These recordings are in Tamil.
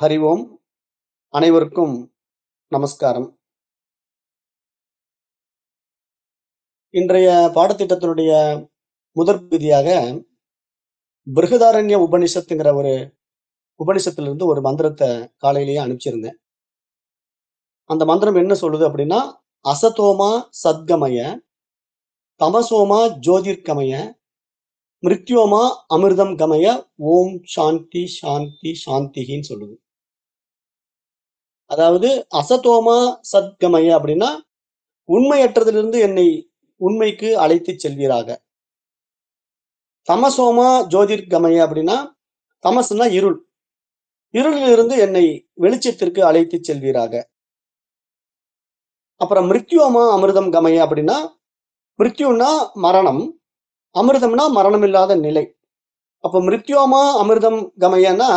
ஹரி ஓம் அனைவருக்கும் நமஸ்காரம். இன்றைய பாடத்திட்டத்தினுடைய முதற் பகுதியாக பிருகதாரண்ய உபனிஷத்துங்கிற ஒரு உபனிஷத்திலிருந்து ஒரு மந்திரத்தை காலையிலேயே அனுப்பிச்சிருந்தேன். அந்த மந்திரம் என்ன சொல்லுது அப்படின்னா அசதோமா சத்கமய தமசோமா ஜோதிர்கமய மிருத்யோமா அமிர்தம் கமய ஓம் சாந்தி சாந்தி சாந்திகின்னு சொல்லுது. அதாவது அசதோமா சத்கமய அப்படின்னா உண்மையற்றதிலிருந்து என்னை உண்மைக்கு அழைத்து செல்வீராக. தமசோமா ஜோதிர்கமய அப்படின்னா தமசுனா இருள். இருளிலிருந்து என்னை வெளிச்சத்திற்கு அழைத்து செல்வீராக. அப்புறம் மிருத்யோமா அமிர்தம் கமய அப்படின்னா மிருத்யுன்னா மரணம் அமிர்தம்னா மரணம் இல்லாத நிலை. அப்ப மிருத்யோமா அமிர்தம் கமயன்னா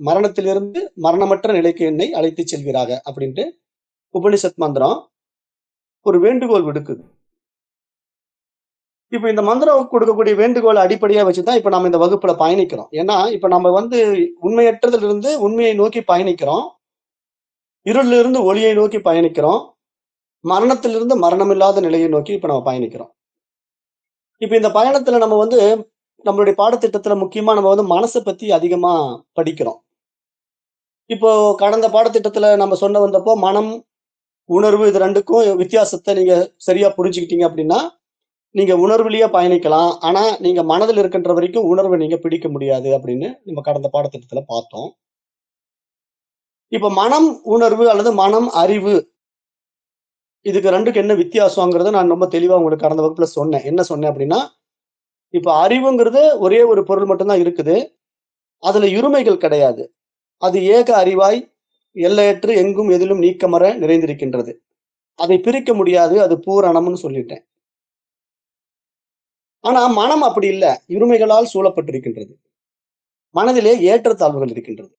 மரணத்திலிருந்து மரணமற்ற நிலைக்கு என்னை அழைத்து செல்கிறாக அப்படின்ட்டு உபனிஷத் மந்திரம் ஒரு வேண்டுகோள் விடுக்குது. இப்ப இந்த மந்திரம் கொடுக்கக்கூடிய வேண்டுகோளை அடிப்படையா வச்சுதான் இப்ப நம்ம இந்த வகுப்புல பயணிக்கிறோம். ஏன்னா இப்ப நம்ம வந்து உண்மையற்றதுல இருந்து உண்மையை நோக்கி பயணிக்கிறோம். இருளிலிருந்து ஒளியை நோக்கி பயணிக்கிறோம். மரணத்திலிருந்து மரணமில்லாத நிலையை நோக்கி இப்ப நம்ம பயணிக்கிறோம். இப்ப இந்த பயணத்துல நம்ம வந்து நம்மளுடைய பாடத்திட்டத்துல முக்கியமா நம்ம வந்து மனசை பத்தி அதிகமா படிக்கிறோம். இப்போ கடந்த பாடத்திட்டத்துல நம்ம சொன்ன வந்தப்போ மனம் உணர்வு இது ரெண்டுக்கும் வித்தியாசத்தை நீங்க சரியா புரிஞ்சுக்கிட்டீங்க அப்படின்னா நீங்க உணர்வுலயே பயணிக்கலாம். ஆனா நீங்க மனதில் இருக்கின்ற வரைக்கும் உணர்வை நீங்க பிடிக்க முடியாது அப்படின்னு நம்ம கடந்த பாடத்திட்டத்துல பார்த்தோம். இப்ப மனம் உணர்வு அல்லது மனம் அறிவு இதுக்கு ரெண்டுக்கு என்ன வித்தியாசங்கிறத நான் ரொம்ப தெளிவா உங்களுக்கு கடந்த வகுப்புல சொன்னேன். என்ன சொன்னேன் அப்படின்னா இப்ப அறிவுங்கிறது ஒரே ஒரு பொருள் மட்டும்தான் இருக்குது. அதுல இருமைகள் கிடையாது. அது ஏக அறிவாய் எல்லையற்று எங்கும் எதிலும் நீக்கமர நிறைந்திருக்கின்றது. அதை பிரிக்க முடியாது அது பூரணம்னு சொல்லிட்டேன். ஆனா மனம் அப்படி இல்லை. இருமைகளால் சூழப்பட்டிருக்கின்றது. மனதிலே ஏற்றத்தாழ்வுகள் இருக்கின்றது.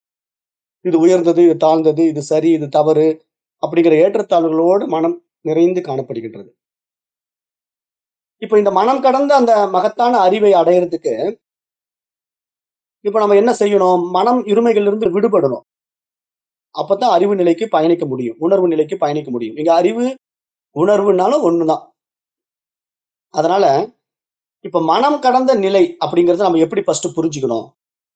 இது உயர்ந்தது இது தாழ்ந்தது இது சரி இது தவறு அப்படிங்கிற ஏற்றத்தாழ்வுகளோடு மனம் நிறைந்து காணப்படுகின்றது. இப்ப இந்த மனம் கடந்த அந்த மகத்தான அறிவை அடையிறதுக்கு இப்ப நம்ம என்ன செய்யணும்? மனம் இருமைகளிலிருந்து விடுபடணும். அப்பதான் அறிவு நிலைக்கு பயணிக்க முடியும். உணர்வு நிலைக்கு பயணிக்க முடியும். இங்க அறிவு உணர்வுனாலும் ஒண்ணுதான். அதனால இப்ப மனம் கடந்த நிலை அப்படிங்கறத நம்ம எப்படி ஃபர்ஸ்ட் புரிஞ்சுக்கணும்?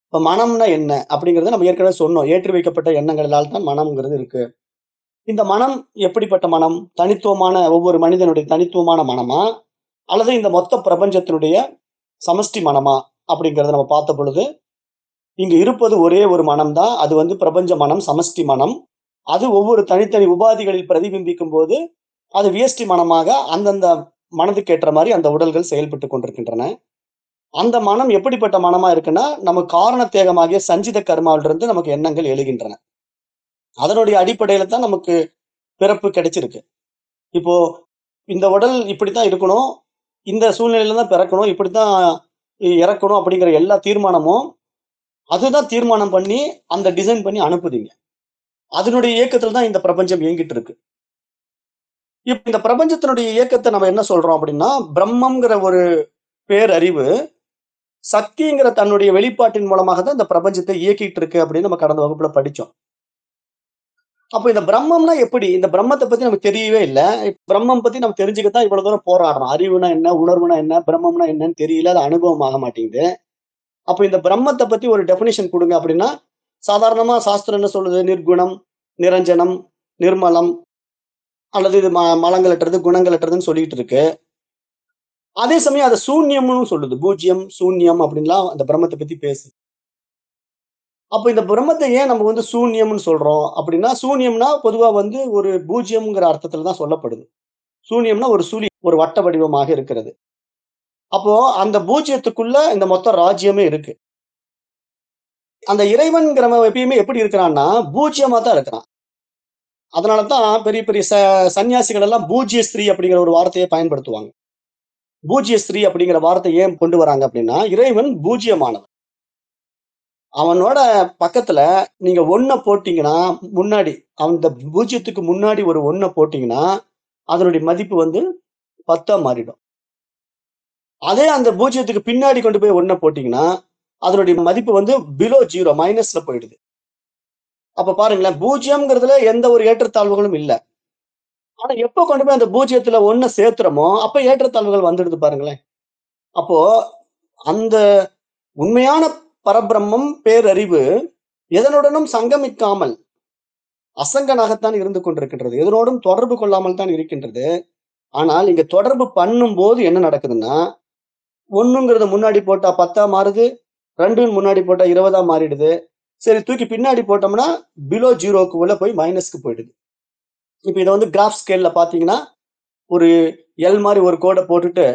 இப்ப மனம்னா என்ன? அப்படிங்கறத நம்ம ஏற்கனவே சொன்னோம். ஏற்றி வைக்கப்பட்ட எண்ணங்களால் தான் மனம்ங்கிறது இருக்கு. இந்த மனம் எப்படிப்பட்ட மனம்? தனித்துவமான ஒவ்வொரு மனிதனுடைய தனித்துவமான மனமா? அல்லது இந்த மொத்த பிரபஞ்சத்தினுடைய சமஷ்டி மனமா அப்படிங்கிறத நம்ம பார்த்த பொழுது இங்கு இருப்பது ஒரே ஒரு மனம் தான் அது வந்து பிரபஞ்ச மனம் சமஷ்டி மனம். அது ஒவ்வொரு தனித்தனி உபாதிகளில் பிரதிபிம்பிக்கும் போது அது வியஷ்டி மனமாக அந்தந்த மனதுக்கு ஏற்ற மாதிரி அந்த உடல்கள் செயல்பட்டு கொண்டிருக்கின்றன. அந்த மனம் எப்படிப்பட்ட மனமா இருக்குன்னா நம்ம காரண தேகமாகிய சஞ்சித கர்மாவிலிருந்து நமக்கு எண்ணங்கள் எழுகின்றன. அதனுடைய அடிப்படையில தான் நமக்கு பிறப்பு கிடைச்சிருக்கு. இப்போ இந்த உடல் இப்படித்தான் இருக்கணும். இந்த சூழ்நிலையில தான் பிறக்கணும் இப்படித்தான் இறக்கணும் அப்படிங்கிற எல்லா தீர்மானமும் அதுதான் தீர்மானம் பண்ணி அந்த டிசைன் பண்ணி அனுப்புதீங்க. அதனுடைய இயக்கத்துல தான் இந்த பிரபஞ்சம் இயங்கிட்டு இருக்கு. இப்ப இந்த பிரபஞ்சத்தினுடைய இயக்கத்தை நம்ம என்ன சொல்றோம் அப்படின்னா பிரம்மங்கிற ஒரு பேரறிவு சக்திங்கிற தன்னுடைய வெளிப்பாட்டின் மூலமாக தான் இந்த பிரபஞ்சத்தை இயக்கிட்டு இருக்கு அப்படின்னு நம்ம கடந்த வகுப்புல படிச்சோம். அப்போ இந்த பிரம்மம்னா எப்படி? இந்த பிரம்மத்தை பத்தி நமக்கு தெரியவே இல்லை. பிரம்மம் பத்தி நம்ம தெரிஞ்சுக்கத்தான் இவ்வளவு தூரம் போராடுறோம். அறிவுனா என்ன? உணர்வுனா என்ன? பிரம்மம்னா என்னன்னு தெரியல. அது அனுபவம் ஆக மாட்டேங்குது. அப்போ இந்த பிரம்மத்தை பத்தி ஒரு டெபினிஷன் கொடுங்க அப்படின்னா சாதாரணமா சாஸ்திரம் என்ன சொல்லுது? நிர்குணம் நிரஞ்சனம் நிர்மலம் அல்லது இது ம மலங்களற்றது குணங்களற்றதுன்னு சொல்லிட்டு இருக்கு. அதே சமயம் அதை சூன்யம்னு சொல்லுது. பூஜ்யம் சூன்யம் அப்படின்லாம் அந்த பிரம்மத்தை பத்தி பேசு அப்போ இந்த பிரம்மத்தை ஏன் நம்ம வந்து சூன்யம்னு சொல்றோம்? அப்படின்னா சூன்யம்னா பொதுவா வந்து ஒரு பூஜ்யம்ங்கிற அர்த்தத்துல தான் சொல்லப்படுது. சூன்யம்னா ஒரு சுழி ஒரு வட்ட வடிவமாக இருக்கிறது. அப்போ அந்த பூஜ்யத்துக்குள்ள இந்த மொத்த ராஜ்யமே இருக்கு. அந்த இறைவன்கிறவன் எப்பயுமே எப்படி இருக்கிறான்னா பூஜ்யமா தான் இருக்கிறான். அதனாலதான் பெரிய பெரிய ச சன்னியாசிகள் எல்லாம் பூஜ்ய ஸ்திரீ அப்படிங்கிற ஒரு வார்த்தையை பயன்படுத்துவாங்க. பூஜ்ய ஸ்திரீ அப்படிங்கிற வார்த்தை ஏன் கொண்டு வராங்க அப்படின்னா இறைவன் பூஜ்யமானவன். அவனோட பக்கத்துல நீங்க ஒன்ன போட்டீங்கன்னா முன்னாடி அந்த பூஜ்ஜியத்துக்கு முன்னாடி ஒரு ஒன்ன போட்டீங்கன்னா அதனுடைய மதிப்பு வந்து பத்தா மாறிடும். அதே அந்த பூஜ்ஜியத்துக்கு பின்னாடி கொண்டு போய் ஒன்றை போட்டீங்கன்னா அதனுடைய மதிப்பு வந்து பிலோ ஜீரோ மைனஸ்ல போயிடுது. அப்ப பாருங்களேன் பூஜ்ஜியம்ங்கிறதுல எந்த ஒரு ஏற்றத்தாழ்வுகளும் இல்லை. ஆனா எப்போ கொண்டு போய் அந்த பூஜ்ஜியத்துல ஒன்ன சேர்த்துறோமோ அப்ப ஏற்றத்தாழ்வுகள் வந்துடுது பாருங்களேன். அப்போ அந்த உண்மையான பரபிரம்மம் பேரறிவு எதனுடனும் சங்கமிக்காமல் அசங்கனாகத்தான் இருந்து கொண்டிருக்கின்றது. எதனோடும் தொடர்பு கொள்ளாமல் தான் இருக்கின்றது. ஆனால் இங்க தொடர்பு பண்ணும் போது என்ன நடக்குதுன்னா ஒண்ணுங்கிறத முன்னாடி போட்டா பத்தா மாறுது ரெண்டுன்னு முன்னாடி போட்டா இருபதா மாறிடுது. சரி தூக்கி பின்னாடி போட்டோம்னா பிலோ ஜீரோக்கு உள்ள போய் மைனஸ்க்கு போயிடுது. இப்ப இதை வந்து கிராஃப் ஸ்கேல்ல பாத்தீங்கன்னா ஒரு எல் மாதிரி ஒரு கோடை போட்டுட்டு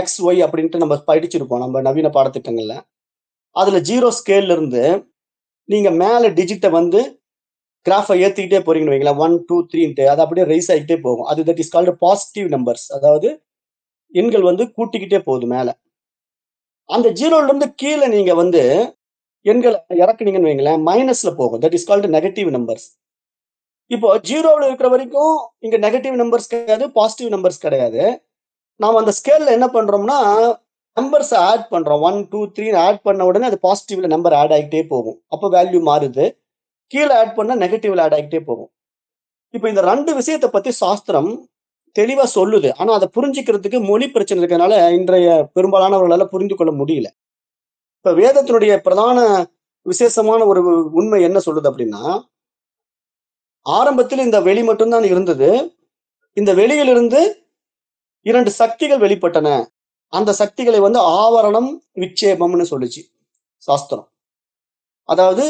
எக்ஸ் ஒய் அப்படின்ட்டு நம்ம படிச்சிருப்போம். நம்ம நவீன பாடத்திட்டங்கள்ல. அதில் ஜீரோ ஸ்கேல்ல இருந்து நீங்கள் மேலே டிஜிட்டை வந்து கிராஃபை ஏற்றிக்கிட்டே போறீங்கன்னு வைங்களேன். ஒன் டூ த்ரீன்ட்டு அது அப்படியே ரைஸ் ஆகிட்டே போகும். அது that is called positive numbers அதாவது எண்கள் வந்து கூட்டிக்கிட்டே போகுது மேலே. அந்த ஜீரோலேருந்து கீழே நீங்கள் வந்து எண்களை இறக்குனீங்கன்னு வைங்களேன். மைனஸில் போகும். That is called negative numbers இப்போ ஜீரோவில் இருக்கிற வரைக்கும் இங்கே நெகட்டிவ் நம்பர்ஸ் கிடையாது பாசிட்டிவ் நம்பர்ஸ் கிடையாது. நாம் அந்த ஸ்கேலில் என்ன பண்ணுறோம்னா நம்பர்ஸ் ஆட் பண்றோம். ஒன் டூ த்ரீன்னு ஆட் பண்ண உடனே அது பாசிட்டிவ்ல நம்பர் ஆட் ஆகிட்டே போகும். அப்போ வேல்யூ மாறுது. கீழே ஆட் பண்ணா நெகட்டிவ்ல ஆட் ஆகிட்டே போகும். இப்போ இந்த ரெண்டு விஷயத்தை பத்தி சாஸ்திரம் தெளிவா சொல்லுது. ஆனா அதை புரிஞ்சுக்கிறதுக்கு மொழி பிரச்சனை இருக்கிறதுனால இன்றைய பெரும்பாலானவர்களால புரிந்து கொள்ள முடியல. இப்ப வேதத்தினுடைய பிரதான விசேஷமான ஒரு உண்மை என்ன சொல்லுது அப்படின்னா ஆரம்பத்தில் இந்த வெளி மட்டும்தான் இருந்தது. இந்த வெளியிலிருந்து இரண்டு சக்திகள் வெளிப்பட்டன. அந்த சக்திகளை வந்து ஆவரணம் விட்சேபம்னு சொல்லுச்சு சாஸ்திரம். அதாவது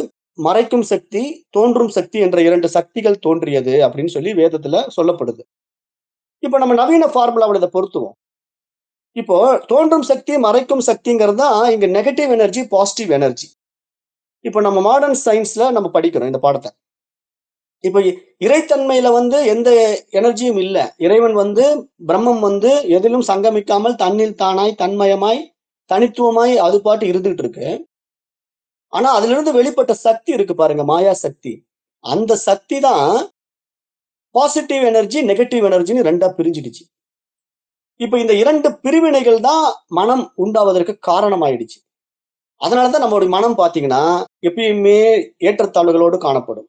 மறைக்கும் சக்தி தோன்றும் சக்தி என்ற இரண்டு சக்திகள் தோன்றியது அப்படின்னு சொல்லி வேதத்துல சொல்லப்படுது. இப்போ நம்ம நவீன ஃபார்முலாவில் இதை பொருத்துவோம். இப்போ தோன்றும் சக்தி மறைக்கும் சக்திங்கிறது தான் இங்க நெகட்டிவ் எனர்ஜி பாசிட்டிவ் எனர்ஜி இப்போ நம்ம மாடர்ன் சயின்ஸ்ல நம்ம படிக்கிறோம் இந்த பாடத்தை. இப்போ இறைத்தன்மையில வந்து எந்த எனர்ஜியும் இல்லை. இறைவன் வந்து பிரம்மம் வந்து எதிலும் சங்கமிக்காமல் தன்னில் தானாய் தன்மயமாய் தனித்துவமாய் அது பாட்டு இருந்துகிட்டு இருக்கு. ஆனா அதுல இருந்து வெளிப்பட்ட சக்தி இருக்கு பாருங்க மாயா சக்தி. அந்த சக்தி தான் பாசிட்டிவ் எனர்ஜி நெகட்டிவ் எனர்ஜின்னு ரெண்டா பிரிஞ்சிடுச்சு. இப்ப இந்த இரண்டு பிரிவினைகள் தான் மனம் உண்டாவதற்கு காரணம் ஆயிடுச்சு அதனாலதான் நம்மளுடைய மனம் பாத்தீங்கன்னா எப்பயுமே ஏற்றத்தாழ்வுகளோடு காணப்படும்.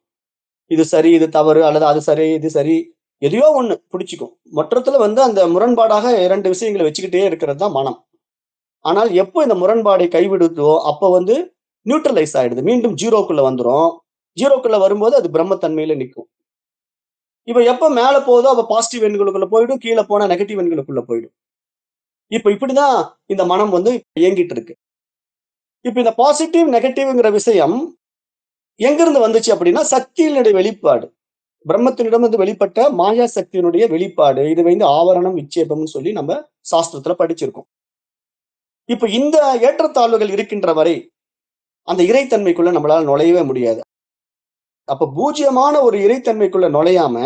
இது சரி இது தவறு அல்லது அது சரி இது சரி எதையோ ஒண்ணு பிடிச்சிக்கும். மற்றத்துல வந்து அந்த முரண்பாடாக இரண்டு விஷயங்களை வச்சுக்கிட்டே இருக்கிறது தான் மனம். ஆனால் எப்போ இந்த முரண்பாடை கைவிடுதோ அப்போ வந்து நியூட்ரலைஸ் ஆயிடுது. மீண்டும் ஜீரோக்குள்ள வந்துடும் ஜீரோக்குள்ள வரும்போது அது பிரம்மத்தன்மையில நிற்கும். இப்ப எப்ப மேல போகுதோ அப்ப பாசிட்டிவ் எண்களுக்குள்ள போயிடும் கீழே போனா நெகட்டிவ் எண்களுக்குள்ள போயிடும். இப்ப இப்படிதான் இந்த மனம் வந்து இயங்கிட்டு இருக்கு. இப்ப இந்த பாசிட்டிவ் நெகட்டிவ்ங்கிற விஷயம் எங்கிருந்து வந்துச்சு அப்படின்னா சக்தியினுடைய வெளிப்பாடு. பிரம்மத்தினிடம் வந்து வெளிப்பட்ட மாயா சக்தியினுடைய வெளிப்பாடு. இது வந்து ஆவரணம் விட்சேபம்னு சொல்லி நம்ம சாஸ்திரத்துல படிச்சிருக்கோம். இப்ப இந்த ஏற்றத்தாழ்வுகள் இருக்கின்ற வரை அந்த இறைத்தன்மைக்குள்ள நம்மளால நுழையவே முடியாது. அப்ப பூஜ்யமான ஒரு இறைத்தன்மைக்குள்ள நுழையாம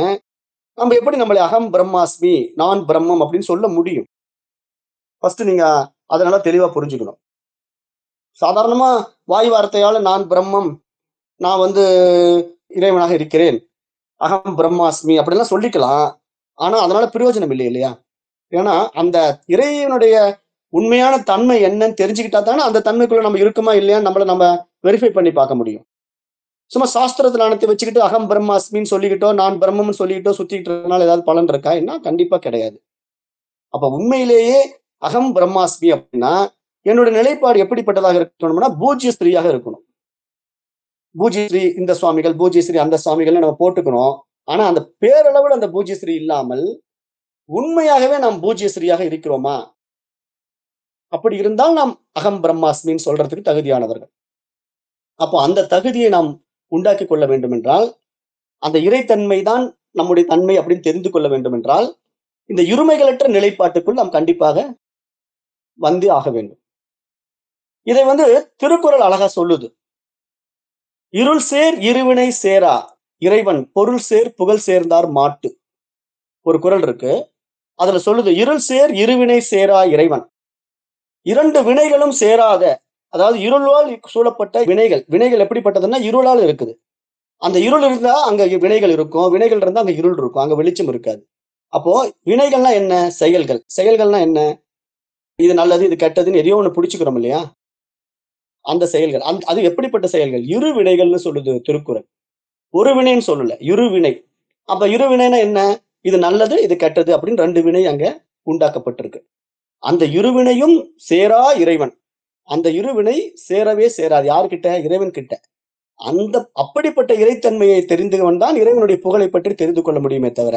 நம்ம எப்படி நம்மளை அகம் பிரம்மாஸ்மி நான் பிரம்மம் அப்படின்னு சொல்ல முடியும்? ஃபர்ஸ்ட் நீங்க அதனால தெளிவா புரிஞ்சுக்கணும். சாதாரணமா வாய் வார்த்தையால நான் பிரம்மம் நான் வந்து இறைவனாக இருக்கிறேன். அகம் பிரம்மாஸ்மி அப்படிலாம் சொல்லிக்கலாம். ஆனா அதனால பிரயோஜனம் இல்லை இல்லையா? ஏன்னா அந்த இறைவனுடைய உண்மையான தன்மை என்னன்னு தெரிஞ்சுக்கிட்டா தானே அந்த தன்மைக்குள்ள நம்ம இருக்குமா இல்லையான்னு நம்மள நம்ம வெரிஃபை பண்ணி பார்க்க முடியும். சும்மா சாஸ்திரத்துல அனைத்து வச்சுக்கிட்டு அகம் பிரம்மாஸ்மின்னு சொல்லிக்கிட்டோ நான் பிரம்மம்னு சொல்லிக்கிட்டோ சுத்திக்கிட்டு இருக்கனால ஏதாவது பலன் இருக்கா? என்ன? கண்டிப்பா கிடையாது. அப்ப உண்மையிலேயே அகம் பிரம்மாஸ்மி அப்படின்னா என்னோட நிலைப்பாடு எப்படிப்பட்டதாக இருக்கணும்னா பூஜ்ய ஸ்திரீயாக இருக்கணும். பூஜ்யஸ்ரீ இந்த சுவாமிகள் பூஜ்யஸ்ரீ அந்த சுவாமிகள் நம்ம போட்டுக்கணும். ஆனா அந்த பேரளவில் அந்த பூஜ்யஸ்ரீ இல்லாமல் உண்மையாகவே நாம் பூஜ்யஸ்ரீயாக இருக்கிறோமா? அப்படி இருந்தால் நாம் அகம் பிரம்மாஸ்மின்னு சொல்றதுக்கு தகுதியானவர்கள். அப்போ அந்த தகுதியை நாம் உண்டாக்கி கொள்ள வேண்டும் என்றால் அந்த இறைத்தன்மை தான் நம்முடைய தன்மை அப்படின்னு தெரிந்து கொள்ள வேண்டும் என்றால் இந்த இருமைகளற்ற நிலைப்பாட்டுக்குள் நாம் கண்டிப்பாக வந்து ஆக வேண்டும். இதை வந்து திருக்குறள் அழகா சொல்லுது. இருள் சேர் இருவினை சேரா. இறைவன் பொருள் சேர் புகழ் சேர்ந்தார் மாட்டு. ஒரு குறள் இருக்கு. அதுல சொல்லுது இருள் சேர் இருவினை சேரா இறைவன். இரண்டு வினைகளும் சேராத அதாவது இருளால் சூழப்பட்ட வினைகள். வினைகள் எப்படிப்பட்டதுன்னா இருளால் இருக்குது. அந்த இருள் இருந்தா அங்க வினைகள் இருக்கும். வினைகள் இருந்தா அங்க இருள் இருக்கும். அங்க வெளிச்சம் இருக்காது. அப்போ வினைகள்னா என்ன? செயல்கள். செயல்கள்னா என்ன? இது நல்லது இது கெட்டதுன்னு எதையோ ஒன்று பிடிச்சிக்கிறோம் இல்லையா? அந்த செயல்கள். அந் அது எப்படிப்பட்ட செயல்கள்? இரு வினைகள்னு சொல்லுது திருக்குறள். ஒரு வினைன்னு சொல்லல இரு வினை. அப்ப இரு வினைனா என்ன? இது நல்லது இது கெட்டது அப்படின்னு ரெண்டு வினை அங்க உண்டாக்கப்பட்டிருக்கு. அந்த இருவினையும் சேரா இறைவன். அந்த இருவினை சேரவே சேராது. யாருக்கிட்ட இறைவன் கிட்ட அந்த அப்படிப்பட்ட இறைத்தன்மையை தெரிந்தவன் தான் இறைவனுடைய புகழை பற்றி தெரிந்து கொள்ள முடியுமே தவிர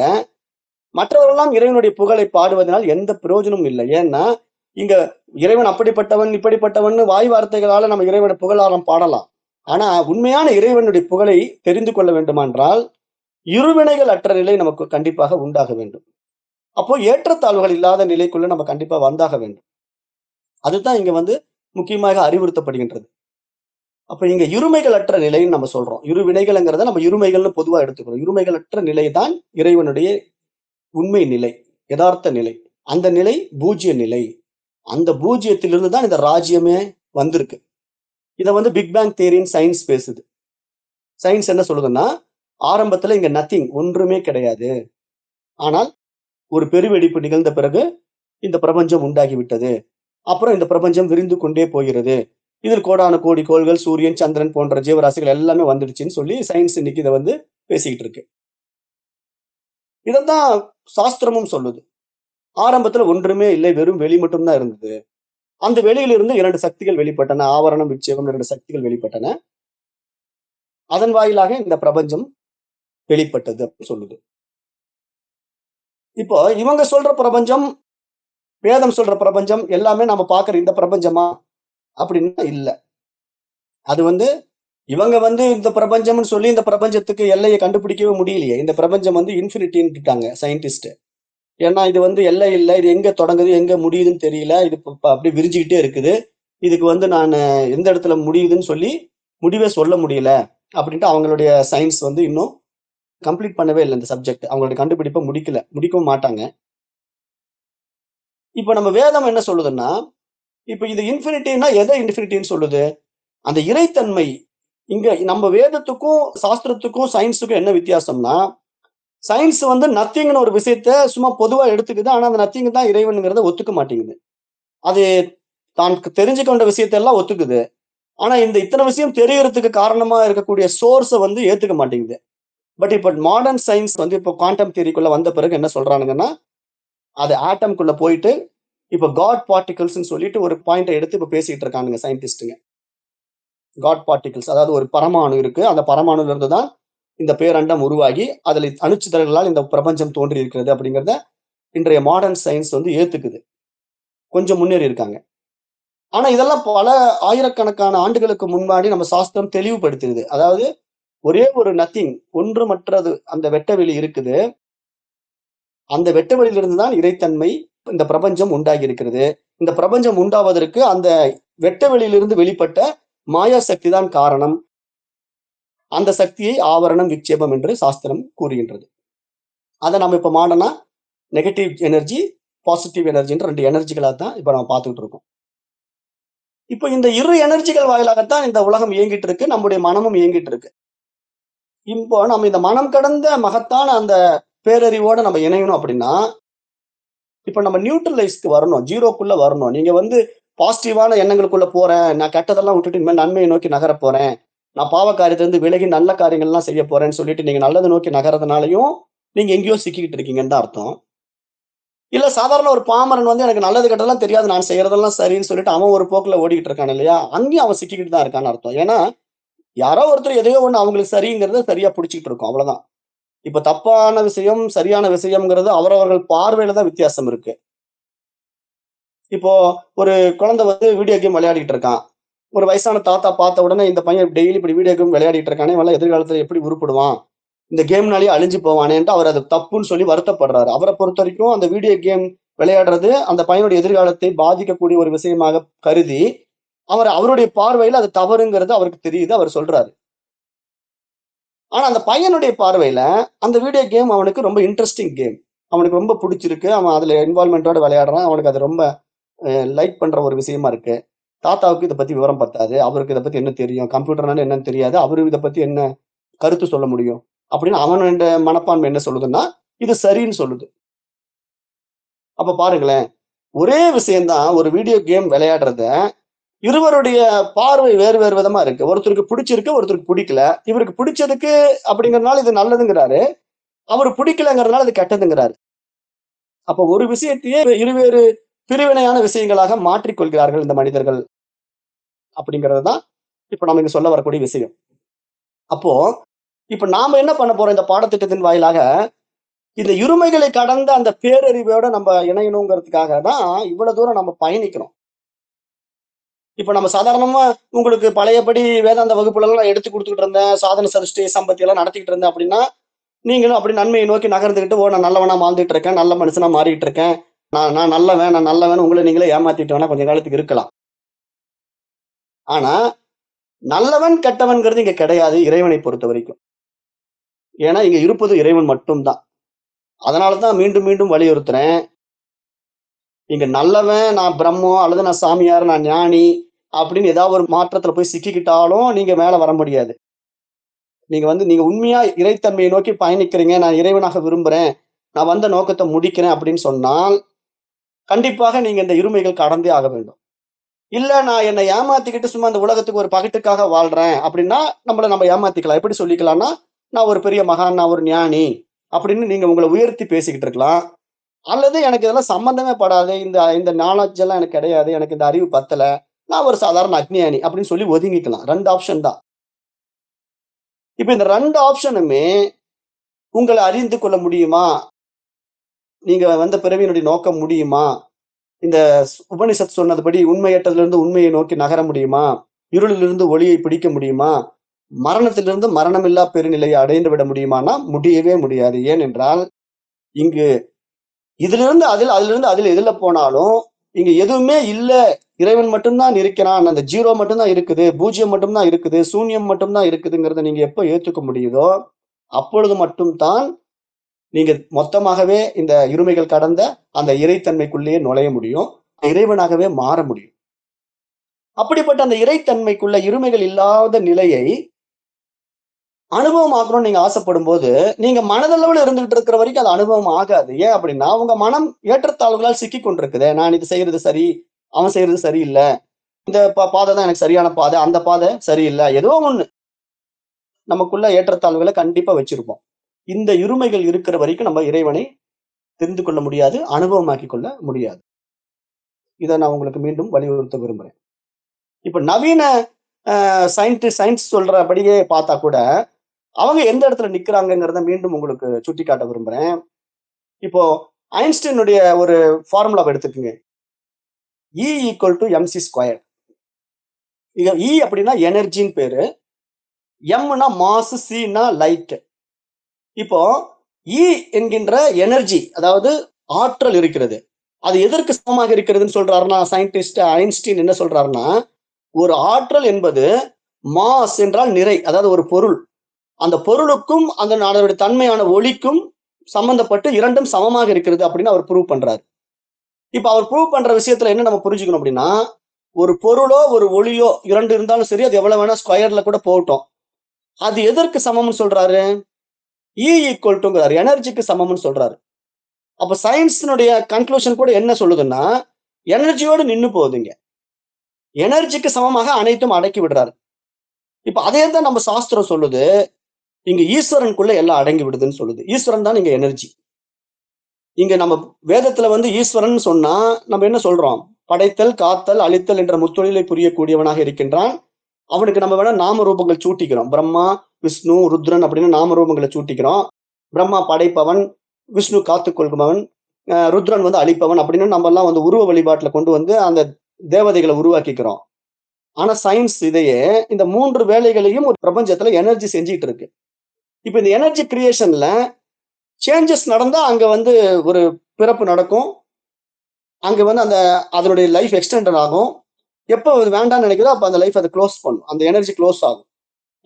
மற்றவர்களெல்லாம் இறைவனுடைய புகழை பாடுவதனால் எந்த பிரயோஜனமும் இல்லை. ஏன்னா இங்க இறைவன் அப்படிப்பட்டவன் இப்படிப்பட்டவன் வாய் வார்த்தைகளால நம்ம இறைவனை புகழாரம் பாடலாம். ஆனா உண்மையான இறைவனுடைய புகழை தெரிந்து கொள்ள வேண்டுமென்றால் இருவினைகள் அற்ற நிலை நமக்கு கண்டிப்பாக உண்டாக வேண்டும். அப்போ ஏற்றத்தாழ்வுகள் இல்லாத நிலைக்குள்ள நம்ம கண்டிப்பா வந்தாக வேண்டும். அதுதான் இங்க வந்து முக்கியமாக அறிவுறுத்தப்படுகின்றது. அப்ப இங்க இருமைகள் அற்ற நிலைன்னு நம்ம சொல்றோம். இரு வினைகள்ங்கிறத நம்ம இருமைகள்னு பொதுவா எடுத்துக்கிறோம். இருமைகள் அற்ற நிலை தான் இறைவனுடைய உண்மை நிலை யதார்த்த நிலை. அந்த நிலை பூஜ்ய நிலை. அந்த பூஜ்யத்திலிருந்து தான் இந்த ராஜ்யமே வந்திருக்கு. இதை வந்து பிக் பேங் தேரின் சயின்ஸ் பேசுது. சயின்ஸ் என்ன சொல்லுதுன்னா ஆரம்பத்துல இங்க நத்திங் ஒன்றுமே கிடையாது. ஆனால் ஒரு பெருவெடிப்பு நிகழ்ந்த பிறகு இந்த பிரபஞ்சம் உண்டாகி விட்டது. அப்புறம் இந்த பிரபஞ்சம் விரிந்து கொண்டே போகிறது. இதில் கோடான கோடி கோள்கள் சூரியன் சந்திரன் போன்ற ஜீவராசிகள் எல்லாமே வந்துடுச்சுன்னு சொல்லி சயின்ஸ் இன்னைக்கு இதை வந்து பேசிக்கிட்டு இருக்கு. இதைத்தான் சாஸ்திரமும் சொல்லுது. ஆரம்பத்துல ஒன்றுமே இல்லை வெறும் வெளி மட்டும்தான் இருந்தது. அந்த வெளியிலிருந்து இரண்டு சக்திகள் வெளிப்பட்டன. ஆவரணம் விட்சேபம் இரண்டு சக்திகள் வெளிப்பட்டன. அதன் வாயிலாக இந்த பிரபஞ்சம் வெளிப்பட்டது அப்படின்னு சொல்லுது. இப்போ இவங்க சொல்ற பிரபஞ்சம் வேதம் சொல்ற பிரபஞ்சம் எல்லாமே நம்ம பார்க்குற இந்த பிரபஞ்சமா அப்படின்னா இல்லை. அது வந்து இவங்க வந்து இந்த பிரபஞ்சம்னு சொல்லி இந்த பிரபஞ்சத்துக்கு எல்லையை கண்டுபிடிக்கவே முடியலையே. இந்த பிரபஞ்சம் வந்து இன்ஃபினிட்டின்னுட்டாங்க சயின்டிஸ்ட் ஏன்னா இது வந்து எல்லை இல்லை இது எங்க தொடங்குது எங்க முடியுதுன்னு தெரியல. இது அப்படி விரிஞ்சுக்கிட்டே இருக்குது. இதுக்கு வந்து நான் எந்த இடத்துல முடியுதுன்னு சொல்லி முடிவே சொல்ல முடியல அப்படின்ட்டு அவங்களுடைய சயின்ஸ் வந்து இன்னும் கம்ப்ளீட் பண்ணவே இல்லை இந்த சப்ஜெக்ட். அவங்களுடைய கண்டுபிடிப்பை முடிக்கல முடிக்கவும் மாட்டாங்க. இப்போ நம்ம வேதம் என்ன சொல்லுதுன்னா இப்போ இது இன்ஃபினிட்டின்னா எதை இன்ஃபினிட்டின்னு சொல்லுது? அந்த இறைத்தன்மை. இங்க நம்ம வேதத்துக்கும் சாஸ்திரத்துக்கும் சயின்ஸுக்கும் என்ன வித்தியாசம்னா சயின்ஸ் வந்து நத்திங்னு ஒரு விஷயத்த சும்மா பொதுவாக எடுத்துக்குது. ஆனால் அந்த நத்திங் தான் இறைவனுங்கிறத ஒத்துக்க மாட்டேங்குது. அது தான் தெரிஞ்சுக்கொண்ட விஷயத்தெல்லாம் ஒத்துக்குது. ஆனால் இந்த இத்தனை விஷயம் தெரியறதுக்கு காரணமாக இருக்கக்கூடிய சோர்ஸை வந்து ஏற்றுக்க மாட்டேங்குது. பட் இப்போ மாடர்ன் சயின்ஸ் வந்து இப்போ குவாண்டம் தியரிக்குள்ள வந்த பிறகு என்ன சொல்கிறானுங்கன்னா அது ஆட்டம்குள்ள போயிட்டு இப்போ காட் பார்ட்டிகல்ஸ்னு சொல்லிட்டு ஒரு பாயிண்டை எடுத்து இப்போ பேசிட்டு இருக்கானுங்க சயின்டிஸ்ட்டுங்க காட் பார்ட்டிகல்ஸ் அதாவது ஒரு பரமாணு இருக்கு. அந்த பரமாணுல இருந்து தான் இந்த பேரண்டம் உருவாகி அதில் அணுச்சிதறல்களால் இந்த பிரபஞ்சம் தோன்றி இருக்கிறது அப்படிங்கிறத இன்றைய மாடர்ன் சயின்ஸ் வந்து ஏத்துக்குது. கொஞ்சம் முன்னேறி இருக்காங்க. ஆனா இதெல்லாம் பல ஆயிரக்கணக்கான ஆண்டுகளுக்கு முன்னாடி நம்ம சாஸ்திரம் தெளிவுபடுத்திடுது அதாவது ஒரே ஒரு நத்திங் ஒன்றுமற்றது அந்த வெட்டவெளி இருக்குது. அந்த வெட்டவெளியிலிருந்து தான் இறைத்தன்மை இந்த பிரபஞ்சம் உண்டாகி இருக்கிறது இந்த பிரபஞ்சம் உண்டாவதற்கு அந்த வெட்டவெளியிலிருந்து வெளிப்பட்ட மாயா சக்தி தான் காரணம். அந்த சக்தியை ஆவரணம் விக்ஷேபம் என்று சாஸ்திரம் கூறுகின்றது. அதை நம்ம இப்போ மாடனா நெகட்டிவ் எனர்ஜி பாசிட்டிவ் எனர்ஜின்ற ரெண்டு எனர்ஜிகளாக தான் இப்போ நம்ம பார்த்துக்கிட்டு இருக்கோம். இப்போ இந்த இரு எனர்ஜிகள் வாயிலாகத்தான் இந்த உலகம் இயங்கிட்டு இருக்கு நம்முடைய மனமும் இயங்கிட்டு இருக்கு. இப்போ நம்ம இந்த மனம் கடந்த மகத்தான அந்த பேரறிவோட நம்ம இணையணும் அப்படின்னா இப்போ நம்ம நியூட்ரலைஸ்க்கு வரணும் ஜீரோக்குள்ள வரணும். நீங்க வந்து பாசிட்டிவான எண்ணங்களுக்குள்ள போறேன் நான் கெட்டதெல்லாம் விட்டுட்டு இனிமேல் நன்மையை நோக்கி நகர போறேன் நான் பாவ காரியத்திலிருந்து விலகி நல்ல காரியங்கள்லாம் செய்ய போறேன்னு சொல்லிட்டு நீங்க நல்லதை நோக்கி நகரதுனாலையும் நீங்க எங்கேயோ சிக்கிக்கிட்டு இருக்கீங்கன்னு தான் அர்த்தம். இல்ல சாதாரண ஒரு பாமரன் வந்து எனக்கு நல்லது கெட்டதெல்லாம் தெரியாது நான் செய்யறதெல்லாம் சரின்னு சொல்லிட்டு அவன் ஒரு போக்குல ஓடிக்கிட்டு இருக்கான் இல்லையா? அங்கேயும் அவன் சிக்கிக்கிட்டு தான் இருக்கான்னு அர்த்தம். ஏன்னா யாரோ ஒருத்தர் எதையோ ஒண்ணு அவங்களுக்கு சரிங்கிறத சரியா பிடிச்சிக்கிட்டு இருக்கும் அவ்வளவுதான். இப்ப தப்பான விஷயம் சரியான விஷயம்ங்கிறது அவரவர்கள் பார்வையில தான் வித்தியாசம் இருக்கு. இப்போ ஒரு குழந்தை வந்து வீடியோ கேம் விளையாடிட்டு இருக்கான். ஒரு வயசான தாத்தா பார்த்த உடனே இந்த பையன் டெய்லி இப்படி வீடியோ கேம் விளையாடிட்டு இருக்கானே இவெல்லாம் எதிர்காலத்தில் எப்படி உருப்படுவான்? இந்த கேம்னாலேயே அழிஞ்சு போவானேன்ட்டு அவர் அது தப்புன்னு சொல்லி வருத்தப்படுறாரு. அவரை பொறுத்த வரைக்கும் அந்த வீடியோ கேம் விளையாடுறது அந்த பையனுடைய எதிர்காலத்தை பாதிக்கக்கூடிய ஒரு விஷயமாக கருதி அவர் அவருடைய பார்வையில் அது தவறுங்கிறது அவருக்கு தெரியுது அவர் சொல்றாரு. ஆனா அந்த பையனுடைய பார்வையில அந்த வீடியோ கேம் அவனுக்கு ரொம்ப இன்ட்ரெஸ்டிங் கேம் அவனுக்கு ரொம்ப பிடிச்சிருக்கு. அவன் அதுல இன்வால்மெண்டோட விளையாடுறான். அவனுக்கு அது ரொம்ப லைக் பண்ற ஒரு விஷயமா இருக்கு. தாத்தாவுக்கு இதை பத்தி விவரம் பத்தாது அவருக்கு இதை பத்தி என்ன தெரியும் கம்ப்யூட்டர்னால என்னன்னு தெரியாது அவரு இதை பத்தி என்ன கருத்து சொல்ல முடியும் அப்படின்னு அவனோட மனப்பான்மை என்ன சொல்லுதுன்னா இது சரின்னு சொல்லுது. அப்ப பாருங்களேன் ஒரே விஷயம்தான் ஒரு வீடியோ கேம் விளையாடுறத இருவருடைய பார்வை வேறு வேறு விதமா இருக்கு. ஒருத்தருக்கு பிடிச்சிருக்கு ஒருத்தருக்கு பிடிக்கல. இவருக்கு பிடிச்சதுக்கு அப்படிங்கறதுனால இது நல்லதுங்கிறாரு. அவர் பிடிக்கலங்கிறதுனால இது கெட்டதுங்கிறாரு. அப்ப ஒரு விஷயத்தையே இருவேறு பிரிவினையான விஷயங்களாக மாற்றிக்கொள்கிறார்கள் இந்த மனிதர்கள் அப்படிங்கிறது தான் இப்ப நம்ம இங்க சொல்ல வரக்கூடிய விஷயம். அப்போ இப்ப நாம என்ன பண்ண போறோம் இந்த பாடத்திட்டத்தின் வாயிலாக? இந்த இருமைகளை கடந்த அந்த பேரறிவோட நம்ம இணையணுங்கிறதுக்காக தான் இவ்வளவு தூரம் நம்ம பயணிக்கிறோம். இப்ப நம்ம சாதாரணமா உங்களுக்கு பழையபடி வேதாந்த வகுப்புல எல்லாம் நான் எடுத்து கொடுத்துக்கிட்டு இருந்தேன் சாதன சருஷ்டி சம்பத்தி எல்லாம் நடத்திக்கிட்டு இருந்தேன் அப்படின்னா நீங்களும் அப்படி நன்மையை நோக்கி நகர்ந்துக்கிட்டு ஓ நான் நல்லவனா வாழ்ந்துட்டு இருக்கேன் நல்ல மனுஷனா மாறிட்டு இருக்கேன் நான் நான் நல்லவன் நான் நல்லவன் உங்களை நீங்களே ஏமாத்திட்டு வேணா கொஞ்ச காலத்துக்கு இருக்கலாம். ஆனா நல்லவன் கெட்டவன்கிறது இங்க கிடையாது இறைவனை பொறுத்த வரைக்கும். ஏன்னா இங்க இருப்பது இறைவன் மட்டும்தான். அதனாலதான் மீண்டும் மீண்டும் வலியுறுத்துறேன். இங்க நல்லவன் நான் பிரம்மம் அல்லது நான் சாமியார் நான் ஞானி அப்படின்னு ஏதாவது ஒரு மாற்றத்துல போய் சிக்கிக்கிட்டாலும் நீங்க மேல வர முடியாது. நீங்க வந்து நீங்க உண்மையா இறைத்தன்மையை நோக்கி பயணிக்கிறீங்க நான் இறைவனாக விரும்புறேன் நான் வந்த நோக்கத்தை முடிக்கிறேன் அப்படின்னு சொன்னால் கண்டிப்பாக நீங்க இந்த இருமைகள் கடந்தே ஆக வேண்டும். இல்ல நான் என்னை ஏமாத்திக்கிட்டு சும்மா இந்த உலகத்துக்கு ஒரு பகட்டுக்காக வாழ்றேன் அப்படின்னா நம்மள நம்ம ஏமாத்திக்கலாம். எப்படி சொல்லிக்கலாம்னா நான் ஒரு பெரிய மகான் நான் ஒரு ஞானி அப்படின்னு நீங்க உங்களை உயர்த்தி பேசிக்கிட்டு இருக்கலாம். அல்லது எனக்கு இதெல்லாம் சம்பந்தமே படாது. இந்த இந்த நாலேஜ் எல்லாம் எனக்கு கிடையாது. எனக்கு இந்த அறிவு பத்தல. நான் ஒரு சாதாரண அக்னியானி அப்படின்னு சொல்லி ஒதுங்கிக்கலாம். ரெண்டு ஆப்ஷன் தான். இப்ப இந்த ரெண்டு ஆப்ஷனுமே உங்களை அறிந்து கொள்ள முடியுமா? நீங்க வந்த பிறவியினுடைய நோக்கம் முடியுமா? இந்த உபனிஷத் சொன்னதுபடி உண்மையற்றதிலிருந்து உண்மையை நோக்கி நகர முடியுமா? இருளிலிருந்து ஒளியை பிடிக்க முடியுமா? மரணத்திலிருந்து மரணமில்லா பெருநிலையை அடைந்து விட முடியுமானா முடியவே முடியாது. ஏனென்றால் இங்கு இதிலிருந்து அதில் அதிலிருந்து அதில் எதில் போனாலும் இங்க எதுவுமே இல்லை. இறைவன் மட்டும்தான் இருக்கிறான். அந்த ஜீரோ மட்டும்தான் இருக்குது. பூஜ்ஜியம் மட்டும்தான் இருக்குது. சூன்யம் மட்டும்தான் இருக்குதுங்கிறத நீங்க எப்போ ஏற்றுக்க முடியுதோ அப்பொழுது மட்டும்தான் நீங்க மொத்தமாகவே இந்த இருமைகள் கடந்த அந்த இறைத்தன்மைக்குள்ளேயே நுழைய முடியும். இறைவனாகவே மாற முடியும். அப்படிப்பட்ட அந்த இறைத்தன்மைக்குள்ள இருமைகள் இல்லாத நிலையை அனுபவம் ஆகணும்னு நீங்க ஆசைப்படும் போது நீங்க மனதளவில் இருந்துகிட்டு இருக்கிற வரைக்கும் அது அனுபவம் ஆகாது. ஏன் அப்படின்னா உங்க மனம் ஏற்றத்தாழ்வுகளால் சிக்கி கொண்டிருக்குது. நான் இது செய்யறது சரி அவன் செய்யறது சரியில்லை. இந்த பாதை தான் எனக்கு சரியான பாதை அந்த பாதை சரியில்லை. ஏதோ ஒண்ணு. நமக்குள்ள ஏற்றத்தாழ்வுகளை கண்டிப்பா வச்சிருப்போம். இந்த இருமைகள் இருக்கிற வரைக்கும் நம்ம இறைவனை தெரிந்து கொள்ள முடியாது அனுபவமாக்கி கொள்ள முடியாது. இதை நான் உங்களுக்கு மீண்டும் வலியுறுத்த விரும்புகிறேன் இப்போ நவீன சயின்டி சயின்ஸ் சொல்றபடியே பார்த்தா கூட அவங்க எந்த இடத்துல நிற்கிறாங்கிறத மீண்டும் உங்களுக்கு சுட்டிக்காட்ட விரும்புகிறேன் இப்போ ஐன்ஸ்டீனுடைய ஒரு ஃபார்முலாவை எடுத்துக்கோங்க. E equal to MC square E அப்படின்னா எனர்ஜின்னு பேரு. எம்னா மாசு சின்னா லைட் இப்போ இ என்கின்ற எனர்ஜி அதாவது ஆற்றல் இருக்கிறது. அது எதற்கு சமமாக இருக்கிறதுன்னு சொல்றாருன்னா சயின்டிஸ்ட் ஐன்ஸ்டீன் என்ன சொல்றாருன்னா ஒரு ஆற்றல் என்பது மாஸ் என்றால் நிறை அதாவது ஒரு பொருள். அந்த பொருளுக்கும் அந்த அதனுடைய தன்மையான ஒளிக்கும் சம்பந்தப்பட்டு இரண்டும் சமமாக இருக்கிறது அப்படின்னு அவர் ப்ரூவ் பண்றாரு. இப்ப அவர் ப்ரூவ் பண்ற விஷயத்துல என்ன நம்ம புரிஞ்சுக்கணும் அப்படின்னா ஒரு பொருளோ ஒரு ஒளியோ இரண்டு இருந்தாலும் சரி அது எவ்வளவு வேணா ஸ்கொயர்ல கூட போகட்டும். அது எதற்கு சமம்னு சொல்றாரு? E இ ஈக்குவல் டுங்கிறார் எனர்ஜிக்கு சமம்னு சொல்றாரு. அப்ப சயின்ஸினுடைய கன்க்ளூஷன் கூட என்ன சொல்லுதுன்னா எனர்ஜியோடு நின்று போகுதுங்க. எனர்ஜிக்கு சமமாக அனைத்தும் அடக்கி விடுறாரு. இப்ப அதே தான் நம்ம சாஸ்திரம் சொல்லுது. இங்க ஈஸ்வரனுக்குள்ள எல்லாம் அடங்கி விடுதுன்னு சொல்லுது. ஈஸ்வரன் தான் இங்க எனர்ஜி இங்க நம்ம வேதத்துல வந்து ஈஸ்வரன் சொன்னா நம்ம என்ன சொல்றோம்? படைத்தல் காத்தல் அழித்தல் என்ற முத்தொழிலை புரியக்கூடியவனாக இருக்கின்றான். அவனுக்கு நம்ம வேணா நாம ரூபங்கள் சூட்டிக்கிறோம். பிரம்மா விஷ்ணு ருத்ரன் அப்படின்னு நாம ரூபங்களை சூட்டிக்கிறோம். பிரம்மா படைப்பவன் விஷ்ணு காத்துக்கொள்பவன் அஹ் ருத்ரன் வந்து அழிப்பவன் அப்படின்னு நம்ம எல்லாம் வந்து உருவ வழிபாட்டுல கொண்டு வந்து அந்த தேவதைகளை உருவாக்கிக்கிறோம். ஆனா சயின்ஸ் இதையே இந்த மூன்று வேலைகளையும் ஒரு பிரபஞ்சத்துல எனர்ஜி செஞ்சுட்டு இருக்கு. இப்ப இந்த எனர்ஜி கிரியேஷன்ல சேஞ்சஸ் நடந்தா அங்க வந்து ஒரு பிறப்பு நடக்கும். அங்க வந்து அந்த அதனுடைய லைஃப் எக்ஸ்டெண்டட் ஆகும். எப்போ அது வேண்டாம்னு நினைக்குதோ அப்போ அந்த லைஃப் அதை க்ளோஸ் பண்ணும். அந்த எனர்ஜி க்ளோஸ் ஆகும்.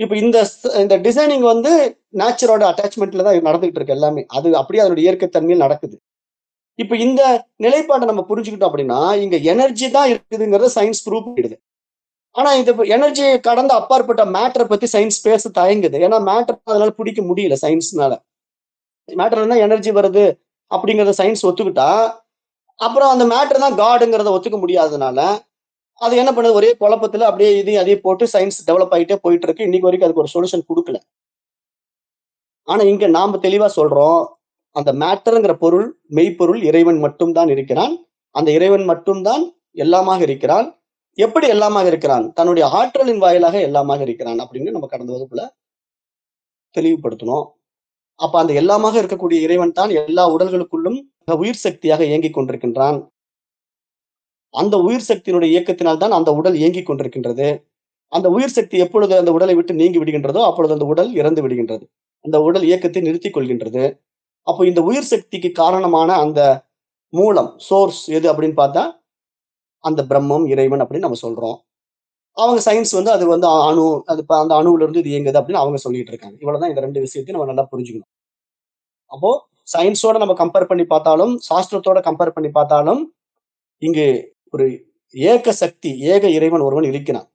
இப்போ இந்த இந்த டிசைனிங் வந்து நேச்சரோட அட்டாச்மெண்ட்ல தான் நடந்துகிட்டு இருக்கு எல்லாமே. அது அப்படியே அதனுடைய இயற்கை தன்மையில் நடக்குது. இப்போ இந்த நிலைப்பாட்டை நம்ம புரிஞ்சுக்கிட்டோம் அப்படின்னா இங்க எனர்ஜி தான் இருக்குதுங்கிறத சயின்ஸ் ப்ரூவ் பண்ணிடுது. ஆனா இது எனர்ஜி கடந்த அப்பாற்பட்ட மேட்டரை பத்தி சயின்ஸ் பேச தயங்குது. ஏன்னா மேட்டர் அதனால பிடிக்க முடியல சயின்ஸ்னால மேட்டர் என்ன எனர்ஜி வருது அப்படிங்கிறத சயின்ஸ் ஒத்துக்கிட்டா அப்புறம் அந்த மேட்டர் தான் காடுங்கிறத ஒத்துக்க முடியாததுனால அது என்ன பண்ணுது? ஒரே குழப்பத்துல அப்படியே இதையும் அதையும் போட்டு சயின்ஸ் டெவலப் ஆகிட்டே போயிட்டு இருக்கு இன்னைக்கு வரைக்கும் அதுக்கு ஒரு சொல்யூஷன் கொடுக்கல. ஆனா இங்க நாம தெளிவா சொல்றோம் அந்த மேட்டர்ங்கிற பொருள் மெய்ப்பொருள் இறைவன் மட்டும்தான் இருக்கிறான். அந்த இறைவன் மட்டும்தான் எல்லாமாக இருக்கிறான். எப்படி எல்லாமாக இருக்கிறான்? தன்னுடைய ஆற்றலின் வாயிலாக எல்லாமாக இருக்கிறான் அப்படின்னு நம்ம கடந்த வகுப்புல தெளிவுபடுத்தணும் அப்ப அந்த எல்லாமாக இருக்கக்கூடிய இறைவன் தான் எல்லா உடல்களுக்குள்ளும் உயிர் சக்தியாக இயங்கிக் கொண்டிருக்கின்றான். அந்த உயிர் சக்தியினுடைய இயக்கத்தினால் தான் அந்த உடல் இயங்கிக் கொண்டிருக்கின்றது. அந்த உயிர் சக்தி எப்பொழுது அந்த உடலை விட்டு நீங்கி விடுகின்றதோ அப்பொழுது அந்த உடல் இறந்து விடுகின்றது. அந்த உடல் இயக்கத்தை நிறுத்திக் கொள்கின்றது. அப்போ இந்த உயிர் சக்திக்கு காரணமான அந்த மூலம் சோர்ஸ் எது அப்படின்னு பார்த்தா அந்த பிரம்மம் இறைவன் அப்படின்னு நம்ம சொல்றோம். அவங்க சயின்ஸ் வந்து அது வந்து அணு அது அந்த அணுவுல இருந்து இது இயங்குது அப்படின்னு அவங்க சொல்லிட்டு இருக்காங்க. இவ்வளவுதான் இந்த ரெண்டு விஷயத்தையும் நம்ம நல்லா புரிஞ்சுக்கணும். அப்போ சயின்ஸோட நம்ம கம்பேர் பண்ணி பார்த்தாலும் சாஸ்திரத்தோட கம்பேர் பண்ணி பார்த்தாலும் இங்கு ஒரு ஏக சக்தி ஏக இறைவன் ஒருவன் இருக்கிறான்.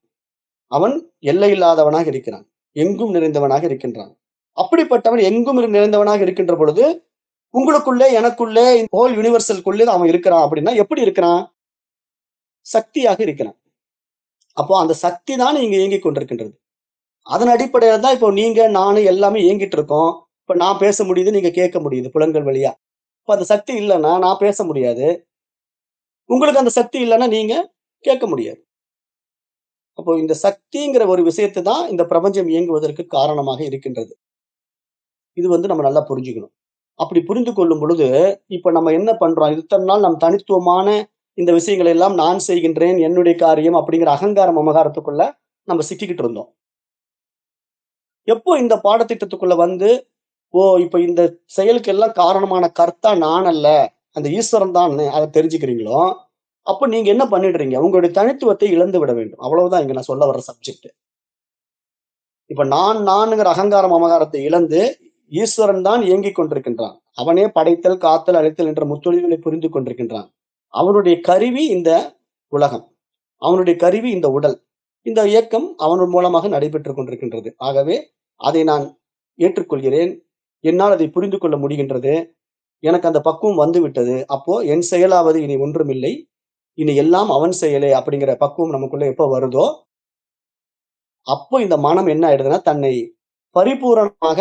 அவன் எல்லை இல்லாதவனாக இருக்கிறான். எங்கும் நிறைந்தவனாக இருக்கின்றான். அப்படிப்பட்டவன் எங்கும் நிறைந்தவனாக இருக்கின்ற பொழுது உங்களுக்குள்ளே எனக்குள்ளே ஹோல் யூனிவர்சல்குள்ளே அவன் இருக்கிறான் அப்படின்னா எப்படி இருக்கிறான்? சக்தியாக இருக்கிறான். அப்போ அந்த சக்தி தான் இங்க இயங்கிக் கொண்டிருக்கின்றது. அதன் அடிப்படையில தான் இப்போ நீங்க நானு எல்லாமே இயங்கிட்டு இருக்கோம். இப்ப நான் பேச முடியுது நீங்க கேட்க முடியுது புலன்கள் வழியா. இப்ப அந்த சக்தி இல்லைன்னா நான் பேச முடியாது. உங்களுக்கு அந்த சக்தி இல்லைன்னா நீங்க கேட்க முடியாது. அப்போ இந்த சக்திங்கிற ஒரு விஷயத்தை தான் இந்த பிரபஞ்சம் இயங்குவதற்கு காரணமாக இருக்கின்றது. இது வந்து நம்ம நல்லா புரிஞ்சுக்கணும். அப்படி புரிந்து கொள்ளும் பொழுது இப்ப நம்ம என்ன பண்றோம்? இத்தனை நாள் நம் தனித்துவமான இந்த விஷயங்களை எல்லாம் நான் செய்கின்றேன் என்னுடைய காரியம் அப்படிங்கிற அகங்காரம் அமகாரத்துக்குள்ள நம்ம சிக்கிக்கிட்டு இருந்தோம். எப்போ இந்த பாடத்திட்டத்துக்குள்ள வந்து ஓ இப்ப இந்த செயலுக்கு எல்லாம் காரணமான கர்த்தா நான் அல்ல அந்த ஈஸ்வரன் தான் அதை தெரிஞ்சுக்கிறீங்களோ அப்ப நீங்க என்ன பண்ணிடுறீங்க? உங்களுடைய தனித்துவத்தை இழந்து விட வேண்டும். அவ்வளவுதான் இங்க நான் சொல்ல வர்ற சப்ஜெக்ட் இப்ப நான் நான்ங்கிற அகங்காரம் அமகாரத்தை இழந்து ஈஸ்வரன் தான் இயங்கிக் கொண்டிருக்கின்றான். அவனே படைத்தல் காத்தல் அழைத்தல் என்ற முத்தொழில்களை புரிந்து கொண்டிருக்கின்றான். அவனுடைய கருவி இந்த உலகம். அவனுடைய கருவி இந்த உடல். இந்த இயக்கம் அவன் மூலமாக நடைபெற்றுக் கொண்டிருக்கின்றது. ஆகவே அதை நான் ஏற்றுக்கொள்கிறேன். என்னால் அதை புரிந்து கொள்ள முடிகின்றது. எனக்கு அந்த பக்குவம் வந்து விட்டது. அப்போ என் செயலாவது இனி ஒன்றுமில்லை. இனி எல்லாம் அவன் செயலே அப்படிங்கிற பக்குவம் நமக்குள்ள எப்போ வருதோ அப்போ இந்த மனம் என்ன ஆயிடுதுன்னா தன்னை பரிபூரணமாக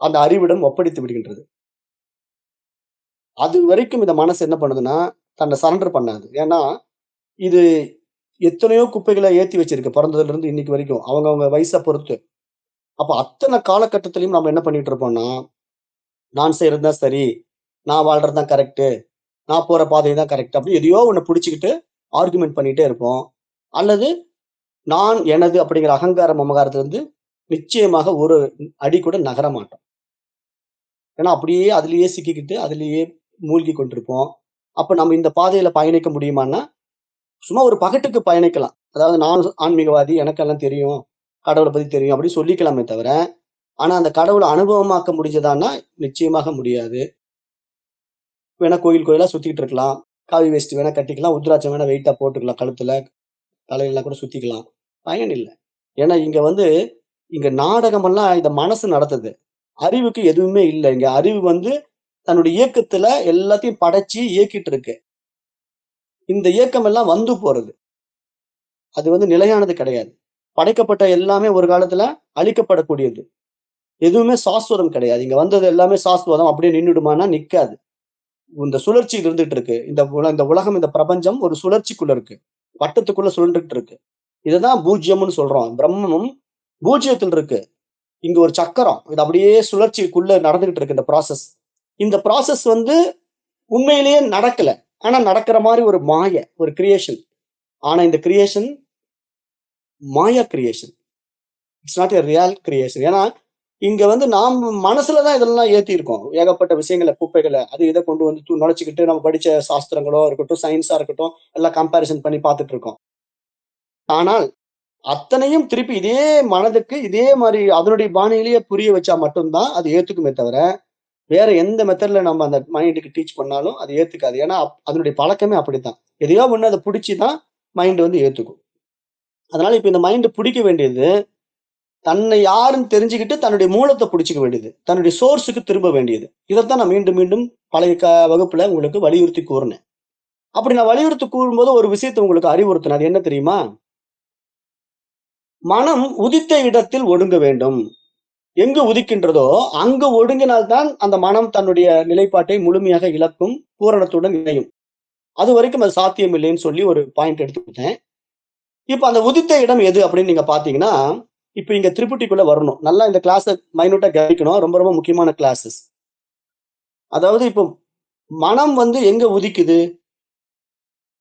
அந்த அறிவிடம் ஒப்படைத்து விடுகின்றது. அது வரைக்கும் இந்த மனசு என்ன பண்ணுதுன்னா தன்னை சரண்டர் பண்ணாது. ஏன்னா இது எத்தனையோ குப்பைகளை ஏற்றி வச்சிருக்கு. பிறந்ததுல இருந்து இன்னைக்கு வரைக்கும் அவங்கவுங்க வயசை பொறுத்து. அப்போ அத்தனை காலகட்டத்திலையும் நம்ம என்ன பண்ணிட்டு இருப்போம்னா நான் செய்யறது தான் சரி நான் வாழ்றது தான் கரெக்டு நான் போற பாதை தான் கரெக்ட் அப்படி எதையோ ஒன்று பிடிச்சிக்கிட்டு ஆர்குமெண்ட் பண்ணிகிட்டே இருப்போம். அல்லது நான் எனது அப்படிங்கிற அகங்காரம் மமகாரத்துல இருந்து நிச்சயமாக ஒரு அடி கூட நகர மாட்டோம். ஏன்னா அப்படியே அதுலேயே சிக்கிக்கிட்டு அதுலேயே மூழ்கி கொண்டிருப்போம். அப்போ நம்ம இந்த பாதையில் பயணிக்க முடியுமான்னா சும்மா ஒரு பகட்டுக்கு பயணிக்கலாம். அதாவது நான் ஆன்மீகவாதி எனக்கெல்லாம் தெரியும். கடவுளை பற்றி தெரியும் அப்படின்னு சொல்லிக்கலாமே தவிர ஆனால் அந்த கடவுளை அனுபவமாக்க முடிஞ்சதான்னா நிச்சயமாக முடியாது. வேணா கோயில் கோயிலா சுத்திட்டு இருக்கலாம். காவி வேஸ்ட் வேணா கட்டிக்கலாம். உத்ராட்சம் வேணா வெயிட்டா போட்டுக்கலாம் கழுத்துல. தலையெல்லாம் கூட சுத்திக்கலாம். பயன் இல்லை. ஏன்னா இங்க வந்து இங்க நாடகமெல்லாம் இந்த மனசு நடத்துது. அறிவுக்கு எதுவுமே இல்லை. இங்க அறிவு வந்து தன்னுடைய இயக்கத்துல எல்லாத்தையும் படைச்சு இயக்கிட்டு இருக்கு. இந்த இயக்கம் எல்லாம் வந்து போறது. அது வந்து நிலையானது கிடையாது. படைக்கப்பட்ட எல்லாமே ஒரு காலத்துல அழிக்கப்படக்கூடியது. எதுவுமே சாஸ்வதம் கிடையாது. இங்க வந்தது எல்லாமே சாஸ்வதம். அப்படியே நின்றுடுமானா நிக்காது. இந்த சுழற்சி இருந்துட்டு இருக்கு. இந்த உல- இந்த உலகம் இந்த பிரபஞ்சம் ஒரு சுழற்சிக்குள்ள இருக்கு. வட்டத்துக்குள்ள சுழன்றுட்டு இருக்கு. இதுதான் பூஜ்யம்னு சொல்றோம். பிரம்மமும் பூஜ்யத்தில் இருக்கு. இங்க ஒரு சக்கரம். இது அப்படியே சுழற்சிக்குள்ள நடந்துகிட்டு இருக்கு இந்த ப்ராசஸ் இந்த ப்ராசஸ் வந்து உண்மையிலேயே நடக்கல. ஆனா நடக்கிற மாதிரி ஒரு மாய ஒரு கிரியேஷன் ஆனா இந்த creation Maya creation it's not a real creation ஏன்னா இங்க வந்து நாம் மனசுலதான் இதெல்லாம் ஏத்திருக்கோம் ஏகப்பட்ட விஷயங்களை குப்பைகளை அது இதை கொண்டு வந்து தூ- நுழைச்சிக்கிட்டு நம்ம படிச்ச சாஸ்திரங்களோ இருக்கட்டும் சயின்ஸா இருக்கட்டும் எல்லாம் கம்பேரிசன் பண்ணி பார்த்துட்டு இருக்கோம் ஆனால் அத்தனையும் திருப்பி இதே மனதுக்கு இதே மாதிரி அதனுடைய பாணியிலேயே புரிய வச்சா மட்டும்தான் அது ஏத்துக்குமே தவிர வேற எந்த மெத்தட்ல நம்ம அந்த மைண்டுக்கு டீச் பண்ணாலும் அது ஏத்துக்காது. ஏன்னா அதனுடைய பழக்கமே அப்படித்தான். எதையோ ஒண்ணு அதை பிடிச்சி தான் மைண்ட் வந்து ஏத்துக்கும். அதனால இப்ப இந்த மைண்டு பிடிக்க வேண்டியது தன்னை யாருன்னு தெரிஞ்சுக்கிட்டு தன்னுடைய மூலத்தை பிடிச்சிக்க வேண்டியது. தன்னுடைய சோர்ஸுக்கு திரும்ப வேண்டியது. இதைத்தான் நான் மீண்டும் மீண்டும் பழைய க வகுப்புல உங்களுக்கு வலியுறுத்தி கூறினேன். அப்படி நான் வலியுறுத்தி கூறும்போது ஒரு விஷயத்தை உங்களுக்கு அறிவுறுத்தினேன். அது என்ன தெரியுமா? மனம் உதித்த இடத்தில் ஒடுங்க வேண்டும். எங்கு உதிக்கின்றதோ அங்கு ஒடுங்கினால்தான் அந்த மனம் தன்னுடைய நிலைப்பாட்டை முழுமையாக இழக்கும் பூரணத்துடன் இணையும். அது வரைக்கும் அது சாத்தியம் இல்லைன்னு சொல்லி ஒரு பாயிண்ட் எடுத்துக்கிட்டேன். இப்ப அந்த உதித்த இடம் எது அப்படின்னு நீங்க பாத்தீங்கன்னா இப்போ இங்க திரிபுட்டிக்குள்ள வரணும். நல்லா இந்த கிளாஸை மைனூட்டா கவனிக்கணும். ரொம்ப ரொம்ப முக்கியமான கிளாஸஸ் அதாவது இப்போ மனம் வந்து எங்க உதிக்குது?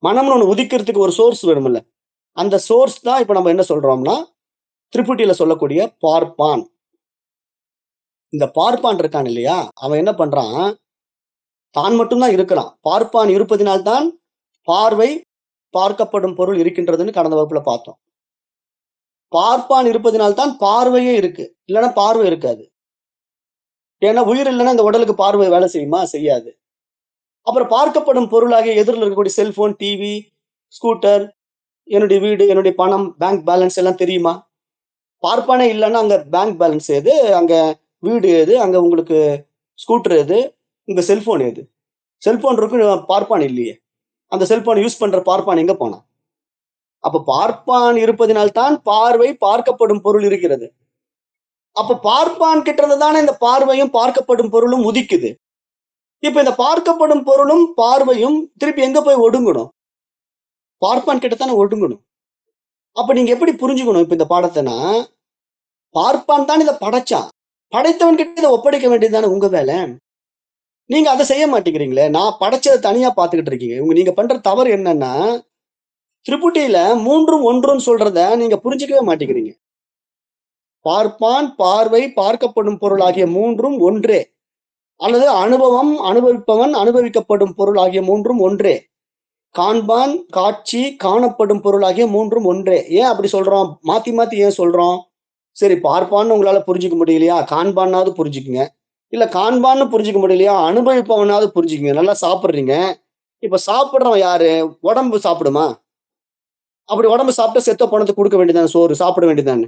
மனம்னு ஒன்று உதிக்கிறதுக்கு ஒரு சோர்ஸ் வேணும்ல. அந்த சோர்ஸ் தான் இப்போ நம்ம என்ன சொல்றோம்னா திரிபுட்டியில சொல்லக்கூடிய பார்ப்பான். இந்த பார்ப்பான் இருக்கான் இல்லையா? அவன் என்ன பண்றான்? தான் மட்டும்தான் இருக்கிறான். பார்ப்பான் இருப்பதினால்தான் பார்வை பார்க்கப்படும் பொருள் இருக்கின்றதுன்னு கடந்த வகுப்புல பார்த்தோம். பார்ப்பான் இருப்பதினால்தான் பார்வையே இருக்கு. இல்லைன்னா பார்வை இருக்காது. ஏன்னா உயிர் இல்லைன்னா இந்த உடலுக்கு பார்வை வேலை செய்யுமா? செய்யாது. அப்புறம் பார்க்கப்படும் பொருளாகிய எதிரில் இருக்கக்கூடிய செல்போன் டிவி ஸ்கூட்டர் என்னுடைய வீடு என்னுடைய பணம் பேங்க் பேலன்ஸ் எல்லாம் தெரியுமா? பார்ப்பானே இல்லைன்னா அங்கே பேங்க் பேலன்ஸ் எது? அங்கே வீடு எது? அங்கே உங்களுக்கு ஸ்கூட்டர் எது? உங்கள் செல்போன் எது? செல்போன் இருக்கு பார்ப்பான் இல்லையே. அந்த செல்போன் யூஸ் பண்ணுற பார்ப்பான் எங்கே போனான்? அப்ப பார்ப்பான் இருப்பதினால்தான் பார்வை பார்க்கப்படும் பொருள் இருக்கிறது. அப்ப பார்ப்பான் கிட்ட தானே இந்த பார்வையும் பார்க்கப்படும் பொருளும் உதிக்குது. இப்ப இந்த பார்க்கப்படும் பொருளும் பார்வையும் திருப்பி எங்க போய் ஒடுங்கணும்? பார்ப்பான் கிட்டத்தானே தானே ஒடுங்கணும். அப்ப நீங்க எப்படி புரிஞ்சுக்கணும் இப்ப இந்த பாடத்தைனா? பார்ப்பான் தான் இதை படைச்சான். படைத்தவன் கிட்ட இதை ஒப்படைக்க வேண்டியதுதானே உங்க வேலை? நீங்க அதை செய்ய மாட்டேங்கிறீங்களே. நான் படைச்சதை தனியா பாத்துக்கிட்டு இருக்கீங்க. உங்க நீங்க பண்ற தவறு என்னன்னா திரிபுட்டியில மூன்றும் ஒன்றும் சொல்றத நீங்க புரிஞ்சுக்கவே மாட்டேங்கிறீங்க. பார்ப்பான் பார்வை பார்க்கப்படும் பொருள் ஆகிய மூன்றும் ஒன்றே. அல்லது அனுபவம் அனுபவிப்பவன் அனுபவிக்கப்படும் பொருள் ஆகிய மூன்றும் ஒன்றே. காண்பான் காட்சி காணப்படும் பொருள் ஆகிய மூன்றும் ஒன்றே. ஏன் அப்படி சொல்றோம்? மாத்தி மாத்தி ஏன் சொல்றோம்? சரி பார்ப்பான்னு உங்களால புரிஞ்சுக்க முடியலையா? காண்பான்னாவது புரிஞ்சுக்குங்க. இல்ல காண்பான்னு புரிஞ்சுக்க முடியலையா? அனுபவிப்பவனாவது புரிஞ்சுக்குங்க. நல்லா சாப்பிடுறீங்க. இப்ப சாப்பிடுறவன் யாரு? உடம்பு சாப்பிடுமா? அப்படி உடம்பு சாப்பிட்டா செத்த பணத்தை கொடுக்க வேண்டியதானே சோறு? சாப்பிட வேண்டியதானே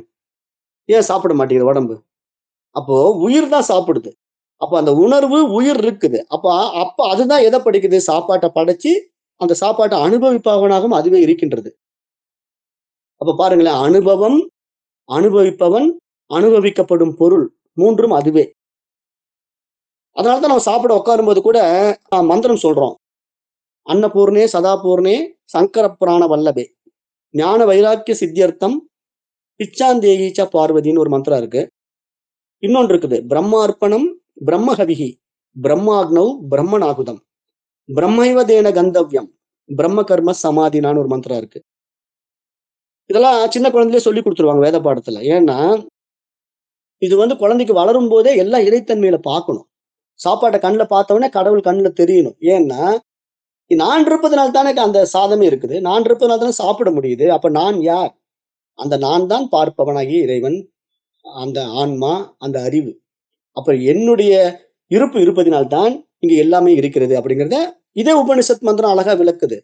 ஏன் சாப்பிட மாட்டேங்குது உடம்பு? அப்போ உயிர் தான் சாப்பிடுது. அப்போ அந்த உணர்வு உயிர் இருக்குது. அப்ப அப்போ அதுதான் எதை படிக்குது? சாப்பாட்டை படைச்சு அந்த சாப்பாட்டை அனுபவிப்பவனாகவும் அதுவே இருக்கின்றது. அப்ப பாருங்களேன் அனுபவம் அனுபவிப்பவன் அனுபவிக்கப்படும் பொருள் மூன்றும் அதுவே. அதனாலதான் நம்ம சாப்பிட உட்காரும்போது கூட ஆஹ், மந்திரம் சொல்றோம். அன்னபூர்ணே சதாபூர்ணே சங்கர புராண வல்லபே. ஞான வைராக்கிய சித்தியர்த்தம் பிச்சாந்தேகிச்சா பார்வதின்னு ஒரு மந்திரம் இருக்கு. இன்னொன்று இருக்குது பிரம்மார்ப்பணம் பிரம்மஹவிகி பிரம்மாக்னவ் பிரம்மநாகுதம். பிரம்மைவதேன கந்தவ்யம் பிரம்ம கர்ம சமாதினான்னு ஒரு மந்திரம் இருக்கு. இதெல்லாம் சின்ன குழந்தையிலே சொல்லி கொடுத்துருவாங்க வேத பாடத்துல. ஏன்னா இது வந்து குழந்தைக்கு வளரும் போதே எல்லா இறைத்தன்மையில பார்க்கணும். சாப்பாட்டை கண்ணில் பார்த்தவொடனே கடவுள் கண்ணில் தெரியணும். ஏன்னா நான் இருப்பதனால தானே அந்த சாதமே இருக்குது. நான் இருப்பதனால தானே சாப்பிட முடியுது. அப்ப நான் யார்? அந்த நான் தான் பார்ப்பவனாகி இறைவன் அந்த ஆன்மா அந்த அறிவு. அப்ப என்னுடைய இருப்பு இருப்பதினால்தான் இங்க எல்லாமே இருக்கிறது அப்படிங்கிறத இதே உபனிஷத் மந்திரம் அழகா விளக்குது.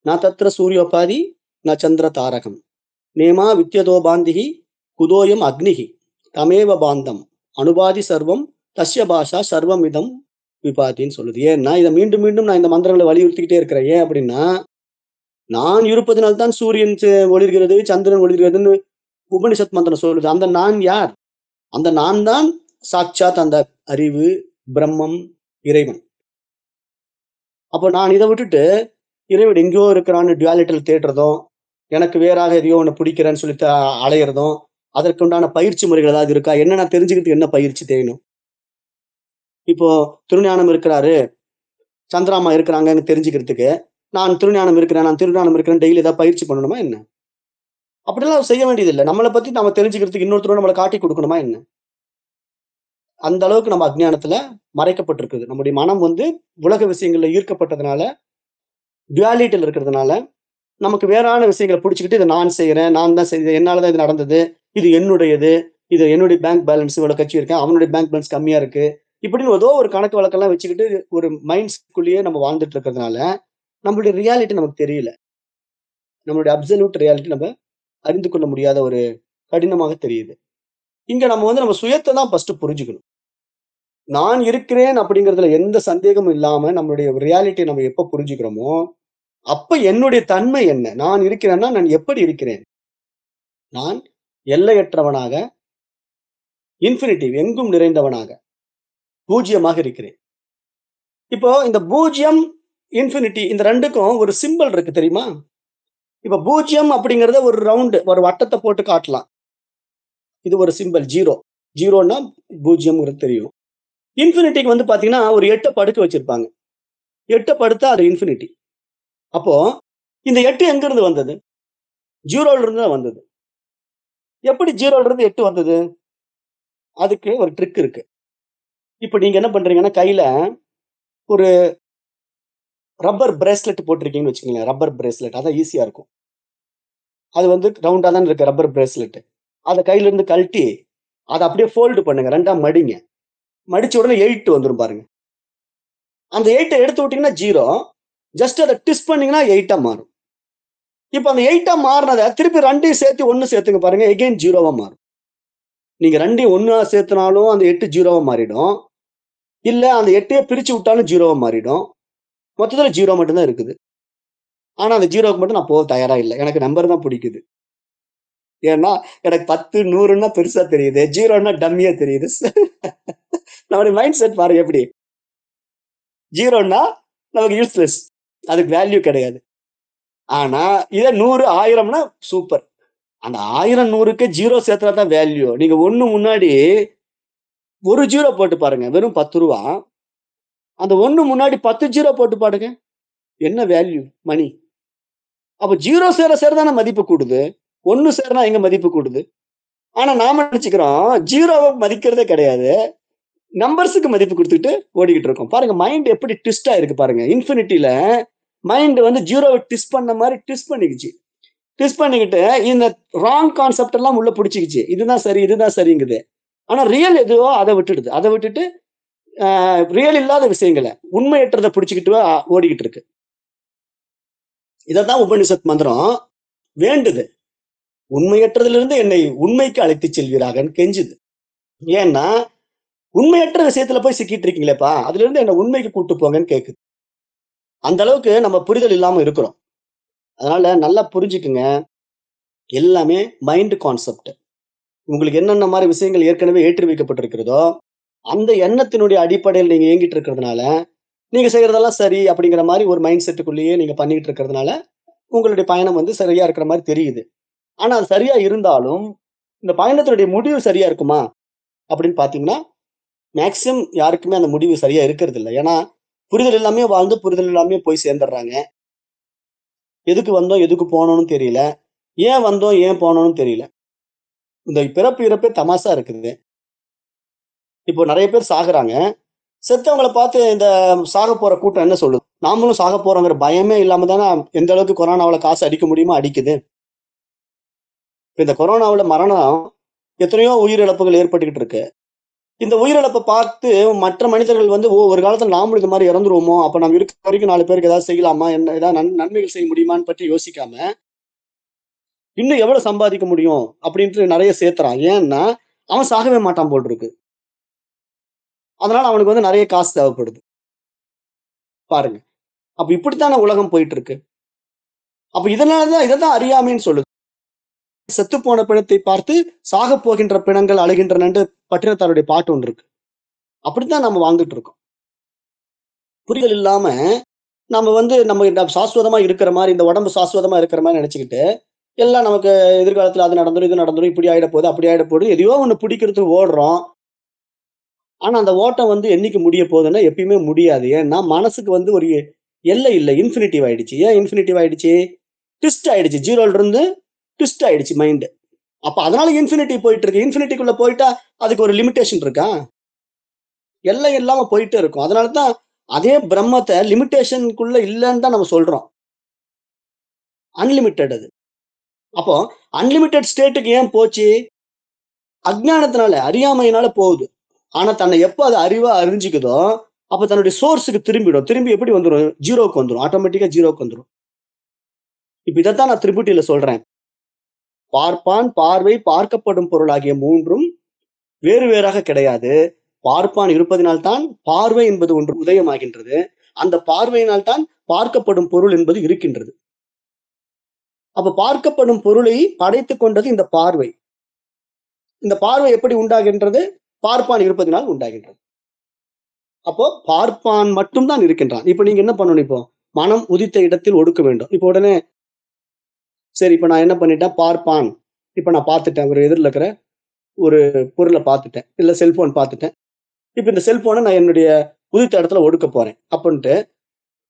நான் தத்திர சூரியோபாதி நான் சந்திர தாரகம். நேமா வித்யதோ பாந்திகி குதோயம் அக்னிகி தமேவ பாந்தம். அனுபாதி சர்வம் தஸ்ய பாஷா சர்வமிதம். விபாத்தின்னு சொல்லுது. ஏன்னா இதை மீண்டும் மீண்டும் நான் இந்த மந்திரங்களை வலியுறுத்திக்கிட்டே இருக்கிறேன். ஏன் அப்படின்னா நான் இருப்பதனால்தான் சூரியன் ஒளிர்கிறது சந்திரன் ஒளிர்கிறதுன்னு உபனிஷத் மந்திரம் சொல்லுது. அந்த நான் யார்? அந்த நான் தான் சாட்சாத் அந்த அறிவு பிரம்மம் இறைவன். அப்போ நான் இதை விட்டுட்டு இறைவன் எங்கேயோ இருக்கிறான்னு டுவாலிட்டில் தேடுறதும் எனக்கு வேறாக எதையோ ஒன்று பிடிக்கிறேன்னு சொல்லி அலையிறதும் அதற்குண்டான பயிற்சி முறைகள் ஏதாவது இருக்கா? என்ன நான் தெரிஞ்சுக்கிறதுக்கு என்ன பயிற்சி தேவைணும் இப்போ திருஞானம் இருக்கிறாரு. சந்திராமா இருக்கிறாங்கன்னு தெரிஞ்சுக்கிறதுக்கு நான் திருஞானம் இருக்கிறேன் நான் திருஞானம் இருக்கிறேன் டெய்லி ஏதாவது பயிற்சி பண்ணணுமா என்ன? அப்படிலாம் செய்ய வேண்டியது இல்லை நம்மளை பத்தி நம்ம தெரிஞ்சுக்கிறதுக்கு இன்னொருத்தரும் நம்மளை காட்டி கொடுக்கணுமா என்ன? அந்த அளவுக்கு நம்ம அஜ்ஞானத்துல மறைக்கப்பட்டிருக்குது. நம்முடைய மனம் வந்து உலக விஷயங்கள்ல ஈர்க்கப்பட்டதுனால டுவாலிட்டியில் இருக்கிறதுனால நமக்கு வேறான விஷயங்களை பிடிச்சிக்கிட்டு இதை நான் செய்கிறேன் நான் தான் செய்தேன் என்னால தான் இது நடந்தது இது என்னுடையது இது என்னுடைய பேங்க் பேலன்ஸ் இவ்வளவு கட்சி இருக்கேன் அவனுடைய பேங்க் பேலன்ஸ் கம்மியா இருக்கு இப்படின்னு ஏதோ ஒரு கணக்கு வழக்கெல்லாம் வச்சுக்கிட்டு ஒரு மைண்ட்ஸ்குள்ளேயே நம்ம வாழ்ந்துட்டு இருக்கிறதுனால நம்மளுடைய ரியாலிட்டி நமக்கு தெரியல. நம்மளுடைய அப்சல்யூட் ரியாலிட்டி நம்ம அறிந்து கொள்ள முடியாத ஒரு கடினமாக தெரியுது. இங்க நம்ம வந்து நம்ம சுயத்தை தான் ஃபர்ஸ்ட் புரிஞ்சுக்கணும். நான் இருக்கிறேன் அப்படிங்கிறதுல எந்த சந்தேகமும் இல்லாம நம்மளுடைய ரியாலிட்டியை நம்ம எப்ப புரிஞ்சுக்கிறோமோ அப்ப என்னுடைய தன்மை என்ன? நான் இருக்கிறேன்னா நான் எப்படி இருக்கிறேன்? நான் எல்லையற்றவனாக இன்ஃபினிட்டிவ் எங்கும் நிறைந்தவனாக. பூஜ்ஜியமாக இருக்கிறேன். இப்போ இந்த பூஜ்ஜியம் இன்ஃபினிட்டி இந்த ரெண்டுக்கும் ஒரு சிம்பல் இருக்கு தெரியுமா? இப்ப பூஜ்ஜியம் அப்படிங்கறத ஒரு ரவுண்டு ஒரு வட்டத்தை போட்டு காட்டலாம். இது ஒரு சிம்பல் ஜீரோ ஜீரோன்னா பூஜ்ஜியம்ங்கிறது தெரியும். இன்ஃபினிட்டிக்கு வந்து பாத்தீங்கன்னா ஒரு எட்டை படுக்க வச்சிருப்பாங்க. எட்டை படுத்தா அது இன்ஃபினிட்டி அப்போ இந்த எட்டு எங்கிருந்து வந்தது? ஜீரோல இருந்து தான் வந்தது. எப்படி ஜீரோல இருந்து எட்டு வந்தது? அதுக்கு ஒரு ட்ரிக் இருக்கு. இப்போ நீங்க என்ன பண்றீங்கன்னா கையில ஒரு ரப்பர் பிரேஸ்லெட் போட்டிருக்கீங்கன்னு வச்சுக்கோங்களேன் ரப்பர் பிரேஸ்லெட் அதான் ஈஸியா இருக்கும். அது வந்து ரவுண்டாக தான் இருக்கு ரப்பர் பிரேஸ்லெட் அதை கையில இருந்து கழட்டி அதை அப்படியே ஃபோல்டு பண்ணுங்க ரெண்டாக மடிங்க. மடிச்ச உடனே எயிட் வந்துடும் பாருங்க. அந்த எயிட்டை எடுத்து விட்டீங்கன்னா ஜீரோ ஜஸ்ட் அதை டிஸ்ட் பண்ணீங்கன்னா எயிட்டா மாறும். இப்போ அந்த எயிட்டா மாறினதை திருப்பி ரெண்டையும் சேர்த்து ஒன்று சேர்த்துங்க பாருங்க எகெயின் ஜீரோவா மாறும். நீங்க ரெண்டையும் ஒன்றா சேர்த்துனாலும் அந்த எட்டு ஜீரோவா மாறிடும். இல்லை அந்த எட்டையே பிரித்து விட்டாலும் ஜீரோவாக மாறிடும். மொத்தத்தில் ஜீரோ மட்டும்தான் இருக்குது. ஆனால் அந்த ஜீரோவுக்கு மட்டும் நான் போக தயாராக இல்லை. எனக்கு நம்பர் தான் பிடிக்குது. ஏன்னா எனக்கு பத்து நூறுன்னா பெருசாக தெரியுது. ஜீரோன்னா டம்மியாக தெரியுது. நம்மளுடைய மைண்ட் செட் பாருங்க எப்படி. ஜீரோன்னா நமக்கு யூஸ்லெஸ் அதுக்கு வேல்யூ கிடையாது. ஆனால் இதே நூறு ஆயிரம்னா சூப்பர் அந்த ஆயிரம் நூறுக்கு ஜீரோ சேர்த்துறா தான் வேல்யூ நீங்கள் ஒன்று முன்னாடி ஒரு ஜீரோ போட்டு பாருங்க வெறும் பத்து ரூபா. அந்த ஒன்று முன்னாடி பத்து ஜீரோ போட்டு பாருங்க. என்ன வேல்யூ மணி அப்போ ஜீரோ சேர சேர தானே மதிப்பு கூடுது. ஒன்று சேரனா எங்க மதிப்பு கூடுது? ஆனா நாம நினைச்சுக்கிறோம்? ஜீரோவை மதிக்கிறதே கிடையாது. நம்பர்ஸுக்கு மதிப்பு கொடுத்துட்டு ஓடிக்கிட்டு இருக்கோம். பாருங்க மைண்ட் எப்படி ட்விஸ்ட் ஆயிருக்கு பாருங்க. இன்ஃபினிட்டில மைண்ட் வந்து ஜீரோவை ட்விஸ்ட் பண்ண மாதிரி ட்விஸ்ட் பண்ணிக்கிச்சு. ட்விஸ்ட் பண்ணிக்கிட்டு இந்த ராங் கான்செப்ட் எல்லாம் உள்ள பிடிச்சிக்கிச்சு. இதுதான் சரி இதுதான் சரிங்குது. ஆனா ரியல் எதுவோ அதை விட்டுடுது. அதை விட்டுட்டு ரியல் இல்லாத விஷயங்களை உண்மையற்றதை பிடிச்சிக்கிட்டு ஓடிக்கிட்டு இருக்கு. இதைத்தான் உபனிஷத் மந்திரம் வேண்டுது. உண்மையற்றதிலிருந்து என்னை உண்மைக்கு அழைத்து செல்வீராகன்னு கெஞ்சுது. ஏன்னா உண்மையற்ற விஷயத்துல போய் சிக்கிட்டு இருக்கீங்களேப்பா அதுல இருந்து என்ன உண்மைக்கு கூட்டு போங்கன்னு கேக்குது. அந்த அளவுக்கு நம்ம புரிதல் இல்லாம இருக்கிறோம். அதனால நல்லா புரிஞ்சுக்குங்க. எல்லாமே மைண்ட் கான்செப்ட் உங்களுக்கு என்னென்ன மாதிரி விஷயங்கள் ஏற்கனவே ஏற்றி வைக்கப்பட்டிருக்கிறதோ அந்த எண்ணத்தினுடைய அடிப்படையில் நீங்க இயங்கிட்டு இருக்கிறதுனால நீங்க செய்யறதெல்லாம் சரி அப்படிங்கிற மாதிரி ஒரு மைண்ட் செட்டுக்குள்ளேயே நீங்க பண்ணிக்கிட்டு இருக்கிறதுனால உங்களுடைய பயணம் வந்து சரியா இருக்கிற மாதிரி தெரியுது. ஆனா அது சரியா இருந்தாலும் இந்த பயணத்தினுடைய முடிவு சரியா இருக்குமா? அப்படின்னு பாத்தீங்கன்னா மேக்சிமம் யாருக்குமே அந்த முடிவு சரியா இருக்கிறது இல்லை. ஏன்னா புரிதல் எல்லாமே வாழ்ந்து புரிதல் எல்லாமே போய் சேர்ந்துடுறாங்க. எதுக்கு வந்தோம் எதுக்கு போனோம்னு தெரியல. ஏன் வந்தோம் ஏன் போனோம்னு தெரியல. இந்த பிறப்பு இறப்பே தமாசா இருக்குது. இப்போ நிறைய பேர் சாகுறாங்க. செத்தவங்களை பார்த்து இந்த சாக போற கூட்டம் என்ன சொல்லுது? நாமளும் சாக போறோங்கிற பயமே இல்லாம தானே எந்த அளவுக்கு கொரோனாவில் காசு அடிக்க முடியுமோ அடிக்குது. இந்த கொரோனாவில் மரணம் எத்தனையோ உயிரிழப்புகள் ஏற்பட்டுக்கிட்டு இருக்கு. இந்த உயிரிழப்பை பார்த்து மற்ற மனிதர்கள் வந்து ஓ ஒரு காலத்தில் நாமளும் இது மாதிரி இறந்துருவோமோ? அப்போ நம்ம இருக்கிற வரைக்கும் நாலு பேருக்கு ஏதாவது செய்யலாமா? என்ன ஏதாவது நன்- நன்மைகள் செய்ய முடியுமான்னு பற்றி யோசிக்காம இன்னும் எவ்வளவு சம்பாதிக்க முடியும் அப்படின்ட்டு நிறைய சேர்த்துறான். ஏன்னா அவன் சாகவே மாட்டான் போல் இருக்கு அதனால அவனுக்கு வந்து நிறைய காசு தேவைப்படுது. பாருங்க. அப்ப இப்படித்தான உலகம் போயிட்டு இருக்கு அப்ப இதனாலதான் இதைதான் அறியாமைன்னு சொல்லுது. செத்து போன பிணத்தை பார்த்து சாக போகின்ற பிணங்கள் அழுகின்றன பட்டினத்தாருடைய பாட்டு ஒன்று இருக்கு. அப்படித்தான் நம்ம வாழ்ந்துட்டு இருக்கோம். புரிதல் இல்லாம நம்ம வந்து நம்ம சாஸ்வதமா இருக்கிற மாதிரி இந்த உடம்பு சாஸ்வதமா இருக்கிற மாதிரி நினைச்சுக்கிட்டு எல்லாம் நமக்கு எதிர்காலத்துல அது நடந்துடும் இது நடந்துடும் இப்படி ஆகிட போகுது அப்படி ஆகிட போகுது எதையோ ஒன்று பிடிக்கிறதுக்கு ஓடுறோம். ஆனா அந்த ஓட்டம் வந்து என்னைக்கு முடிய போகுதுன்னா எப்பயுமே முடியாது. ஏன்னா மனசுக்கு வந்து ஒரு எல்லை இல்லை. இன்ஃபினிட்டிவ் ஆயிடுச்சு. ஏன் இன்ஃபினிட்டிவ் ஆயிடுச்சு? ட்விஸ்ட் ஆயிடுச்சு. ஜீரோல இருந்து ட்விஸ்ட் ஆயிடுச்சு மைண்டு அப்ப அதனால இன்ஃபினிட்டி போயிட்டு இருக்கு இன்ஃபினிட்டிக்குள்ள போயிட்டா அதுக்கு ஒரு லிமிட்டேஷன் இருக்கா? எல்லை இல்லாம போயிட்டே இருக்கும். அதனால தான் அதே பிரம்மத்தை லிமிட்டேஷனுக்குள்ள இல்லைன்னு தான் நம்ம சொல்றோம். அன்லிமிட்டெட் அது. அப்போ அன்லிமிட்டெட் ஸ்டேட்டுக்கு ஏன் போச்சு? அஜ்ஞானத்தினால அறியாமையினால போகுது. ஆனா தன்னை எப்போ அது அறிவா அறிஞ்சுக்குதோ அப்ப தன்னுடைய சோர்ஸுக்கு திரும்பிடும். திரும்பி எப்படி வந்துடும் ஜீரோக்கு வந்துடும் ஆட்டோமேட்டிக்கா ஜீரோக்கு வந்துடும் இப்ப இதைத்தான் நான் திரிபுட்டியில சொல்றேன். பார்ப்பான் பார்வை பார்க்கப்படும் பொருள் ஆகிய மூன்றும் வேறு வேறாக கிடையாது. பார்ப்பான் இருப்பதினால்தான் பார்வை என்பது ஒன்று உதயமாகின்றது. அந்த பார்வையினால் தான் பார்க்கப்படும் பொருள் என்பது இருக்கின்றது. அப்ப பார்க்கப்படும் பொருளை படைத்துக் கொண்டது இந்த பார்வை. இந்த பார்வை எப்படி உண்டாகின்றது? பார்ப்பான் இருப்பதினால் உண்டாகின்றது. அப்போ பார்ப்பான் மட்டும்தான் இருக்கின்றான். இப்ப நீங்க என்ன பண்ணணும் இப்போ? மனம் உதித்த இடத்தில் ஒடுக்க வேண்டும். இப்போ உடனே சரி இப்ப நான் என்ன பண்ணிட்டேன்? பார்ப்பான். இப்ப நான் பார்த்துட்டேன். ஒரு எதிரில் இருக்கிற ஒரு பொருளை பார்த்துட்டேன். இல்லை செல்போன் பார்த்துட்டேன். இப்ப இந்த செல்போனை நான் என்னுடைய உதித்த இடத்துல ஒடுக்க போறேன். அப்படின்ட்டு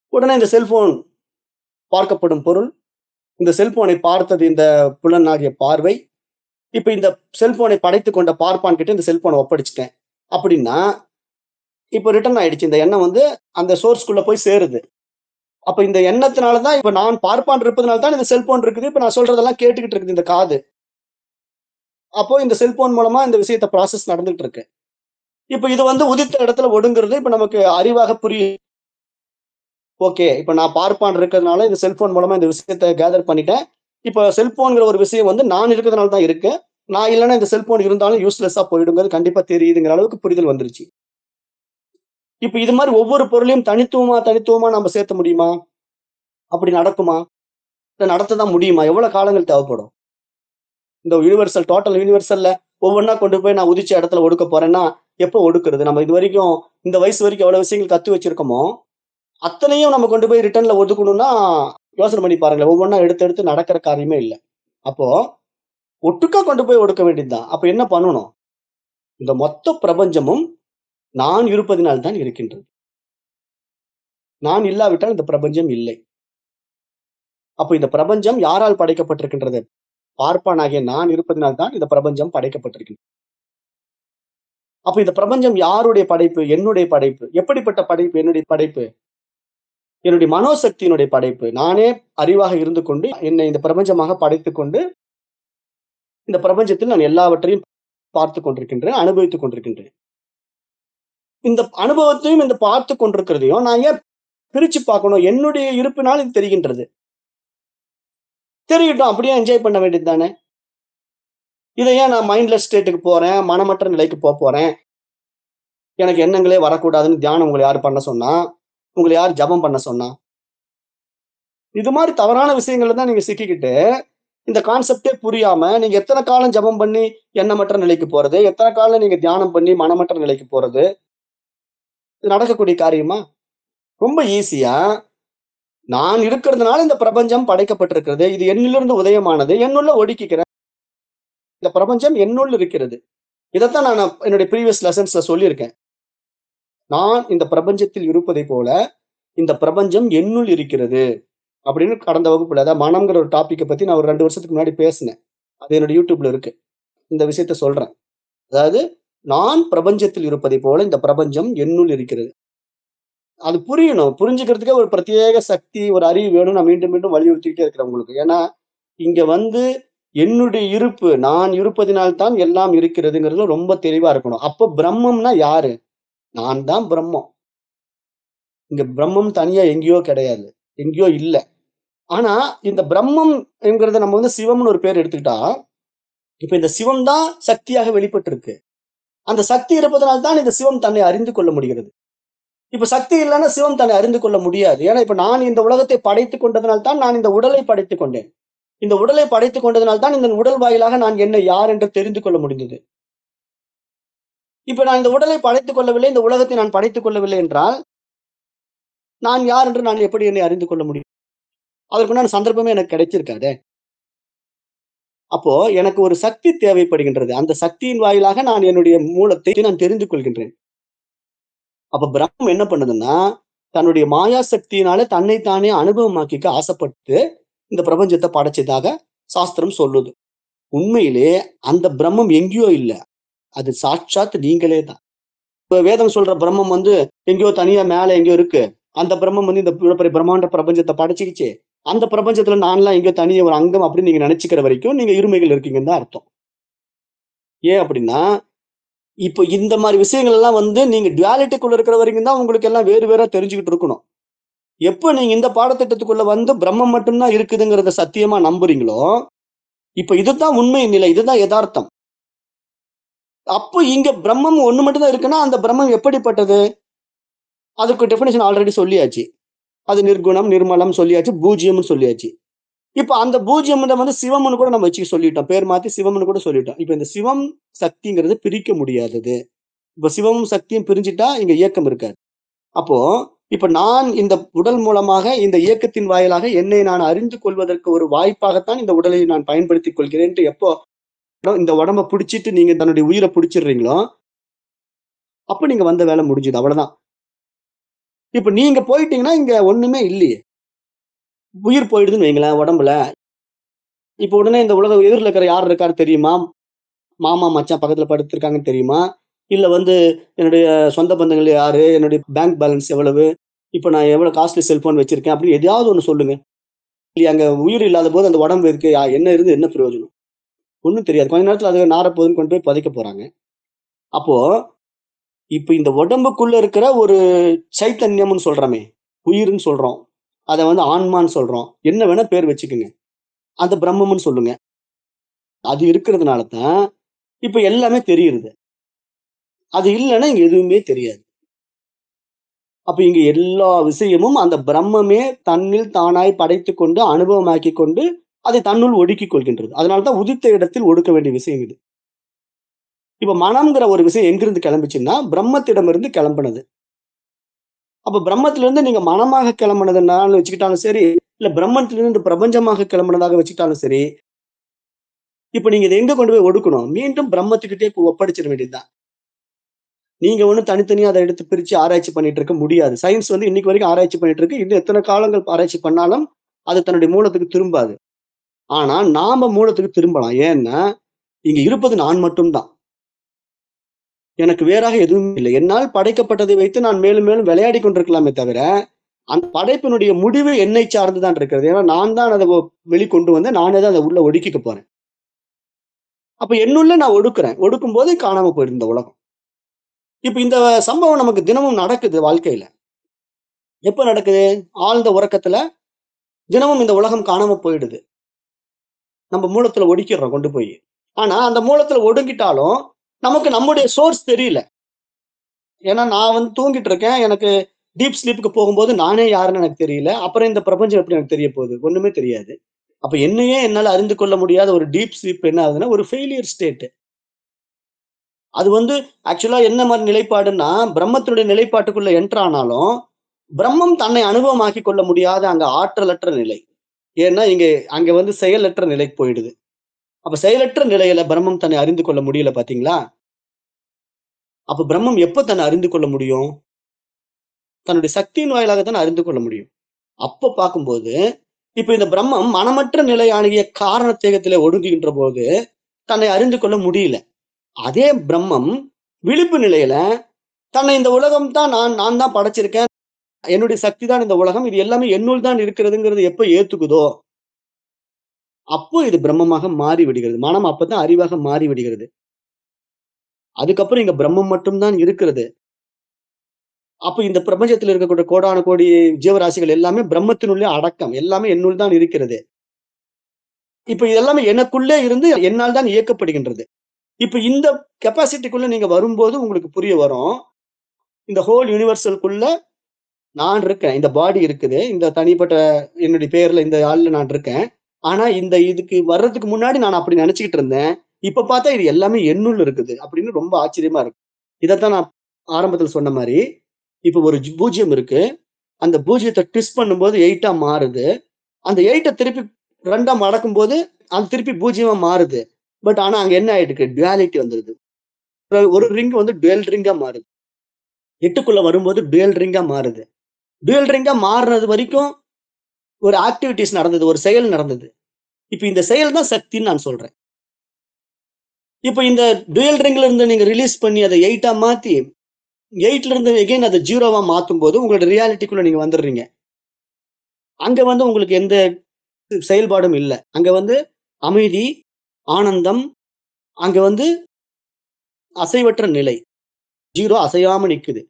உடனே இந்த செல்போன் பார்க்கப்படும் பொருள் இந்த செல்போனை பார்த்தது இந்த புலன் ஆகிய பார்வை. இப்ப இந்த செல்போனை படைத்து கொண்ட பார்ப்பான் கிட்ட இந்த செல்போனை ஒப்படைச்சிட்டேன். அப்படின்னா இப்ப ரிட்டர்ன் ஆயிடுச்சு. இந்த எண்ணம் வந்து அந்த சோர்ஸ்குள்ள போய் சேருது. அப்ப இந்த எண்ணத்தினாலதான் இப்ப நான் பார்ப்பான் இருப்பதனால தான் இந்த செல்போன் இருக்குது. இப்ப நான் சொல்றதெல்லாம் கேட்டுக்கிட்டு இருக்குது இந்த காது. அப்போ இந்த செல்போன் மூலமா இந்த விஷயத்த ப்ராசஸ் நடந்துட்டு இருக்கு. இப்ப இது வந்து உதித்த இடத்துல ஒடுங்குறது இப்ப நமக்கு அறிவாக புரியும் ஓகே இப்போ நான் பார்ப்பான் இருக்கிறதுனால இந்த செல்போன் மூலமா இந்த விஷயத்த கேதர் பண்ணிட்டேன். இப்போ செல்போன்ங்கிற ஒரு விஷயம் வந்து நான் இருக்கிறதுனால தான் இருக்கு. நான் இல்லைன்னா இந்த செல்போன் இருந்தாலும் யூஸ்லெஸ்ஸா போயிடுங்கிறது கண்டிப்பா தெரியுதுங்கிற அளவுக்கு புரிதல் வந்துருச்சு. இப்போ இது மாதிரி ஒவ்வொரு பொருளையும் தனித்துவமா தனித்துவமா நம்ம சேர்த்த முடியுமா? அப்படி நடக்குமா? இல்லை நடத்ததான் முடியுமா? எவ்வளவு காலங்கள் தேவைப்படும்? இந்த யூனிவர்சல் டோட்டல் யூனிவர்சல்ல ஒவ்வொன்றா கொண்டு போய் நான் உதிச்ச இடத்துல ஒடுக்க போறேன்னா எப்போ ஒடுக்குறது? நம்ம இது வரைக்கும் இந்த வயசு வரைக்கும் எவ்வளவு விஷயங்கள் கத்து வச்சிருக்கோமோ அத்தனையும் நம்ம கொண்டு போய் ரிட்டர்ன்ல ஒதுக்கணும்னா யோசனை பண்ணி பாருங்களேன். ஒவ்வொன்றா எடுத்து எடுத்து நடக்கிற காரியமே இல்லை. அப்போ ஒட்டுக்கா கொண்டு போய் ஒடுக்க வேண்டியதுதான். அப்ப என்ன பண்ணணும்? இந்த மொத்த பிரபஞ்சமும் நான் இருப்பதினால் தான் இருக்கின்றது. நான் இல்லாவிட்டால் இந்த பிரபஞ்சம் இல்லை. அப்ப இந்த பிரபஞ்சம் யாரால் படைக்கப்பட்டிருக்கின்றது? பார்ப்பானாகிய நான் இருப்பதினால் தான் இந்த பிரபஞ்சம் படைக்கப்பட்டிருக்கின்றது. அப்ப இந்த பிரபஞ்சம் யாருடைய படைப்பு? என்னுடைய படைப்பு. எப்படிப்பட்ட படைப்பு? என்னுடைய படைப்பு? என்னுடைய மனோசக்தியினுடைய படைப்பு. நானே அறிவாக இருந்து கொண்டு என்னை இந்த பிரபஞ்சமாக படைத்து கொண்டு இந்த பிரபஞ்சத்தில் நான் எல்லாவற்றையும் பார்த்து கொண்டிருக்கின்றேன் அனுபவித்துக் கொண்டிருக்கின்றேன். இந்த அனுபவத்தையும் இந்த பார்த்து கொண்டிருக்கிறதையும் நான் ஏன் பிரிச்சு பார்க்கணும்? என்னுடைய இருப்பினால் இது தெரிகின்றது. தெரியட்டும் அப்படியே என்ஜாய் பண்ண வேண்டியது தானே. இதை ஏன் நான் மைண்ட்லெஸ் ஸ்டேட்டுக்கு போறேன்? மனமற்ற நிலைக்கு போக போறேன்? எனக்கு எண்ணங்களே வரக்கூடாதுன்னு தியானம் உங்களை யார் பண்ண சொன்னா? உங்களை யார் ஜபம் பண்ண சொன்னா? இது மாதிரி தவறான விஷயங்கள்ல தான் நீங்க சிக்கிக்கிட்டு இந்த கான்செப்டே புரியாம நீங்க எத்தனை காலம் ஜபம் பண்ணி எண்ணமற்ற நிலைக்கு போறது? எத்தனை காலம் நீங்க தியானம் பண்ணி மனமற்ற நிலைக்கு போறது? இது நடக்கக்கூடிய காரியமா? ரொம்ப ஈஸியா நான் இருக்கிறதுனால இந்த பிரபஞ்சம் படைக்கப்பட்டிருக்கிறது. இது என்னிலிருந்து உதயமானது. என்னுள்ள ஒடுக்கிக்கிறேன். இந்த பிரபஞ்சம் என்னுள் இருக்கிறது. இதைத்தான் நான் என்னுடைய ப்ரீவியஸ் லெசன்ஸ்ல சொல்லியிருக்கேன். நான் இந்த பிரபஞ்சத்தில் இருப்பதை போல இந்த பிரபஞ்சம் என்னுள் இருக்கிறது அப்படின்னு கடந்த வகுப்புல அதாவது மனம்ங்கிற ஒரு டாப்பிக்கை பத்தி நான் ஒரு ரெண்டு வருஷத்துக்கு முன்னாடி பேசினேன். அது என்னோட யூடியூப்ல இருக்கு. இந்த விஷயத்த சொல்றேன். அதாவது நான் பிரபஞ்சத்தில் இருப்பதை போல இந்த பிரபஞ்சம் என்னுள் இருக்கிறது. அது புரியணும். புரிஞ்சுக்கிறதுக்கே ஒரு பிரத்யேக சக்தி ஒரு அறிவு வேணும் நான் மீண்டும் மீண்டும் வலியுறுத்திக்கிட்டே இருக்கிறேன் உங்களுக்கு. ஏன்னா இங்க வந்து என்னுடைய இருப்பு நான் இருப்பதினால்தான் எல்லாம் இருக்கிறதுங்கிறது ரொம்ப தெளிவா இருக்கணும். அப்போ பிரம்மம்னா யாரு? நான் தான் பிரம்மம். இங்க பிரம்மம் தனியா எங்கேயோ கிடையாது. எங்கேயோ இல்ல. ஆனா இந்த பிரம்மம் என்கிறத நம்ம வந்து சிவம்னு ஒரு பேர் எடுத்துக்கிட்டா இப்ப இந்த சிவம் தான் சக்தியாக வெளிப்பட்டு இருக்கு அந்த சக்தி இருப்பதனால் தான் இந்த சிவம் தன்னை அறிந்து கொள்ள முடிகிறது. இப்ப சக்தி இல்லைன்னா சிவம் தன்னை அறிந்து கொள்ள முடியாது. ஏன்னா இப்ப நான் இந்த உலகத்தை படைத்துக் கொண்டதனால் தான் நான் இந்த உடலை படைத்துக் கொண்டேன். இந்த உடலை படைத்துக் கொண்டதனால் தான் இந்த உடல் வாயிலாக நான் என்ன யார் என்று தெரிந்து கொள்ள முடிந்தது. இப்ப நான் இந்த உடலை படைத்துக் கொள்ளவில்லை இந்த உலகத்தை நான் படைத்துக் கொள்ளவில்லை என்றால் நான் யார் என்று நான் எப்படி என்னை அறிந்து கொள்ள முடியும்? அதற்குண்டான சந்தர்ப்பமே எனக்கு கிடைச்சிருக்காதே. அப்போ எனக்கு ஒரு சக்தி தேவைப்படுகின்றது. அந்த சக்தியின் வாயிலாக நான் என்னுடைய மூலத்தை நான் தெரிந்து கொள்கின்றேன். அப்ப பிரம்மம் என்ன பண்ணுதுன்னா தன்னுடைய மாயா சக்தியினால தன்னைத்தானே அனுபவமாக்கிக்க ஆசைப்பட்டு இந்த பிரபஞ்சத்தை படைச்சதாக சாஸ்திரம் சொல்லுது. உண்மையிலே அந்த பிரம்மம் எங்கேயோ இல்லை. அது சாட்சாத் நீங்களே தான் இப்ப வேதம் சொல்ற பிரம்மம் வந்து எங்கேயோ தனியா மேல எங்கேயோ இருக்கு. அந்த பிரம்மம் வந்து இந்த பிரம்மாண்ட பிரபஞ்சத்தை படைச்சிக்கிச்சு அந்த பிரபஞ்சத்துல நான்லாம் எங்கேயோ தனியா ஒரு அங்கம் அப்படின்னு நீங்க நினைச்சுக்கிற வரைக்கும் நீங்க இருமைகள் இருக்கீங்கன்னு தான் அர்த்தம். ஏன் அப்படின்னா இப்போ இந்த மாதிரி விஷயங்கள் எல்லாம் வந்து நீங்க டுவாலிட்டிக்குள்ள இருக்கிற வரைக்கும் தான் உங்களுக்கு எல்லாம் வேறு வேற தெரிஞ்சுக்கிட்டு இருக்கணும். எப்போ நீங்க இந்த பாடத்திட்டத்துக்குள்ள வந்து பிரம்மம் மட்டும்தான் இருக்குதுங்கிறத சத்தியமா நம்புறீங்களோ இப்ப இதுதான் உண்மை நிலை இதுதான் யதார்த்தம். அப்போ இங்க பிரம்மம் ஒண்ணு மட்டும்தான் இருக்குன்னா அந்த பிரம்மம் எப்படிப்பட்டது? அதுக்கு டெபினேஷன் ஆல்ரெடி சொல்லியாச்சு. அது நிர்குணம் நிர்மலம் சொல்லியாச்சு பூஜ்யம்னு சொல்லியாச்சு. இப்போ அந்த பூஜ்யம் வந்து சிவம்னு கூட நம்ம வச்சு சொல்லிட்டோம். பேர் மாத்தி சிவம்னு கூட சொல்லிட்டோம். இப்போ இந்த சிவம் சக்திங்கிறது பிரிக்க முடியாதது. இப்போ சிவமும் சக்தியும் பிரிஞ்சுட்டா இங்க இயக்கம் இருக்காது. அப்போ இப்ப நான் இந்த உடல் மூலமாக இந்த இயக்கத்தின் வாயிலாக என்னை நான் அறிந்து கொள்வதற்கு ஒரு வாய்ப்பாகத்தான் இந்த உடலை நான் பயன்படுத்திக் கொள்கிறேன்ட்டு எப்போ இந்த உடம்ப பிடிச்சிட்டு நீங்க தன்னுடைய உயிரை பிடிச்சிடுறீங்களோ அப்ப நீங்க வந்த வேலை முடிஞ்சுது அவ்வளவுதான். இப்ப நீங்க போயிட்டீங்கன்னா இங்க ஒண்ணுமே இல்லையே. உயிர் போயிடுதுன்னு வைங்களேன் உடம்புல. இப்ப உடனே இந்த உலக எதிரில் இருக்கிற யார் இருக்காரு தெரியுமா? மாமா மச்சான் பக்கத்துல படுத்திருக்காங்கன்னு தெரியுமா? இல்ல வந்து என்னுடைய சொந்த பந்தங்கள் யாரு? என்னுடைய பேங்க் பேலன்ஸ் எவ்வளவு? இப்ப நான் எவ்வளவு காஸ்ட்லி செல்போன் வச்சிருக்கேன் அப்படின்னு எதையாவது ஒண்ணு சொல்லுங்க. இல்லையா அங்க உயிர் இல்லாத போது அந்த உடம்பு இருக்கு யா, என்ன இருந்து என்ன பிரயோஜனம்? ஒன்றும் தெரியாது. கொஞ்ச நேரத்தில் அது நாரப்போதுன்னு கொண்டு போய் புதைக்க போறாங்க. அப்போ இப்போ இந்த உடம்புக்குள்ள இருக்கிற ஒரு சைத்தன்யம்னு சொல்றோமே உயிர்னு சொல்றோம். அதை வந்து ஆன்மான்னு சொல்றோம். என்ன வேணா பேர் வச்சுக்கோங்க. அந்த பிரம்மம்னு சொல்லுங்க. அது இருக்கிறதுனால தான் இப்போ எல்லாமே தெரியுது அது இல்லைன்னா இங்க எதுவுமே தெரியாது. அப்ப இங்க எல்லா விஷயமும் அந்த பிரம்மமே தன்னில் தானாய் படைத்து கொண்டு அனுபவமாக்கி கொண்டு அதை தன்னுள் ஒடுக்கிக் கொள்கின்றது. அதனால்தான் உதித்த இடத்தில் ஒடுக்க வேண்டிய விஷயம் இது. இப்ப மனம்ங்கிற ஒரு விஷயம் எங்கிருந்து கிளம்பிச்சுன்னா பிரம்மத்திடமிருந்து கிளம்பினது. அப்ப பிரம்மத்திலிருந்து நீங்க மனமாக கிளம்பினதுனாலும் வச்சுக்கிட்டாலும் சரி இல்ல பிரம்மத்திலிருந்து பிரபஞ்சமாக கிளம்பினதாக வச்சுக்கிட்டாலும் சரி இப்ப நீங்க இதை எங்க கொண்டு போய் ஒடுக்கணும்? மீண்டும் பிரம்மத்துக்கிட்டே ஒப்படைச்சிட வேண்டியதுதான். நீங்க ஒண்ணு தனித்தனியாக அதை எடுத்து பிரிச்சு ஆராய்ச்சி பண்ணிட்டு இருக்க முடியாது. சயின்ஸ் வந்து இன்னைக்கு வரைக்கும் ஆராய்ச்சி பண்ணிட்டு இருக்கு. இன்னும் எத்தனை காலங்கள் ஆராய்ச்சி பண்ணாலும் அது தன்னுடைய மூலத்துக்கு திரும்பாது. ஆனா நாம மூலத்துக்கு திரும்பலாம். ஏன்னா இங்க இருப்பது நான் மட்டும்தான். எனக்கு வேறாக எதுவும் இல்லை. என்னால் படைக்கப்பட்டதை வைத்து நான் மேலும் மேலும் விளையாடி கொண்டிருக்கலாமே தவிர அந்த படைப்பினுடைய முடிவு என்னை சார்ந்துதான் இருக்கிறது. ஏன்னா நான் தான் அதை வெளிக்கொண்டு வந்து நானே தான் அதை உள்ள ஒடுக்கிக்க போறேன். அப்ப என்னுள்ள நான் ஒடுக்குறேன். ஒடுக்கும் போதே காணாம போயிடுது இந்த உலகம். இப்ப இந்த சம்பவம் நமக்கு தினமும் நடக்குது வாழ்க்கையில. எப்ப நடக்குது? ஆழ்ந்த உறக்கத்துல தினமும் இந்த உலகம் காணாம போயிடுது. நம்ம மூலத்துல ஒடுக்கிடுறோம் கொண்டு போய். ஆனா அந்த மூலத்துல ஒடுங்கிட்டாலும் நமக்கு நம்முடைய சோர்ஸ் தெரியல. ஏன்னா நான் வந்து தூங்கிட்டு இருக்கேன். எனக்கு டீப் ஸ்லீப்புக்கு போகும்போது நானே யாருன்னு எனக்கு தெரியல. அப்புறம் இந்த பிரபஞ்சம் எப்படி எனக்கு தெரிய போகுது? ஒண்ணுமே தெரியாது. அப்ப என்னையே என்னால அறிந்து கொள்ள முடியாத ஒரு டீப் ஸ்லீப் என்ன ஆகுதுன்னா ஒரு ஃபெயிலியர் ஸ்டேட்டு அது வந்து ஆக்சுவலா என்ன மாதிரி நிலைப்பாடுன்னா பிரம்மத்தினுடைய நிலைப்பாட்டுக்குள்ள என்ட்ரானாலும் பிரம்மம் தன்னை அனுபவமாக்கி கொள்ள முடியாத அங்க ஆற்றலற்ற நிலை. ஏன்னா இங்க அங்க வந்து செயலற்ற நிலைக்கு போயிடுது. அப்ப செயலற்ற நிலையில பிரம்மம் தன்னை அறிந்து கொள்ள முடியல பாத்தீங்களா? அப்ப பிரம்மம் எப்ப தன்னை அறிந்து கொள்ள முடியும்? தன்னுடைய சக்தியின் வாயிலாக தான் அறிந்து கொள்ள முடியும். அப்ப பார்க்கும்போது இப்ப இந்த பிரம்மம் மனமற்ற நிலையாகிய காரணத்தேகத்திலே ஒடுங்குகின்ற போது தன்னை அறிந்து கொள்ள முடியல. அதே பிரம்மம் விழிப்பு நிலையில தன்னை இந்த உலகம் தான் நான் நான் தான் படைச்சிருக்கேன் என்னுடைய சக்தி தான் இந்த உலகம். இது எல்லாமே என்னுள் தான் இருக்கிறதுங்கிறது எப்ப ஏத்துக்குதோ அப்போ இது பிரம்மமாக மாறி விடுகிறது. மனம் அப்பதான் அறிவாக மாறி விடுகிறது. அதுக்கப்புறம் இங்க பிரம்மம் மட்டும்தான் இருக்கிறது. அப்ப இந்த பிரபஞ்சத்தில் இருக்கக்கூடிய கோடான கோடி ஜீவராசிகள் எல்லாமே பிரம்மத்தினுள்ளே அடக்கம். எல்லாமே என்னுள் தான் இருக்கிறது. இப்ப இதெல்லாமே எனக்குள்ளே இருந்து என்னால் தான் இயக்கப்படுகின்றது. இப்ப இந்த கெப்பாசிட்டிக்குள்ள நீங்க வரும்போது உங்களுக்கு புரிய வரும். இந்த ஹோல் யூனிவர்சலுக்குள்ள நான் இருக்கேன். இந்த பாடி இருக்குது. இந்த தனிப்பட்ட என்னுடைய பேர்ல இந்த ஆள்ல நான் இருக்கேன். ஆனா இந்த இதுக்கு வர்றதுக்கு முன்னாடி நான் அப்படி நினைச்சுக்கிட்டு இருந்தேன். இப்ப பார்த்தா இது எல்லாமே என்னுள்ள இருக்குது அப்படின்னு ரொம்ப ஆச்சரியமா இருக்கு. இதைத்தான் நான் ஆரம்பத்தில் சொன்ன மாதிரி இப்ப ஒரு பூஜ்ஜியம் இருக்கு. அந்த பூஜ்ஜியத்தை ட்விஸ்ட் பண்ணும்போது எயிட்டா மாறுது. அந்த எயிட்டை திருப்பி ரெண்டா மடக்கும் போது அது திருப்பி பூஜ்ஜியமா மாறுது. பட் ஆனா அங்க என்ன ஆயிட்டு டுவாலிட்டி வந்துருது. ஒரு ரிங் வந்து டுவெல் ரிங்கா மாறுது. எட்டுக்குள்ள வரும்போது டுவெல் ரிங்கா மாறுது. டுவெல் ரிங்கா மாறுறது வரைக்கும் ஒரு ஆக்டிவிட்டிஸ் நடந்தது ஒரு செயல் நடந்தது. இப்போ இந்த செயல் தான் சக்தின்னு நான் சொல்கிறேன் இப்போ இந்த டுவெல் ரிங்ல இருந்து நீங்கள் ரிலீஸ் பண்ணி அதை எயிட்டாக மாற்றி எயிட்ல இருந்து எகைன் அதை ஜீரோவாக மாற்றும் போது உங்களோட ரியாலிட்டிக்குள்ளே நீங்கள் வந்துடுறீங்க. அங்கே வந்து உங்களுக்கு எந்த செயல்பாடும் இல்லை. அங்கே வந்து அமைதி ஆனந்தம் அங்கே வந்து அசைவற்ற நிலை. ஜீரோ அசையாமல் நிற்குது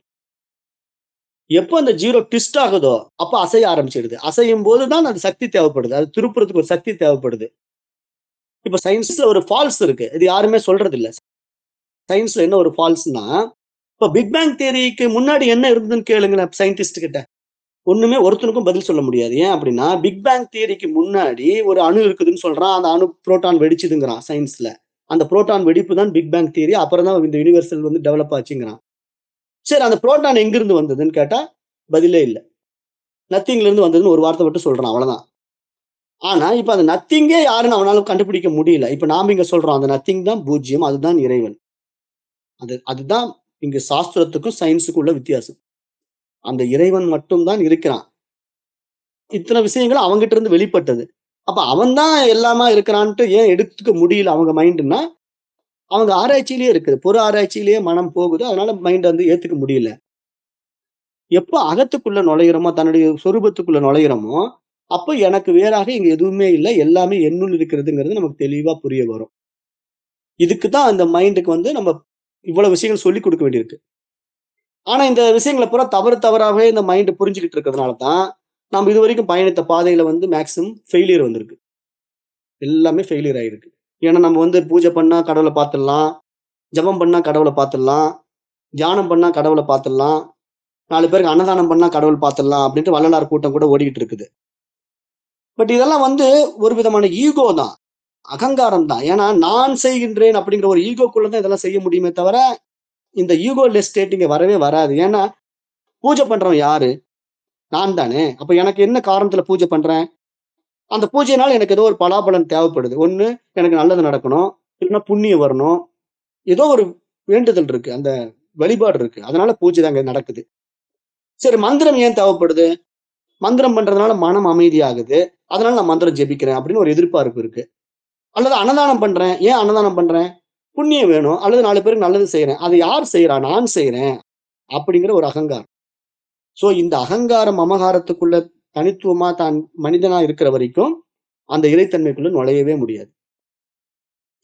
எப்போ அந்த ஜீரோ ட்விஸ்ட் ஆகுதோ அப்போ அசைய ஆரம்பிச்சிடுது. அசையும் போது தான் அது சக்தி தேவைப்படுது. அது திருப்புறதுக்கு ஒரு சக்தி தேவைப்படுது. இப்போ சயின்ஸ்ல ஒரு ஃபால்ஸ் இருக்கு. இது யாருமே சொல்றது இல்லை சயின்ஸ்ல என்ன ஒரு ஃபால்ஸ்னா இப்போ பிக் பேங் தியரிக்கு முன்னாடி என்ன இருந்ததுன்னு கேளுங்களேன் சயின்டிஸ்ட் கிட்ட. ஒண்ணுமே ஒருத்தனுக்கும் பதில் சொல்ல முடியாது. ஏன் அப்படின்னா பிக் பேங் தியரிக்கு முன்னாடி ஒரு அணு இருக்குதுன்னு சொல்றான். அந்த அணு புரோட்டான் வெடிச்சுதுங்கிறான் சயின்ஸ்ல அந்த புரோட்டான் வெடிப்பு தான் பிக் பேங் தியரி அப்புறம் தான் இந்த யூனிவர்சல் வந்து டெவலப் ஆச்சுங்கிறான். சரி அந்த புரோட்டான் எங்கிருந்து வந்ததுன்னு கேட்டா பதிலே இல்லை. நத்திங்ல இருந்து வந்ததுன்னு ஒரு வார்த்தை மட்டும் சொல்றான் அவ்வளவுதான். ஆனா இப்ப அந்த நத்திங்கே யாருன்னு அவனால கண்டுபிடிக்க முடியல. இப்ப நாம இங்க சொல்றோம் அந்த நத்திங் தான் பூஜ்ஜியம் அதுதான் இறைவன். அது அதுதான் இங்க சாஸ்திரத்துக்கும் சயின்ஸுக்கும் உள்ள வித்தியாசம். அந்த இறைவன் மட்டும்தான் இருக்கிறான். இத்தனை விஷயங்கள் அவங்ககிட்ட இருந்து வெளிப்பட்டது. அப்ப அவன் தான் எல்லாமா இருக்கிறான்ட்டு ஏன் எடுத்துக்க முடியல அவங்க மைண்டுன்னா அவங்க ஆராய்ச்சியிலேயே இருக்குது. புற ஆராய்ச்சியிலேயே மனம் போகுது. அதனால மைண்ட் வந்து ஏத்துக்க முடியல. எப்போ அகத்துக்குள்ள நுழையிறோமோ தன்னுடைய சொரூபத்துக்குள்ள நுழையிறோமோ அப்போ எனக்கு வேறாக இங்க எதுவுமே இல்லை. எல்லாமே என்னுள் இருக்கிறதுங்கிறது நமக்கு தெளிவா புரிய வரும். இதுக்கு தான் அந்த மைண்டுக்கு வந்து நம்ம இவ்வளவு விஷயங்கள் சொல்லி கொடுக்க வேண்டியிருக்கு. ஆனா இந்த விஷயங்களை பூரா தவறு தவறாகவே இந்த மைண்ட் புரிஞ்சுக்கிட்டு இருக்கிறதுனால தான் நம்ம இது வரைக்கும் பயணித்த பாதையில வந்து மேக்சிமம் ஃபெயிலியர் வந்திருக்கு. எல்லாமே ஃபெயிலியர் ஆயிருக்கு. ஏன்னா நம்ம வந்து பூஜை பண்ணால் கடவுளை பார்த்துடலாம் ஜபம் பண்ணால் கடவுளை பார்த்துடலாம் தியானம் பண்ணால் கடவுளை பார்த்துடலாம் நாலு பேருக்கு அன்னதானம் பண்ணால் கடவுள் பார்த்துடலாம் அப்படின்ட்டு வள்ளலார் கூட்டம் கூட ஓடிக்கிட்டு இருக்குது. பட் இதெல்லாம் வந்து ஒரு விதமான ஈகோ தான் அகங்காரம் தான். ஏன்னா நான் செய்கின்றேன் அப்படிங்கிற ஒரு ஈகோக்குள்ள தான் இதெல்லாம் செய்ய முடியுமே தவிர இந்த ஈகோ லெஸ்டேட் இங்கே வரவே வராது. ஏன்னா பூஜை பண்றவன் யாரு? நான் தானே. அப்போ எனக்கு என்ன காரணத்துல பூஜை பண்றேன்? அந்த பூஜையினால எனக்கு ஏதோ ஒரு பலாபலன் தேவைப்படுது. ஒண்ணு எனக்கு நல்லது நடக்கணும். இல்லைன்னா புண்ணியம் வரணும். ஏதோ ஒரு வேண்டுதல் இருக்கு. அந்த வழிபாடு இருக்கு. அதனால பூஜை தான் நடக்குது. சரி மந்திரம் ஏன் தேவைப்படுது? மந்திரம் பண்றதுனால மனம் அமைதியாகுது. அதனால நான் மந்திரம் ஜெபிக்கிறேன் அப்படின்னு ஒரு எதிர்பார்ப்பு இருக்கு. அல்லது அன்னதானம் பண்றேன். ஏன் அன்னதானம் பண்றேன்? புண்ணியம் வேணும். அல்லது நாலு பேருக்கு நல்லது செய்யறேன். அதை யார் செய்யறா? நான் செய்யறேன். அப்படிங்கிற ஒரு அகங்காரம். சோ இந்த அகங்காரம் அமகாரத்துக்குள்ள தனித்துவமா தான் மனிதனா இருக்கிற வரைக்கும் அந்த இறைத்தன்மைக்குள்ள நுழையவே முடியாது.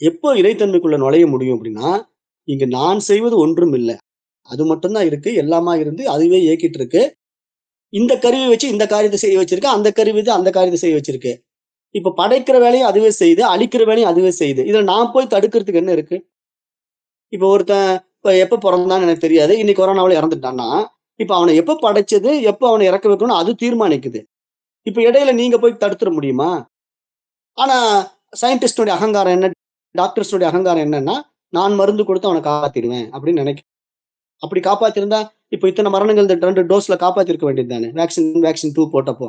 எப்போ இறைத்தன்மைக்குள்ள நுழைய முடியும் அப்படின்னா இங்க நான் செய்வது ஒன்றும் இல்லை. அது மட்டும்தான் இருக்கு எல்லாமா இருந்து அதுவே இயக்கிட்டு இருக்கு. இந்த கருவி வச்சு இந்த காரியத்தை செய்ய வச்சிருக்கு அந்த கருவி வச்சு அந்த காரியத்தை செய்ய வச்சிருக்கு. இப்ப படைக்கிற வேலையும் அதுவே செய்யுது அழிக்கிற வேலையும் அதுவே செய்யுது இதுல நான் போய் தடுக்கிறதுக்கு என்ன இருக்கு? இப்ப ஒருத்தன் இப்ப எப்ப பிறந்தான்னு எனக்கு தெரியாது. இன்னைக்கு கொரோனாவில் இறந்துட்டான்னா இப்ப அவனை எப்ப படைச்சது எப்ப அவனை இறக்க வைக்கணும் அது தீர்மானிக்குது. இப்ப இடையில நீங்க போய் தடுத்துட முடியுமா? ஆனா சயின்டிஸ்டுடைய அகங்காரம் என்ன? டாக்டர்ஸுடைய அகங்காரம் என்னன்னா நான் மருந்து கொடுத்து அவனை காப்பாத்திடுவேன் அப்படின்னு நினைக்க அப்படி காப்பாத்திருந்தா இப்ப இத்தனை மரணங்கள் இந்த ரெண்டு டோஸ்ல காப்பாத்திருக்க வேண்டியது தானே வேக்சின் வேக்சின் டூ போட்டப்போ.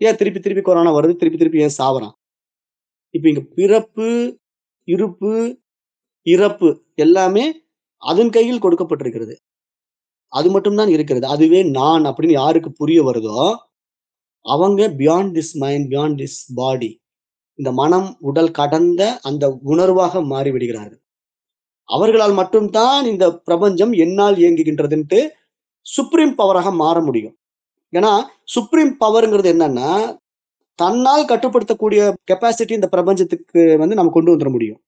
ஏன் திருப்பி திருப்பி கொரோனா வருது? திருப்பி திருப்பி ஏன் சாவறான்? இப்ப இங்க பிறப்பு இருப்பு இறப்பு எல்லாமே அதன் கையில் கொடுக்கப்பட்டிருக்கிறது. அது மட்டும்தான் இருக்கிறது. அதுவே நான் அப்படின்னு யாருக்கு புரிய வருதோ அவங்க beyond this mind beyond this body இந்த மனம் உடல் கடந்த அந்த உணர்வாக மாறிவிடுகிறார்கள். அவர்களால் மட்டும்தான் இந்த பிரபஞ்சம் என்னால் இயங்குகின்றதுன்ட்டு சுப்ரீம் பவராக மாற முடியும். ஏன்னா சுப்ரீம் பவருங்கிறது என்னன்னா தன்னால் கட்டுப்படுத்தக்கூடிய கெப்பாசிட்டி இந்த பிரபஞ்சத்துக்கு வந்து நம்ம கொண்டு வந்துட முடியும்.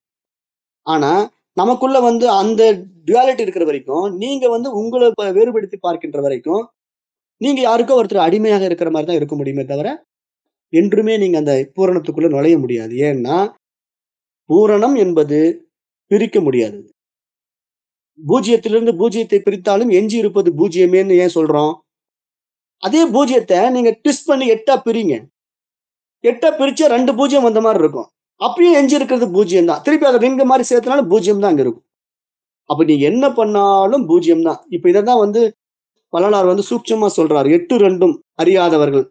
ஆனா நமக்குள்ள வந்து அந்த டுவாலிட்டி இருக்கிற வரைக்கும் நீங்க வந்து உங்களை வேறுபடுத்தி பார்க்கின்ற வரைக்கும் நீங்க யாருக்கோ ஒருத்தர் அடிமையாக இருக்கிற மாதிரி தான் இருக்க முடியுமே தவிர என்றுமே நீங்க அந்த பூரணத்துக்குள்ள நுழைய முடியாது. ஏன்னா பூரணம் என்பது பிரிக்க முடியாது. பூஜ்ஜியத்திலிருந்து பூஜ்ஜியத்தை பிரித்தாலும் எஞ்சி இருப்பது பூஜ்ஜியமேன்னு ஏன் சொல்றோம்? அதே பூஜ்ஜியத்தை நீங்க ட்விஸ்ட் பண்ணி எட்டா பிரிங்க. எட்டா பிரிச்சா ரெண்டு பூஜ்ஜியம் வந்த மாதிரி இருக்கும். அப்பயும் எஞ்சி இருக்கிறது பூஜ்ஜியம் தான் திருப்பி அதை ரிங்க மாதிரி சேர்த்தனால பூஜ்ஜியம் தான் அங்க இருக்கும். அப்ப நீ என்ன பண்ணாலும் பூஜ்ஜியம் தான் இப்ப இதைதான் வந்து வள்ளலார் வந்து சூட்சமா சொல்றாரு. எட்டு ரெண்டும் அறியாதவர்கள்.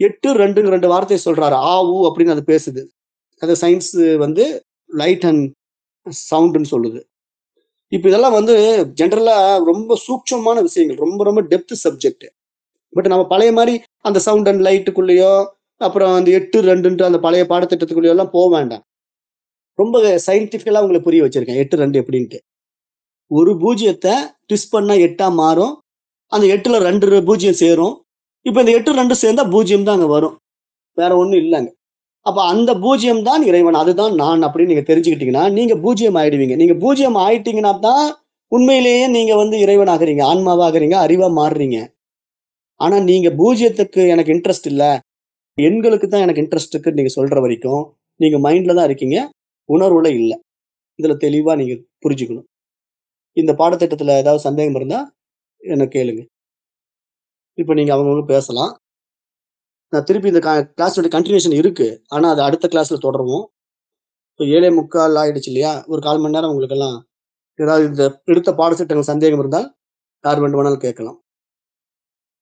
எட்டு ரெண்டுங்க ரெண்டு வார்த்தையை சொல்றாரு. ஆ அப்படின்னு அது பேசுது. அது சயின்ஸ் வந்து லைட் அண்ட் சவுண்டுன்னு சொல்லுது. இப்ப இதெல்லாம் வந்து ஜென்ரலா ரொம்ப சூட்சமான விஷயங்கள். ரொம்ப ரொம்ப டெப்த் சப்ஜெக்ட் பட் நம்ம பழைய மாதிரி அந்த சவுண்ட் அண்ட் லைட்டுக்குள்ளேயோ அப்புறம் அந்த எட்டு ரெண்டுன்ற அந்த பழைய பாடத்திட்டத்துக்குள்ளேயோ எல்லாம் போக வேண்டாம். ரொம்ப சயின்டிபிக்கலா உங்களுக்கு புரிய வச்சிருக்கேன். எட்டு ரெண்டு எப்படின்ட்டு. ஒரு பூஜ்ஜியத்தை ட்விஸ்ட் பண்ணால் எட்டாக மாறும். அந்த எட்டில் ரெண்டு பூஜ்ஜியம் சேரும். இப்போ இந்த எட்டு ரெண்டு சேர்ந்தால் பூஜ்ஜியம் தான் அங்கே வரும். வேற ஒன்றும் இல்லைங்க. அப்போ அந்த பூஜ்ஜியம் தான் இறைவன். அதுதான் நான் அப்படின்னு நீங்க தெரிஞ்சுக்கிட்டீங்கன்னா நீங்க பூஜ்ஜியம் ஆயிடுவீங்க. நீங்க பூஜ்ஜியம் ஆயிட்டீங்கன்னா தான் உண்மையிலேயே நீங்க வந்து இறைவன் ஆகுறீங்க ஆன்மாவாகிறீங்க அறிவா மாறுறீங்க. ஆனா நீங்க பூஜ்ஜியத்துக்கு எனக்கு இன்ட்ரெஸ்ட் இல்லை. எண்களுக்கு தான் எனக்கு இன்ட்ரெஸ்ட் இருக்குன்னு நீங்க சொல்ற வரைக்கும் நீங்க மைண்ட்ல தான் இருக்கீங்க. உணர்வுல இல்லை. இதுல தெளிவா நீங்க புரிஞ்சுக்கணும். இந்த பாடத்திட்டத்தில் ஏதாவது சந்தேகம் இருந்தால் என்னை கேளுங்க. இப்போ நீங்கள் அவங்களும் பேசலாம். நான் திருப்பி இந்த கிளாஸோட கண்டினியூஷன் இருக்குது ஆனால் அது அடுத்த கிளாஸில் தொடருவோம். இப்போ ஏழே முக்கால் ஆகிடுச்சு இல்லையா? ஒரு கால் மணி நேரம் உங்களுக்கெல்லாம் ஏதாவது இந்த எடுத்த பாடத்திட்டங்கள் சந்தேகம் இருந்தால் யார் வேண்டு வேணாலும் கேட்கலாம்.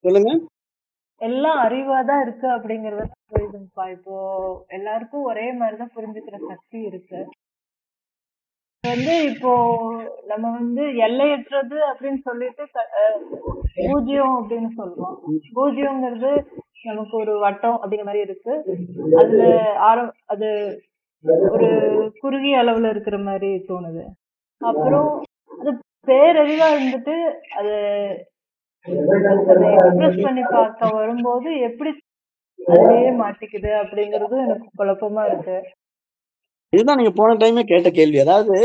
சொல்லுங்க. எல்லாம் அறிவாதான் இருக்கு அப்படிங்கறது புரியுதுப்பா இப்போ எல்லாருக்கும் ஒரே மாதிரிதான் புரிஞ்சுக்கிற சக்தி இருக்கு. வந்து இப்போ நம்ம வந்து எல்லையற்றது அப்படின்னு சொல்லிட்டு பூஜ்ஜியம் அப்படின்னு சொல்றோம். பூஜ்ஜியம்ங்கிறது நமக்கு ஒரு வட்டம் அப்படிங்கிற மாதிரி இருக்கு. அதுல ஆரம் அது ஒரு குறுகிய அளவுல இருக்கிற மாதிரி தோணுது. அப்புறம் அது பேரறிவா இருந்துட்டு அது எக்ஸ்பிரஸ் பண்ணி பார்க்க வரும்போது எப்படி அதுலயே மாட்டிக்குது அப்படிங்கறதும் எனக்கு குழப்பமா இருக்கு. இதுதான் நீங்க போன டைமே கேட்ட கேள்வி. அதாவது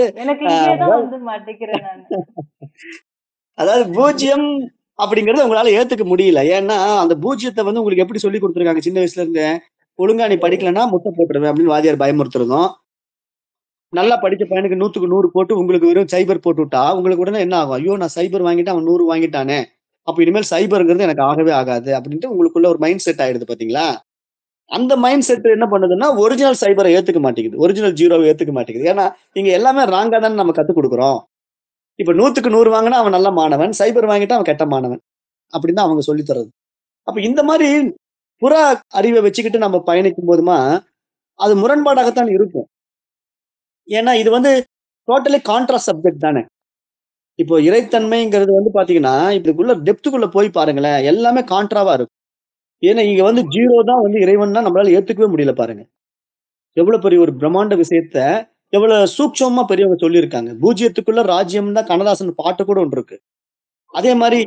அதாவது பூஜ்ஜியம் அப்படிங்கறது உங்களால ஏத்துக்க முடியல. ஏன்னா அந்த பூஜ்ஜியத்தை வந்து உங்களுக்கு எப்படி சொல்லி கொடுத்துருக்காங்க? சின்ன வயசுல இருந்தே ஒழுங்கா நீ படிக்கலன்னா முட்டை போட்டுருவேன் அப்படின்னு வாதியார் பயமுறுத்துறதும் நல்லா படிச்ச பையனுக்கு நூத்துக்கு நூறு போட்டு உங்களுக்கு வெறும் சைபர் போட்டு விட்டா உங்களுக்கு உடனே என்ன ஆகும்? ஐயோ நான் சைபர் வாங்கிட்டு அவன் நூறு வாங்கிட்டானே. அப்ப இனிமேல் சைபருங்கிறது எனக்கு ஆகவே ஆகாது அப்படின்ட்டு உங்களுக்குள்ள ஒரு மைண்ட் செட் ஆயிடுது பாத்தீங்களா? அந்த மைண்ட் செட் என்ன பண்ணுதுன்னா ஒரிஜினல் சைபரை ஏத்துக்க மாட்டேங்குது. ஒரிஜினல் ஜீரோவை ஏத்துக்க மாட்டேங்குது. ஏன்னா இங்க எல்லாமே ராங்கா தானே நம்ம கத்துக் கொடுக்குறோம். இப்ப நூத்துக்கு நூறு வாங்கினா அவன் நல்ல மாணவன் சைபர் வாங்கிட்டா அவன் கெட்ட மாணவன். அப்படின்னு தான் அவங்க சொல்லி தர்றது. அப்ப இந்த மாதிரி புற அறிவை வச்சுக்கிட்டு நம்ம பயணிக்கும் போதுமா அது முரண்பாடாகத்தான் இருக்கும். ஏன்னா இது வந்து டோட்டலி கான்ட்ரா சப்ஜெக்ட் தானே. இப்போ இறைத்தன்மைங்கிறது வந்து பாத்தீங்கன்னா இதுக்குள்ள டெப்த்துக்குள்ள போய் பாருங்களேன் எல்லாமே கான்ட்ராவா இருக்கும். ஏன்னா இங்க வந்து ஜீரோ தான் வந்து இறைவன்னா நம்மளால ஏத்துக்கவே முடியல பாருங்க. எவ்வளவு பெரிய ஒரு பிரம்மாண்ட விஷயத்த எவ்வளவு சூட்சமா பெரியவங்க சொல்லியிருக்காங்க. பூஜ்ஜியத்துக்குள்ள ராஜ்யம் தான் கண்ணதாசன் பாட்டு கூட ஒன்று இருக்கு. அதே மாதிரி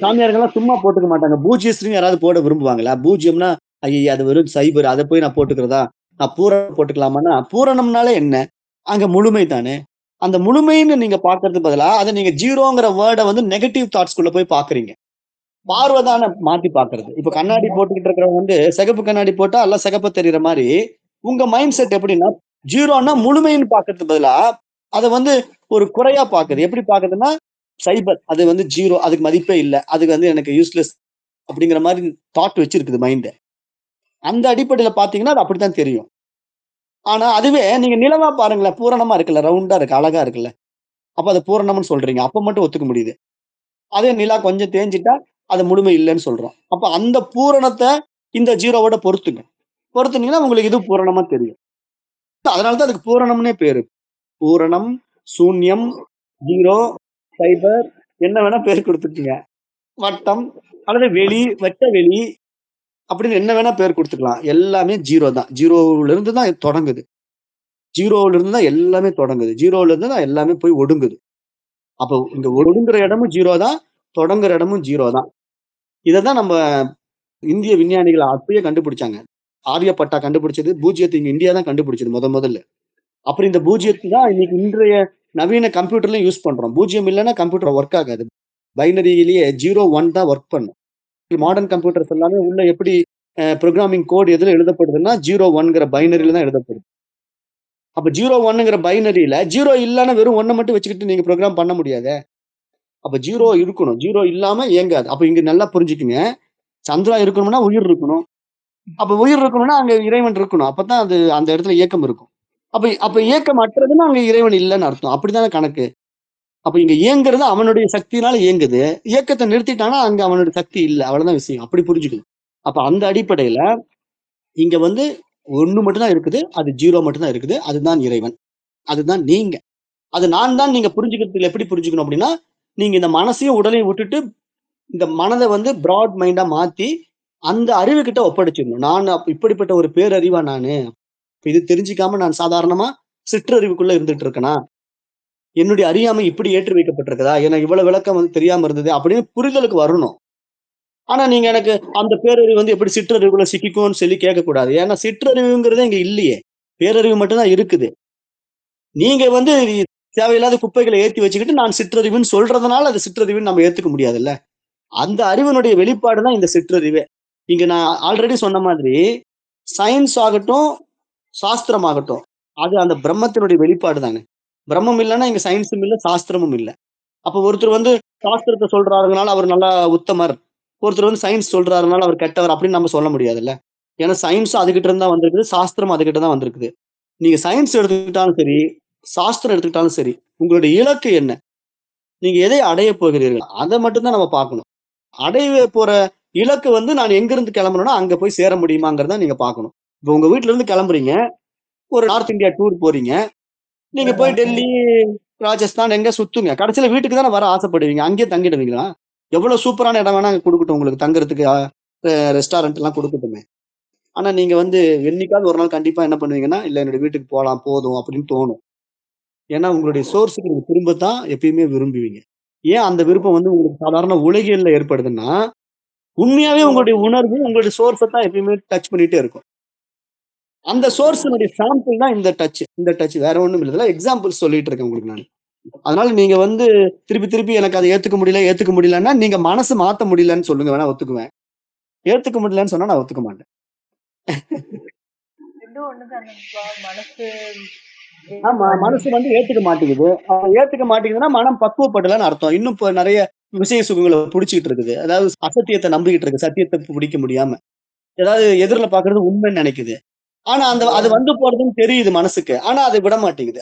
சாமியார்கள்லாம் சும்மா போட்டுக்க மாட்டாங்க. பூஜ்யஸ்ரீன்னு யாராவது போட விரும்புவாங்களா? பூஜ்யம்னா ஐயா அது வெறும் சைபர் அதை போய் நான் போட்டுக்கிறதா? நான் பூரணம் போட்டுக்கலாமான்னா பூரணம்னாலே என்ன? அங்க முழுமை தானே? அந்த முழுமைன்னு நீங்க பாக்குறது பதிலா அதை நீங்க ஜீரோங்கிற வேர்டை வந்து நெகட்டிவ் தாட்ஸ்குள்ள போய் பாக்குறீங்க பார்வைதான மாத்தி பாக்குறது இப்ப கண்ணாடி போட்டுக்கிட்டு இருக்கிறவங்க வந்து சிகப்பு கண்ணாடி போட்டா எல்லாம் சிகப்ப தெரியற மாதிரி உங்க மைண்ட் செட் எப்படின்னா ஜீரோன்னா முழுமைன்னு பாக்குறது பதிலா அதை வந்து ஒரு குறையா பாக்குது எப்படி பாக்குதுன்னா சைபர் அது வந்து ஜீரோ அதுக்கு மதிப்பே இல்லை. அதுக்கு வந்து எனக்கு யூஸ்லெஸ் அப்படிங்கிற மாதிரி தாட் வச்சிருக்குது மைண்ட் அந்த அடிப்படையில பாத்தீங்கன்னா அது அப்படித்தான் தெரியும். ஆனா அதுவே நீங்க நிலவா பாருங்களேன் பூரணமா இருக்குல்ல ரவுண்டா இருக்கு அழகா இருக்குல்ல. அப்ப அது பூரணம்னு சொல்றீங்க. அப்ப மட்டும் ஒத்துக்க முடியுது. அதே நிலா கொஞ்சம் தேஞ்சிட்டா அது முழுமை இல்லைன்னு சொல்றோம் அப்ப அந்த பூரணத்தை இந்த ஜீரோவோட பொறுத்துங்க பொறுத்துனீங்கன்னா உங்களுக்கு இது பூரணமா தெரியும். அதனாலதான் அதுக்கு பூரணம்னே பேரு. பூரணம் சூன்யம் ஜீரோ சைபர் என்ன வேணா பேர் கொடுத்துருக்கீங்க வட்டம் அல்லது வெளி வெட்ட வெளி அப்படின்னு என்ன வேணா பேர் கொடுத்துக்கலாம். எல்லாமே ஜீரோ தான். ஜீரோவுல இருந்து தான் தொடங்குது. ஜீரோவுல இருந்து தான் எல்லாமே தொடங்குது. ஜீரோவுல இருந்து தான் எல்லாமே போய் ஒடுங்குது. அப்போ இங்க ஒடுங்குற இடமும் ஜீரோ தான். தொடங்குற இடமும் ஜீரோ தான். இதை தான் நம்ம இந்திய விஞ்ஞானிகள் அப்பயே கண்டுபிடிச்சாங்க. ஆரியப்பட்டா கண்டுபிடிச்சது பூஜ்ஜியத்தை இங்க இந்தியா தான் கண்டுபிடிச்சது முத முதல்ல. அப்புறம் இந்த பூஜ்ஜியத்தை தான் இன்னைக்கு இன்றைய நவீன கம்ப்யூட்டர்லயும் யூஸ் பண்றோம். பூஜ்ஜியம் இல்லைன்னா கம்ப்யூட்டர் ஒர்க் ஆகாது. பைனரியிலேயே ஜீரோ ஒன் தான் ஒர்க் பண்ணும். மாடர்ன் கம்ப்யூட்டர்ஸ் எல்லாமே உள்ள எப்படி ப்ரோக்ராமிங் கோட் எதுல எழுதப்படுதுன்னா ஜீரோ ஒன்ங்கிற பைனரியில தான் எழுதப்படுது. அப்ப ஜீரோ ஒன்னுங்கிற பைனரியில ஜீரோ இல்லைன்னா வெறும் ஒன்னை மட்டும் வச்சுக்கிட்டு நீங்க ப்ரோக்ராம் பண்ண முடியாதே? அப்ப ஜீரோ இருக்கணும். ஜீரோ இல்லாம இயங்காது. அப்ப இங்க நல்லா புரிஞ்சுக்குங்க. சந்திரா இருக்கணும்னா உயிர் இருக்கணும். அப்ப உயிர் இருக்கணும்னா அங்க இறைவன் இருக்கணும். அப்பதான் அது அந்த இடத்துல இயக்கம் இருக்கும். அப்ப அப்ப இயக்கம் அற்றதுன்னா அங்க இறைவன் இல்லைன்னு அர்த்தம். அப்படித்தானே கணக்கு? அப்ப இங்க இயங்குறது அவனுடைய சக்தினால இயங்குது. இயக்கத்தை நிறுத்திட்டானா அங்க அவனுடைய சக்தி இல்லை. அவ்வளவுதான் விஷயம். அப்படி புரிஞ்சுக்கணும் அப்ப அந்த அடிப்படையில இங்க வந்து ஒண்ணு மட்டும்தான் இருக்குது. அது ஜீரோ மட்டும்தான் இருக்குது. அதுதான் இறைவன். அதுதான் நீங்க. அது நான் தான் நீங்க புரிஞ்சுக்கிறதுல எப்படி புரிஞ்சுக்கணும் அப்படின்னா நீங்க இந்த மனசையும் உடலையும் விட்டுட்டு இந்த மனதை வந்து ப்ராட் மைண்டா மாத்தி அந்த அறிவு கிட்ட ஒப்படைச்சிடணும். நான் இப்படிப்பட்ட ஒரு பேரறிவா நானு இது தெரிஞ்சுக்காம நான் சாதாரணமா சிற்றறிவுக்குள்ள இருந்துட்டு இருக்கேனா? என்னுடைய அறியாமை இப்படி ஏற்றி வைக்கப்பட்டிருக்குதா? எனக்கு இவ்வளவு விளக்கம் வந்து தெரியாம இருந்தது அப்படின்னு புரிதலுக்கு வரணும். ஆனா நீங்க எனக்கு அந்த பேரறிவு வந்து எப்படி சிற்றறிவுக்குள்ள சிக்கிக்கும்னு சொல்லி கேட்கக்கூடாது. ஏன்னா சிற்றறிவுங்கிறதே இங்க இல்லையே. பேரறிவு மட்டும்தான் இருக்குது. நீங்க வந்து தேவையில்லாத குப்பைகளை ஏற்றி வச்சுக்கிட்டு நான் சிற்றறிவுன்னு சொல்றதுனால அது சிற்றறிவுன்னு நம்ம ஏத்துக்க முடியாதுல்ல? அந்த அறிவினுடைய வெளிப்பாடு தான் இந்த சிற்றறிவே. இங்க நான் ஆல்ரெடி சொன்ன மாதிரி சயின்ஸ் ஆகட்டும் சாஸ்திரம் ஆகட்டும் அது அந்த பிரம்மத்தினுடைய வெளிப்பாடு தானே பிரம்மம் இல்லைன்னா இங்க சயின்ஸும் இல்லை சாஸ்திரமும் இல்லை. அப்ப ஒருத்தர் வந்து சாஸ்திரத்தை சொல்றாருனால அவர் நல்லா உத்தமர். ஒருத்தர் வந்து சயின்ஸ் சொல்றாருனால அவர் கெட்டவர் அப்படின்னு நம்ம சொல்ல முடியாதுல்ல? ஏன்னா சயின்ஸும் அதுகிட்ட இருந்தா வந்திருக்குது சாஸ்திரம் அதுகிட்ட தான் வந்திருக்குது. நீங்க சயின்ஸ் எடுத்துக்கிட்டாலும் சரி சாஸ்திரம் எடுத்துக்கிட்டாலும் சரி உங்களுடைய இலக்கு என்ன? நீங்க எதை அடைய போகிறீர்கள்? அதை மட்டும்தான் நம்ம பார்க்கணும். அடைய போற இலக்கு வந்து நான் எங்க இருந்து கிளம்புறேன்னா அங்க போய் சேர முடியுமாங்கிறத நீங்க பார்க்கணும். இப்போ உங்க வீட்ல இருந்து கிளம்புறீங்க ஒரு நார்த் இந்தியா டூர் போறீங்க நீங்க போய் டெல்லி ராஜஸ்தான் எங்க சுத்துங்க. கடைசியில வீட்டுக்கு தானே வர ஆசைப்படுவீங்க. அங்கேயே தங்கிடுவீங்களா? எவ்வளவு சூப்பரான இடம் வேணா கொடுக்கட்டும் உங்களுக்கு தங்குறதுக்கு ரெஸ்டாரண்ட் எல்லாம் கொடுக்கட்டுமே. ஆனா நீங்க வந்து என்னைக்காவது ஒரு நாள் கண்டிப்பா என்ன பண்ணுவீங்கன்னா இல்ல என்னோட வீட்டுக்கு போலாம் போதும் அப்படின்னு தோணும். ஏன்னா உங்களுடைய சோர்ஸுக்கு நீங்க திரும்பத்தான் எப்பயுமே விரும்புவீங்க. ஏன் அந்த விருப்பம் வந்து உங்களுக்கு சாதாரண உலகியல்ல ஏற்படுதுன்னா உண்மையாவே உங்களுடைய உணர்வு உங்களுடைய சோர்ஸை தான் எப்பயுமே டச் பண்ணிட்டே இருக்கும். அந்த சோர்ஸினுடைய சாம்பிள் தான் இந்த டச் இந்த டச் வேற ஒண்ணும் இல்லை. எக்ஸாம்பிள் சொல்லிட்டு இருக்கேன் உங்களுக்கு நான். அதனால நீங்க வந்து திருப்பி திருப்பி எனக்கு அதை ஏத்துக்க முடியல ஏத்துக்க முடியலன்னா நீங்க மனசு மாத்த முடியலன்னு சொல்லுங்க. வேணா ஒத்துக்குவேன். ஏத்துக்க முடியலன்னு சொன்னா நான் ஒத்துக்க மாட்டேன். மனசு ஆமா மனசு வந்து ஏத்துக்க மாட்டேங்குது. ஏத்துக்க மாட்டேங்குதுன்னா மனம் பக்குவப்படலன்னு அர்த்தம். இன்னும் இப்ப நிறைய விஷய சுகங்களை புடிச்சிட்டு இருக்குது. அதாவது அசத்தியத்தை நம்பிக்கிட்டு இருக்கு. சத்தியத்தை பிடிக்க முடியாம. ஏதாவது எதிரில பாக்குறது உண்மைன்னு நினைக்குது. ஆனா அந்த அது வந்து போறதுன்னு தெரியுது மனசுக்கு. ஆனா அதை விட மாட்டேங்குது.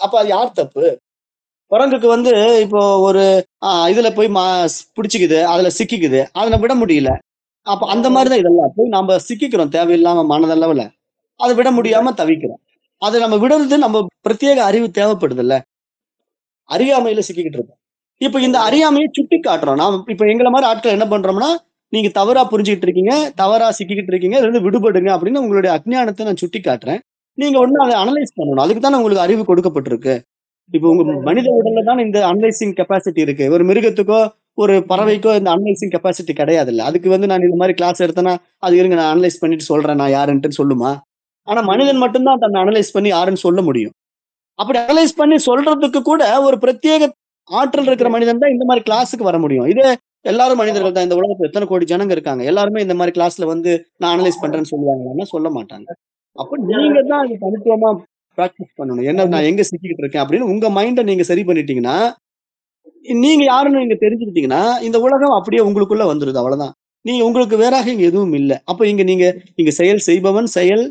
அப்ப அது யார் தப்பு? குரங்குக்கு வந்து இப்போ ஒரு ஆஹ், இதுல போய் மா பிடிச்சிக்குது. அதுல சிக்கிக்குது. அதுல விட முடியல. அப்ப அந்த மாதிரிதான் இதெல்லாம். போய் நாம சிக்கிக்கிறோம். தேவையில்லாம மனதளவுல. அதை விட முடியாம தவிக்கிறோம். அதை நம்ம விடுறது நம்ம பிரத்யேக அறிவு தேவைப்படுது இல்ல அறியாமையில சிக்கிக்கிட்டு இருக்கோம். இப்ப இந்த அறியாமையை சுட்டி காட்டுறோம் நாம இப்ப எங்களை மாதிரி ஆட்கள் என்ன பண்றோம்னா நீங்க தவறா புரிஞ்சுக்கிட்டு இருக்கீங்க தவறா சிக்கிக்கிட்டு இருக்கீங்க இதுல இருந்து விடுபடுங்க அப்படின்னு உங்களுடைய அஜ்ஞானத்தை நான் சுட்டி காட்டுறேன் நீங்க ஒண்ணு அதை அனலைஸ் பண்ணணும். அதுக்கு தானே உங்களுக்கு அறிவு கொடுக்கப்பட்டிருக்கு. இப்போ உங்க மனித உடல்ல தான் இந்த அனலைசிங் கெப்பாசிட்டி இருக்கு. ஒரு மிருகத்துக்கோ ஒரு பறவைக்கோ இந்த அனலைசிங் கெப்பாசிட்டி கிடையாது இல்ல அதுக்கு வந்து நான் இந்த மாதிரி கிளாஸ் எடுத்தேன்னா அது இருங்க நான் அனலைஸ் பண்ணிட்டு சொல்றேன் நான் யாருன்ட்டு சொல்லுமா? ஆனா மனிதன் மட்டும்தான் தன்னை அனலைஸ் பண்ணி யாருன்னு சொல்ல முடியும். அப்படி அனலைஸ் பண்ணி சொல்றதுக்கு கூட ஒரு பிரத்யேக ஆற்றல் இருக்கிற மனிதன் தான் இந்த மாதிரி கிளாஸுக்கு வர முடியும். இது எல்லாரும் மனிதர்கள் தான். இந்த உலகத்துல எத்தனை கோடி ஜனங்க இருக்காங்க? எல்லாருமே இந்த மாதிரி கிளாஸ்ல வந்து நான் அனலைஸ் பண்றேன்னு சொல்லுவாங்கன்னா சொல்ல மாட்டாங்க? அப்ப நீங்க தான் அது தனித்துவமா ப்ராக்டிஸ் பண்ணணும். என்ன நான் எங்க சிக்கிக்கிட்டு இருக்கேன் அப்படின்னு உங்க மைண்டை நீங்க சரி பண்ணிட்டீங்கன்னா நீங்க யாருன்னு நீங்க தெரிஞ்சுக்கிட்டீங்கன்னா இந்த உலகம் அப்படியே உங்களுக்குள்ள வந்துருது. அவ்வளவுதான். நீங்க உங்களுக்கு வேறாக இங்க எதுவும் இல்லை. அப்ப இங்க நீங்க இங்க செயல் செய்பவன் செயல்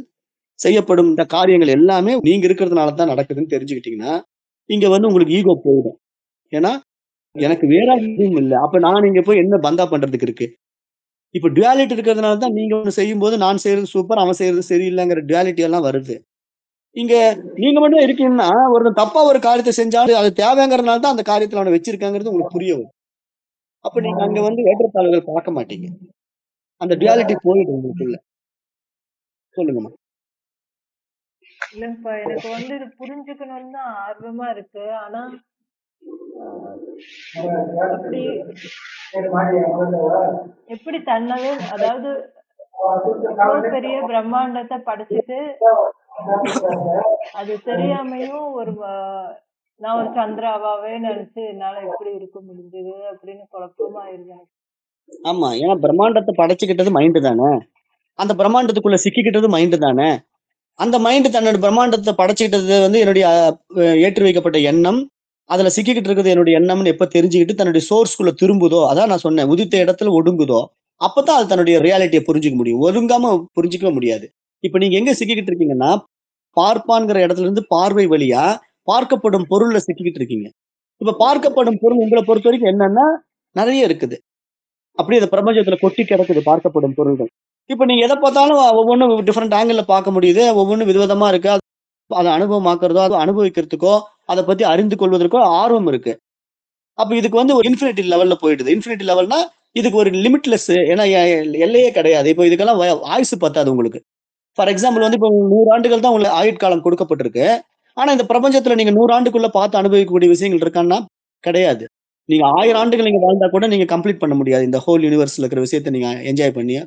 செய்யப்படும் இந்த காரியங்கள் எல்லாமே நீங்க இருக்கிறதுனால தான் நடக்குதுன்னு தெரிஞ்சுக்கிட்டீங்கன்னா இங்க வந்து உங்களுக்கு ஈகோ போயிடும். ஏன்னா எனக்கு வேற எதுவும் இல்லை. அப்ப நான் இங்க போய் என்ன பந்தா பண்றதுக்கு இருக்கு? இப்ப டுவாலிட்டி இருக்கிறதுனால தான் நீங்க ஒன்று செய்யும் போது நான் செய்யறது சூப்பர் அவன் செய்யறது சரியில்லைங்கிற டுவாலிட்டி எல்லாம் வருது. இங்க நீங்க மட்டும் இருக்கீங்கன்னா ஒரு தப்பா ஒரு காரியத்தை செஞ்சாலும் அது தேவைங்கிறதுனால தான் அந்த காரியத்துல அவனை வச்சிருக்காங்கிறது உங்களுக்கு புரிய வரும். அப்ப நீங்க அங்க வந்து ஏற்றத்தாழ்வுகள் பார்க்க மாட்டீங்க. அந்த டுவாலிட்டி போயிடும் உங்களுக்குள்ள. சொல்லுங்கம்மா. இல்லப்பா எனக்கு வந்து இது புரிஞ்சுக்கணும்னு தான் ஆர்வமா இருக்கு. ஆனா அப்படி எப்படி தன்னவே அதாவது பெரிய பிரம்மாண்டத்தை படைச்சிட்டு அது தெரியாமையும் ஒரு நான் ஒரு சந்திராவாவே நினைச்சு என்னால எப்படி இருக்க முடிஞ்சது அப்படின்னு குழப்பமா இருந்தேன் ஆமா. ஏன்னா பிரம்மாண்டத்தை படைச்சுக்கிட்டது மைண்டு தானே? அந்த பிரம்மாண்டத்துக்குள்ள சிக்கிக்கிட்டது மைண்டு தானே? அந்த மைண்டு தன்னோட பிரம்மாண்டத்தை படைச்சுக்கிட்டது வந்து என்னுடைய ஏற்றி வைக்கப்பட்ட எண்ணம். அதுல சிக்கிக்கிட்டு இருக்கிறது என்னுடைய எண்ணம்னு எப்ப தெரிஞ்சுக்கிட்டு தன்னுடைய சோர்ஸ்குள்ள திரும்புதோ அதான் நான் சொன்னேன் உதித்த இடத்துல ஒடுங்குதோ அப்பதான் அது தன்னுடைய ரியாலிட்டியை புரிஞ்சுக்க முடியும். ஒதுங்காம புரிஞ்சுக்கவே முடியாது. இப்ப நீங்க எங்க சிக்கிக்கிட்டு இருக்கீங்கன்னா பார்ப்பான்ங்கிற இடத்துல இருந்து பார்வை வழியா பார்க்கப்படும் பொருள்ல சிக்கிக்கிட்டு இருக்கீங்க. இப்ப பார்க்கப்படும் பொருள் உங்களை பொறுத்த வரைக்கும் என்னன்னா நிறைய இருக்குது. அப்படி இந்த பிரபஞ்சத்துல கொட்டி கிடக்குது பார்க்கப்படும் பொருள்கள். இப்போ நீங்க எதை பார்த்தாலும் ஒவ்வொன்றும் டிஃப்ரெண்ட் ஆங்கிள் பார்க்க முடியுது. ஒவ்வொன்றும் விதவிதமா இருக்கு. அது- அதை அனுபவமாக்குறதோ அதை அனுபவிக்கிறதுக்கோ அதை பத்தி அறிந்து கொள்வதற்கோ ஆர்வம் இருக்கு. அப்போ இதுக்கு வந்து ஒரு இன்ஃபினிட்டி லெவல்ல போயிடுது. இன்ஃபினிட்டி லெவல்னா இதுக்கு ஒரு லிமிட்லெஸ் ஏன்னா எல்லையே கிடையாது. இப்போ இதுக்கெல்லாம் வய- ஆயுசு பத்தாது உங்களுக்கு. ஃபார் எக்ஸாம்பிள் வந்து இப்போ நூறு ஆண்டுகள் தான் உங்களுக்கு ஆயுட்காலம் கொடுக்கப்பட்டிருக்கு. ஆனா இந்த பிரபஞ்சத்துல நீங்க நூறு ஆண்டுக்குள்ளே பார்த்து அனுபவிக்கக்கூடிய விஷயங்கள் இருக்கான்னா கிடையாது. நீங்க ஆயிரம் ஆண்டுகள் நீங்க வாழ்ந்தா கூட நீங்க கம்ப்ளீட் பண்ண முடியாது. இந்த ஹோல் யூனிவர்ஸ்ல இருக்கிற விஷயத்தை நீங்க என்ஜாய் பண்ணி.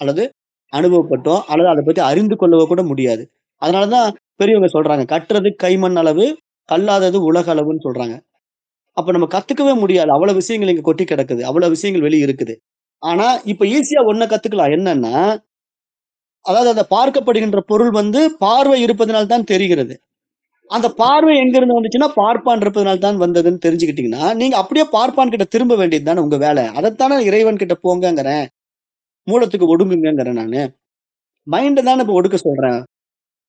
அல்லது அனுபவப்பட்டோ அல்லது அதை பற்றி அறிந்து கொள்ளவோ கூட முடியாது. அதனாலதான் பெரியவங்க சொல்றாங்க கட்டுறது கைமண் அளவு கல்லாதது உலக அளவுன்னு சொல்றாங்க. அப்ப நம்ம கத்துக்கவே முடியாது. அவ்வளவு விஷயங்கள் இங்க கொட்டி கிடக்குது. அவ்வளவு விஷயங்கள் வெளியே இருக்குது. ஆனா இப்ப ஈஸியா ஒன்ன கத்துக்கலாம். என்னன்னா அதாவது அந்த பார்க்கப்படுகின்ற பொருள் வந்து பார்வை இருப்பதனால் தான் தெரிகிறது. அந்த பார்வை எங்கிருந்து வந்துச்சுன்னா பார்ப்பான் இருப்பதனால தான் வந்ததுன்னு தெரிஞ்சுக்கிட்டீங்கன்னா நீங்க அப்படியே பார்ப்பான் கிட்ட திரும்ப வேண்டியது தானே உங்க வேலை. அதைத்தானே இறைவன் கிட்ட போங்கங்கிறேன். மூலத்துக்கு ஒடுங்குங்கிறேன் நானு. மைண்டை தானே இப்போ ஒடுக்க சொல்றேன்.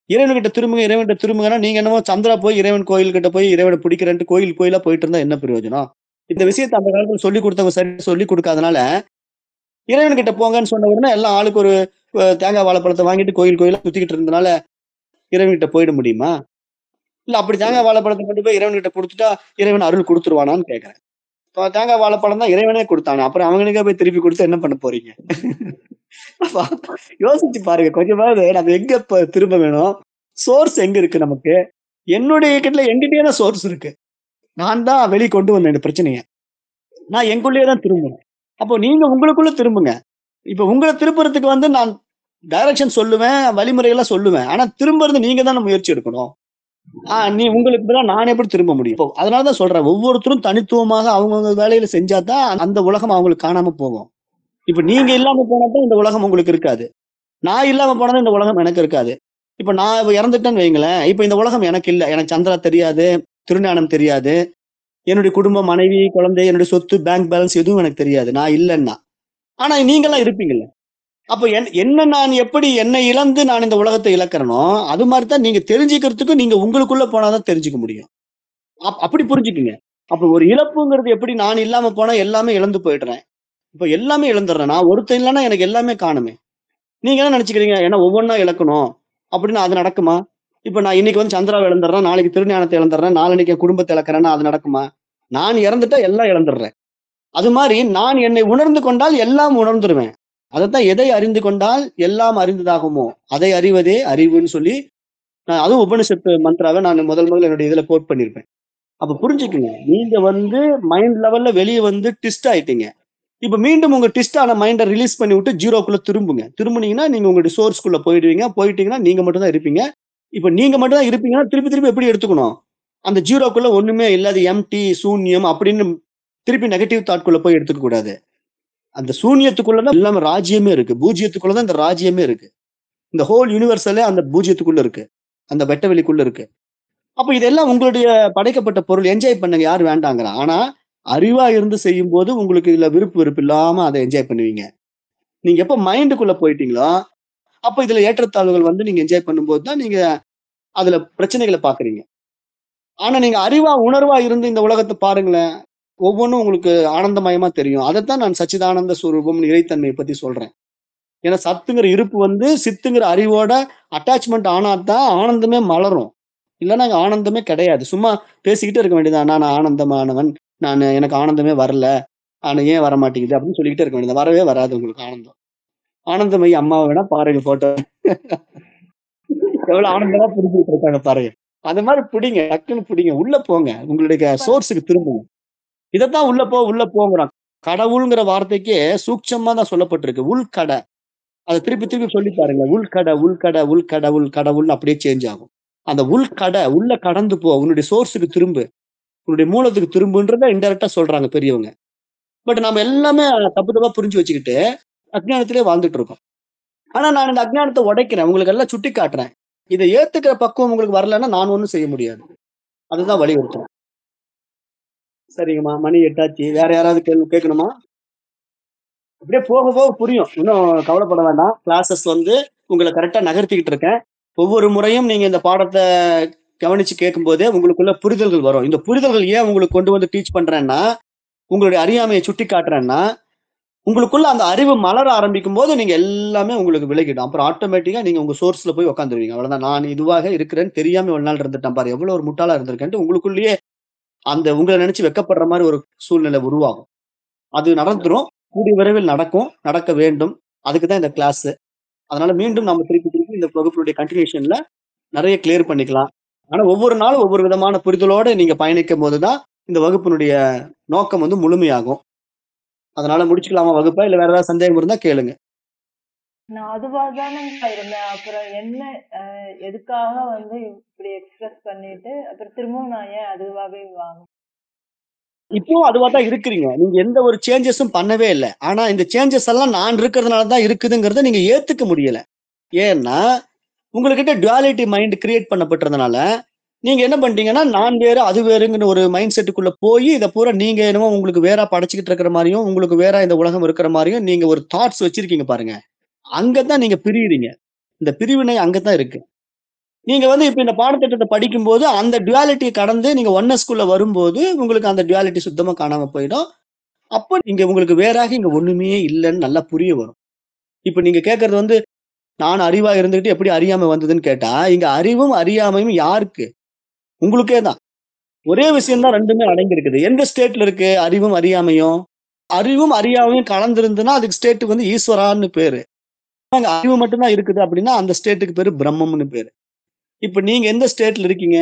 இறைவன் கிட்ட திரும்புங்க இறைவன் திரும்புங்கன்னா நீங்க என்னமோ சந்திரா போய் இறைவன் கோயில் கிட்ட போய் இறைவனை பிடிக்கிறேன்ட்டு கோயில் கோயிலா போயிட்டு இருந்தா என்ன பிரயோஜனம்? இந்த விஷயத்தை அந்த காலத்துல சொல்லி கொடுத்தவங்க சரி சொல்லி கொடுக்காதனால இறைவன் கிட்ட போங்கன்னு சொன்ன உடனே எல்லாம் ஆளுக்கு ஒரு தேங்காய் வாழைப்பழத்தை வாங்கிட்டு கோயில் கோயிலா சுத்திக்கிட்டு இருந்தனால இறைவன் கிட்ட போயிட முடியுமா? இல்ல அப்படி தேங்காய் வாழைப்பழத்தை கொண்டு போய் இறைவன் கிட்ட கொடுத்துட்டா இறைவன் அருள் கொடுத்துருவானான்னு கேக்குறேன். தேங்காய் வாழைப்பழம் தான் இறைவனே கொடுத்தானே. அப்புறம் அவங்களுக்கே போய் திருப்பி கொடுத்து என்ன பண்ண போறீங்க? யோசிச்சு பாருங்க. கொஞ்சமாவது நம்ம எங்க திரும்ப வேணும்? சோர்ஸ் எங்க இருக்கு நமக்கு? என்னுடைய கிட்ட எங்கிட்டே தான் சோர்ஸ் இருக்கு. நான் தான் வெளியே கொண்டு வந்தேன் இந்த பிரச்சனைய. நான் எங்குள்ளேயே தான் திரும்பணும். அப்போ நீங்க உங்களுக்குள்ள திரும்புங்க. இப்ப உங்களை திருப்புறதுக்கு வந்து நான் டைரக்ஷன் சொல்லுவேன் வழிமுறைகள்லாம் சொல்லுவேன். ஆனா திரும்புறது நீங்க தான் முயற்சி எடுக்கணும். ஆஹ் நீ உங்களுக்கு பதிலா நான் எப்படி திரும்ப முடியும்? இப்போ அதனாலதான் சொல்றேன். ஒவ்வொருத்தரும் தனித்துவமாக அவங்கவுங்க வேலையில செஞ்சாதான் அந்த உலகம் அவங்களுக்கு காணாம போகும். இப்ப நீங்க இல்லாம போனாதான் இந்த உலகம் உங்களுக்கு இருக்காது. நான் இல்லாம போனதான் இந்த உலகம் எனக்கு இருக்காது. இப்ப நான் இறந்துட்டேன்னு வைங்களேன். இப்ப இந்த உலகம் எனக்கு இல்ல. எனக்கு சந்திரா தெரியாது திருஞானம் தெரியாது. என்னுடைய குடும்பம் மனைவி குழந்தை என்னுடைய சொத்து பேங்க் பேலன்ஸ் எதுவும் எனக்கு தெரியாது. நான் இல்லைன்னா. ஆனா நீங்கெல்லாம் இருப்பீங்கல்ல. அப்ப என்- என்ன நான் எப்படி என்னை இழந்து நான் இந்த உலகத்தை இழக்கிறனோ அது மாதிரி தான் நீங்க தெரிஞ்சுக்கிறதுக்கு நீங்க உங்களுக்குள்ள போனாதான் தெரிஞ்சுக்க முடியும். அப்- அப்படி புரிஞ்சுக்குங்க. அப்ப ஒரு இழப்புங்கிறது எப்படி நான் இல்லாம போனா எல்லாமே இழந்து போயிடுறேன். இப்ப எல்லாமே இழந்துடுறேன் நான் ஒருத்தன் இல்லைன்னா எனக்கு எல்லாமே காணுமே. நீங்க என்ன நினைச்சுக்கிறீங்க? ஏன்னா ஒவ்வொன்றா இழக்கணும்? அப்படின்னு அது நடக்குமா? இப்ப நான் இன்னைக்கு வந்து சந்திராவை இழந்துடுறேன் நாளைக்கு திருஞானத்தை இழந்துடுறேன் நாளைக்கு குடும்பத்தை இழக்கிறேன்னா அது நடக்குமா? நான் இறந்துட்டா எல்லாம் இழந்துடுறேன். அது மாதிரி நான் என்னை உணர்ந்து கொண்டால் எல்லாம் உணர்ந்துருவேன். அதைத்தான் எதை அறிந்து கொண்டால் எல்லாம் அறிந்ததாகுமோ? அதை அறிவதே அறிவுன்னு சொல்லி நான் அதுவும் உபனிஷத்து மந்த்ராவை நான் முதல் முதல்ல என்னுடைய இதுல கோட் பண்ணியிருப்பேன் அப்ப புரிஞ்சுக்குங்க. நீங்க வந்து மைண்ட் லெவல்ல வெளியே வந்து டிஸ்ட் ஆயிட்டீங்க. இப்ப மீண்டும் உங்க டிஸ்டான மைண்டை ரிலீஸ் பண்ணி விட்டு ஜீரோக்குள்ள திரும்புங்க. திரும்பினீங்கன்னா நீங்க உங்களுடைய சோர்ஸ்க்குள்ள போயிடுவீங்க. போயிட்டீங்கன்னா நீங்க மட்டும் தான் இருப்பீங்க. இப்ப நீங்க மட்டும் தான் இருப்பீங்கன்னா திருப்பி திருப்பி எப்படி எடுத்துக்கணும்? அந்த ஜீரோக்குள்ள ஒண்ணுமே இல்லாத எம்டி சூன்யம் அப்படின்னு திருப்பி நெகட்டிவ் தாட்குள்ள போய் எடுத்துக்க கூடாது. அந்த சூன்யத்துக்குள்ளதான் எல்லாமே ராஜ்யமே இருக்கு. பூஜ்யத்துக்குள்ளதான் இந்த ராஜ்யமே இருக்கு. இந்த ஹோல் யூனிவர்சலே அந்த பூஜ்யத்துக்குள்ள இருக்கு. அந்த வெட்ட வெளிக்குள்ள இருக்கு. அப்ப இதெல்லாம் உங்களுடைய படைக்கப்பட்ட பொருள். என்ஜாய் பண்ணுங்க. யார் வேண்டாங்கிறான் ஆனா அறிவா இருந்து செய்யும் போது உங்களுக்கு இதுல விருப்பு விருப்பு இல்லாம அதை என்ஜாய் பண்ணுவீங்க. நீங்க எப்ப மைண்டுக்குள்ள போயிட்டீங்களோ அப்ப இதுல ஏற்றத்தாழ்வுகள் வந்து நீங்க என்ஜாய் பண்ணும்போது தான் நீங்க அதுல பிரச்சனைகளை பாக்குறீங்க ஆனா நீங்க அறிவா உணர்வா இருந்து இந்த உலகத்தை பாருங்களேன். ஒவ்வொன்றும் உங்களுக்கு ஆனந்தமயமா தெரியும். அதைத்தான் நான் சச்சிதானந்த சுரூபம் இறைத்தன்மையை பத்தி சொல்றேன். ஏன்னா சத்துங்கிற இருப்பு வந்து சித்துங்கிற அறிவோட அட்டாச்மெண்ட் ஆனாதான் ஆனந்தமே மலரும். இல்லைன்னா அங்கே ஆனந்தமே கிடையாது. சும்மா பேசிக்கிட்டே இருக்க வேண்டியதான் நான் ஆனந்தமானவன். நான் எனக்கு ஆனந்தமே வரல. ஆனால் ஏன் வர மாட்டேங்குது அப்படின்னு சொல்லிக்கிட்டே இருக்க வேண்டியது வரவே வராது உங்களுக்கு ஆனந்தம். ஆனந்தமயி அம்மாவை வேணா பாருங்க போட்டோ எவ்வளவு ஆனந்தமா பிடிச்சிட்டு இருக்காங்க பாருங்க. அந்த மாதிரி பிடிங்க டக்குன்னு பிடிங்க. உள்ள போங்க. உங்களுடைய சோர்ஸுக்கு திரும்புங்க. இதைத்தான் உள்ள போ உள்ள போங்கிறான். கடவுள்ங்கிற வார்த்தைக்கே சூட்சமா தான் சொல்லப்பட்டிருக்கு. உள்கடை. அதை திருப்பி திருப்பி சொல்லி பாருங்க. உள்கடை உள்கடை உள் கடவுள்னு அப்படியே சேஞ்ச் ஆகும். அந்த உள்கடை உள்ள கடந்து போ உன்னுடைய சோர்ஸுக்கு திரும்பு. உன்னுடைய மூலத்துக்கு திரும்புன்றத இன்டெரக்டா சொல்றாங்க பெரியவங்க. பட் நம்ம எல்லாமே தப்பு தப்பா புரிஞ்சு வச்சுக்கிட்டு அஜ்ஞானத்திலே வாழ்ந்துட்டு இருக்கோம். ஆனா நான் இந்த அஜ்ஞானத்தை உடைக்கிறேன். உங்களுக்கு எல்லாம் சுட்டி காட்டுறேன் இதை ஏத்துக்கிற பக்குவம் உங்களுக்கு வரலன்னா நான் ஒன்றும் செய்ய முடியாது. அதுதான் வலியுறுத்தும் சரிங்கம்மா மணி எட்டாச்சு. வேற யாராவது கேள்வி கேட்கணுமா? அப்படியே போக போக புரியும். இன்னும் கவலைப்பட வேண்டாம். கிளாஸஸ் வந்து உங்களை கரெக்டாக நகர்த்திக்கிட்டு இருக்கேன். ஒவ்வொரு முறையும் நீங்கள் இந்த பாடத்தை கவனிச்சு கேட்கும்போதே உங்களுக்குள்ள புரிதல்கள் வரும். இந்த புரிதல்கள் ஏன் உங்களுக்கு கொண்டு வந்து டீச் பண்ணுறேன்னா உங்களுடைய அறியாமையை சுட்டி காட்டுறேன்னா உங்களுக்குள்ள அந்த அறிவு மலர ஆரம்பிக்கும் போது நீங்க எல்லாமே உங்களுக்கு விலகிடும். அப்புறம் ஆட்டோமேட்டிக்கா நீங்க உங்க சோர்ஸ்ல போய் உட்காந்துருவீங்க அவ்வளவுதான். நான் இதுவாக இருக்கிறேன்னு தெரியாம ஒரு நாள் இருந்துட்டேன். பாரு எவ்வளவு ஒரு முட்டாளா இருந்திருக்கேன்ட்டு உங்களுக்குள்ளேயே அந்த உங்களை நினைச்சு வெக்கப்படுற மாதிரி ஒரு சூழ்நிலை உருவாகும். அது நடந்துடும் கூடிய விரைவில் நடக்கும். நடக்க வேண்டும். அதுக்கு தான் இந்த கிளாஸ் அதனால மீண்டும் நம்ம திருப்பி திருப்பி இந்த வகுப்புடைய கண்டினியூஷன்ல நிறைய கிளியர் பண்ணிக்கலாம். ஆனா ஒவ்வொரு நாளும் ஒவ்வொரு விதமான புரிதலோட நீங்க பயணிக்கும் போதுதான் இந்த வகுப்பினுடைய நோக்கம் வந்து முழுமையாகும். அதனால முடிச்சுக்கலாமா வகுப்பா? இல்ல வேற ஏதாவது சந்தேகம் இருந்தா கேளுங்க. நான் அதுவா தானங்க இருந்தேன். அப்புறம் என்ன எதுக்காக வந்து இப்படி எக்ஸ்பிரஸ் பண்ணிட்டு அப்புறம் திரும்பவும் நான் ஏன் அதுவாவே வாங்க இப்போ அதுவா தான் இருக்கிறீங்க. நீங்க எந்த ஒரு சேஞ்சஸும் பண்ணவே இல்லை. ஆனா இந்த சேஞ்சஸ் எல்லாம் நான் இருக்கிறதுனால தான் இருக்குதுங்கிறத நீங்க ஏத்துக்க முடியல. ஏன்னா உங்ககிட்ட டுவாலிட்டி மைண்ட் கிரியேட் பண்ணப்பட்டதுனால நீங்க என்ன பண்ணிட்டீங்கன்னா நான் வேறு அது வேறுங்கிற ஒரு மைண்ட் செட்டுக்குள்ள போய் இதை பூரா நீங்க என்னமோ உங்களுக்கு வேற படைச்சுக்கிட்டு இருக்கிற மாதிரியும் உங்களுக்கு வேற இந்த உலகம் இருக்கிற மாதிரியும் நீங்க ஒரு தாட்ஸ் வச்சிருக்கீங்க பாருங்க. அங்கதான் நீங்க பிரியுறீங்க. இந்த பிரிவினை அங்கதான் இருக்கு. நீங்க வந்து இப்ப இந்த பாடத்திட்டத்தை படிக்கும்போது அந்த டுவாலிட்டியை கடந்து நீங்க ஒன்னஸ்குள்ள வரும்போது உங்களுக்கு அந்த டுவாலிட்டி சுத்தமா காணாம போயிடும். அப்போ நீங்க உங்களுக்கு வேறாக இங்க ஒண்ணுமே இல்லைன்னு நல்லா புரிய வரும். இப்ப நீங்க கேட்கறது வந்து நான் அறிவா இருந்துகிட்டு எப்படி அறியாமை வந்ததுன்னு கேட்டா இங்க அறிவும் அறியாமையும் யாருக்கு? உங்களுக்கே தான். ஒரே விஷயம்தான் ரெண்டுமே அடங்கியிருக்குது. எந்த ஸ்டேட்ல இருக்கு அறிவும் அறியாமையும்? அறிவும் அறியாமையும் கலந்திருந்துன்னா அதுக்கு ஸ்டேட்டுக்கு வந்து ஈஸ்வரான்னு பேரு. அங்க அறிவு மட்டும்தான் இருக்குது அப்படின்னா அந்த ஸ்டேட்டுக்கு பேரு பிரம்மம்னு பேரு. இப்ப நீங்க எந்த ஸ்டேட்ல இருக்கீங்க?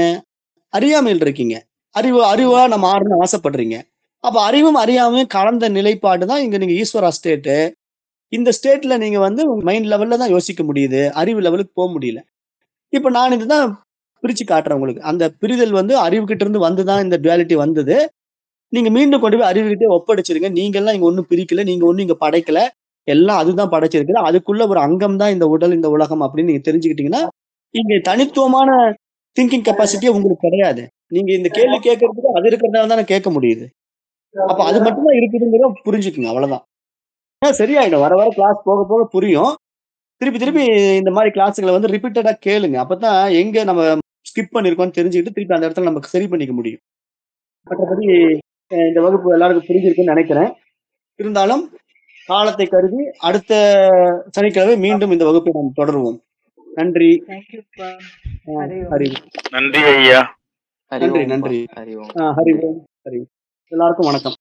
அறியாமையில் இருக்கீங்க. அறிவு அறிவா நம்ம மாறணும்னு ஆசைப்படுறீங்க. அப்ப அறிவும் அறியாமையும் கலந்த நிலைப்பாடு தான் இங்க நீங்க ஈஸ்வரா ஸ்டேட்டு இந்த ஸ்டேட்ல நீங்க வந்து உங்க மைண்ட் லெவல்ல தான் யோசிக்க முடியுது. அறிவு லெவலுக்கு போக முடியல. இப்ப நான் இதுதான் பிரிச்சு காட்டுறேன் உங்களுக்கு. அந்த பிரிதல் வந்து அறிவுகிட்ட இருந்து வந்துதான் இந்த டுவாலிட்டி வந்தது. நீங்க மீண்டும் கொண்டு போய் அறிவுகிட்டே ஒப்படைச்சிருங்க. நீங்க எல்லாம் இங்க ஒன்றும் பிரிக்கல. நீங்க ஒன்றும் இங்க படைக்கல. எல்லாம் அதுதான் படைச்சிருக்குது. அதுக்குள்ள ஒரு அங்கம் தான் இந்த உடல் இந்த உலகம் அப்படின்னு நீங்க தெரிஞ்சுக்கிட்டீங்கன்னா இங்க தனித்துவமான திங்கிங் கெப்பாசிட்டியே உங்களுக்கு கிடையாது. நீங்க இந்த கேள்வி கேட்கறதுக்கு அது இருக்கிறதால தானே கேட்க முடியுது. அப்ப அது மட்டும்தான் இருக்குதுங்கிறத புரிஞ்சுக்குங்க அவ்வளவுதான். சரியாயிடும். வர வர கிளாஸ் போக போக புரியும். திருப்பி திருப்பி இந்த மாதிரி கிளாஸுகளை வந்து ரிப்பீட்டடா கேளுங்க. அப்பதான் எங்க நம்ம ஸ்கிப் பண்ணிருக்கோம்னு தெரிஞ்சுக்கிட்டு திருப்பி அந்த இடத்துல நமக்கு சரி பண்ணிக்க முடியும். மற்றபடி இந்த வகுப்பு எல்லாருக்கும் புரிஞ்சிருக்குன்னு நினைக்கிறேன். இருந்தாலும் காலத்தை கருதி அடுத்த சனிக்கிழமை மீண்டும் இந்த வகுப்பை நாம் தொடருவோம். நன்றி. நன்றி ஐயா. நன்றி நன்றி. ஹரி ஓம் ஹரி ஓம். ஹரி எல்லாருக்கும் வணக்கம்.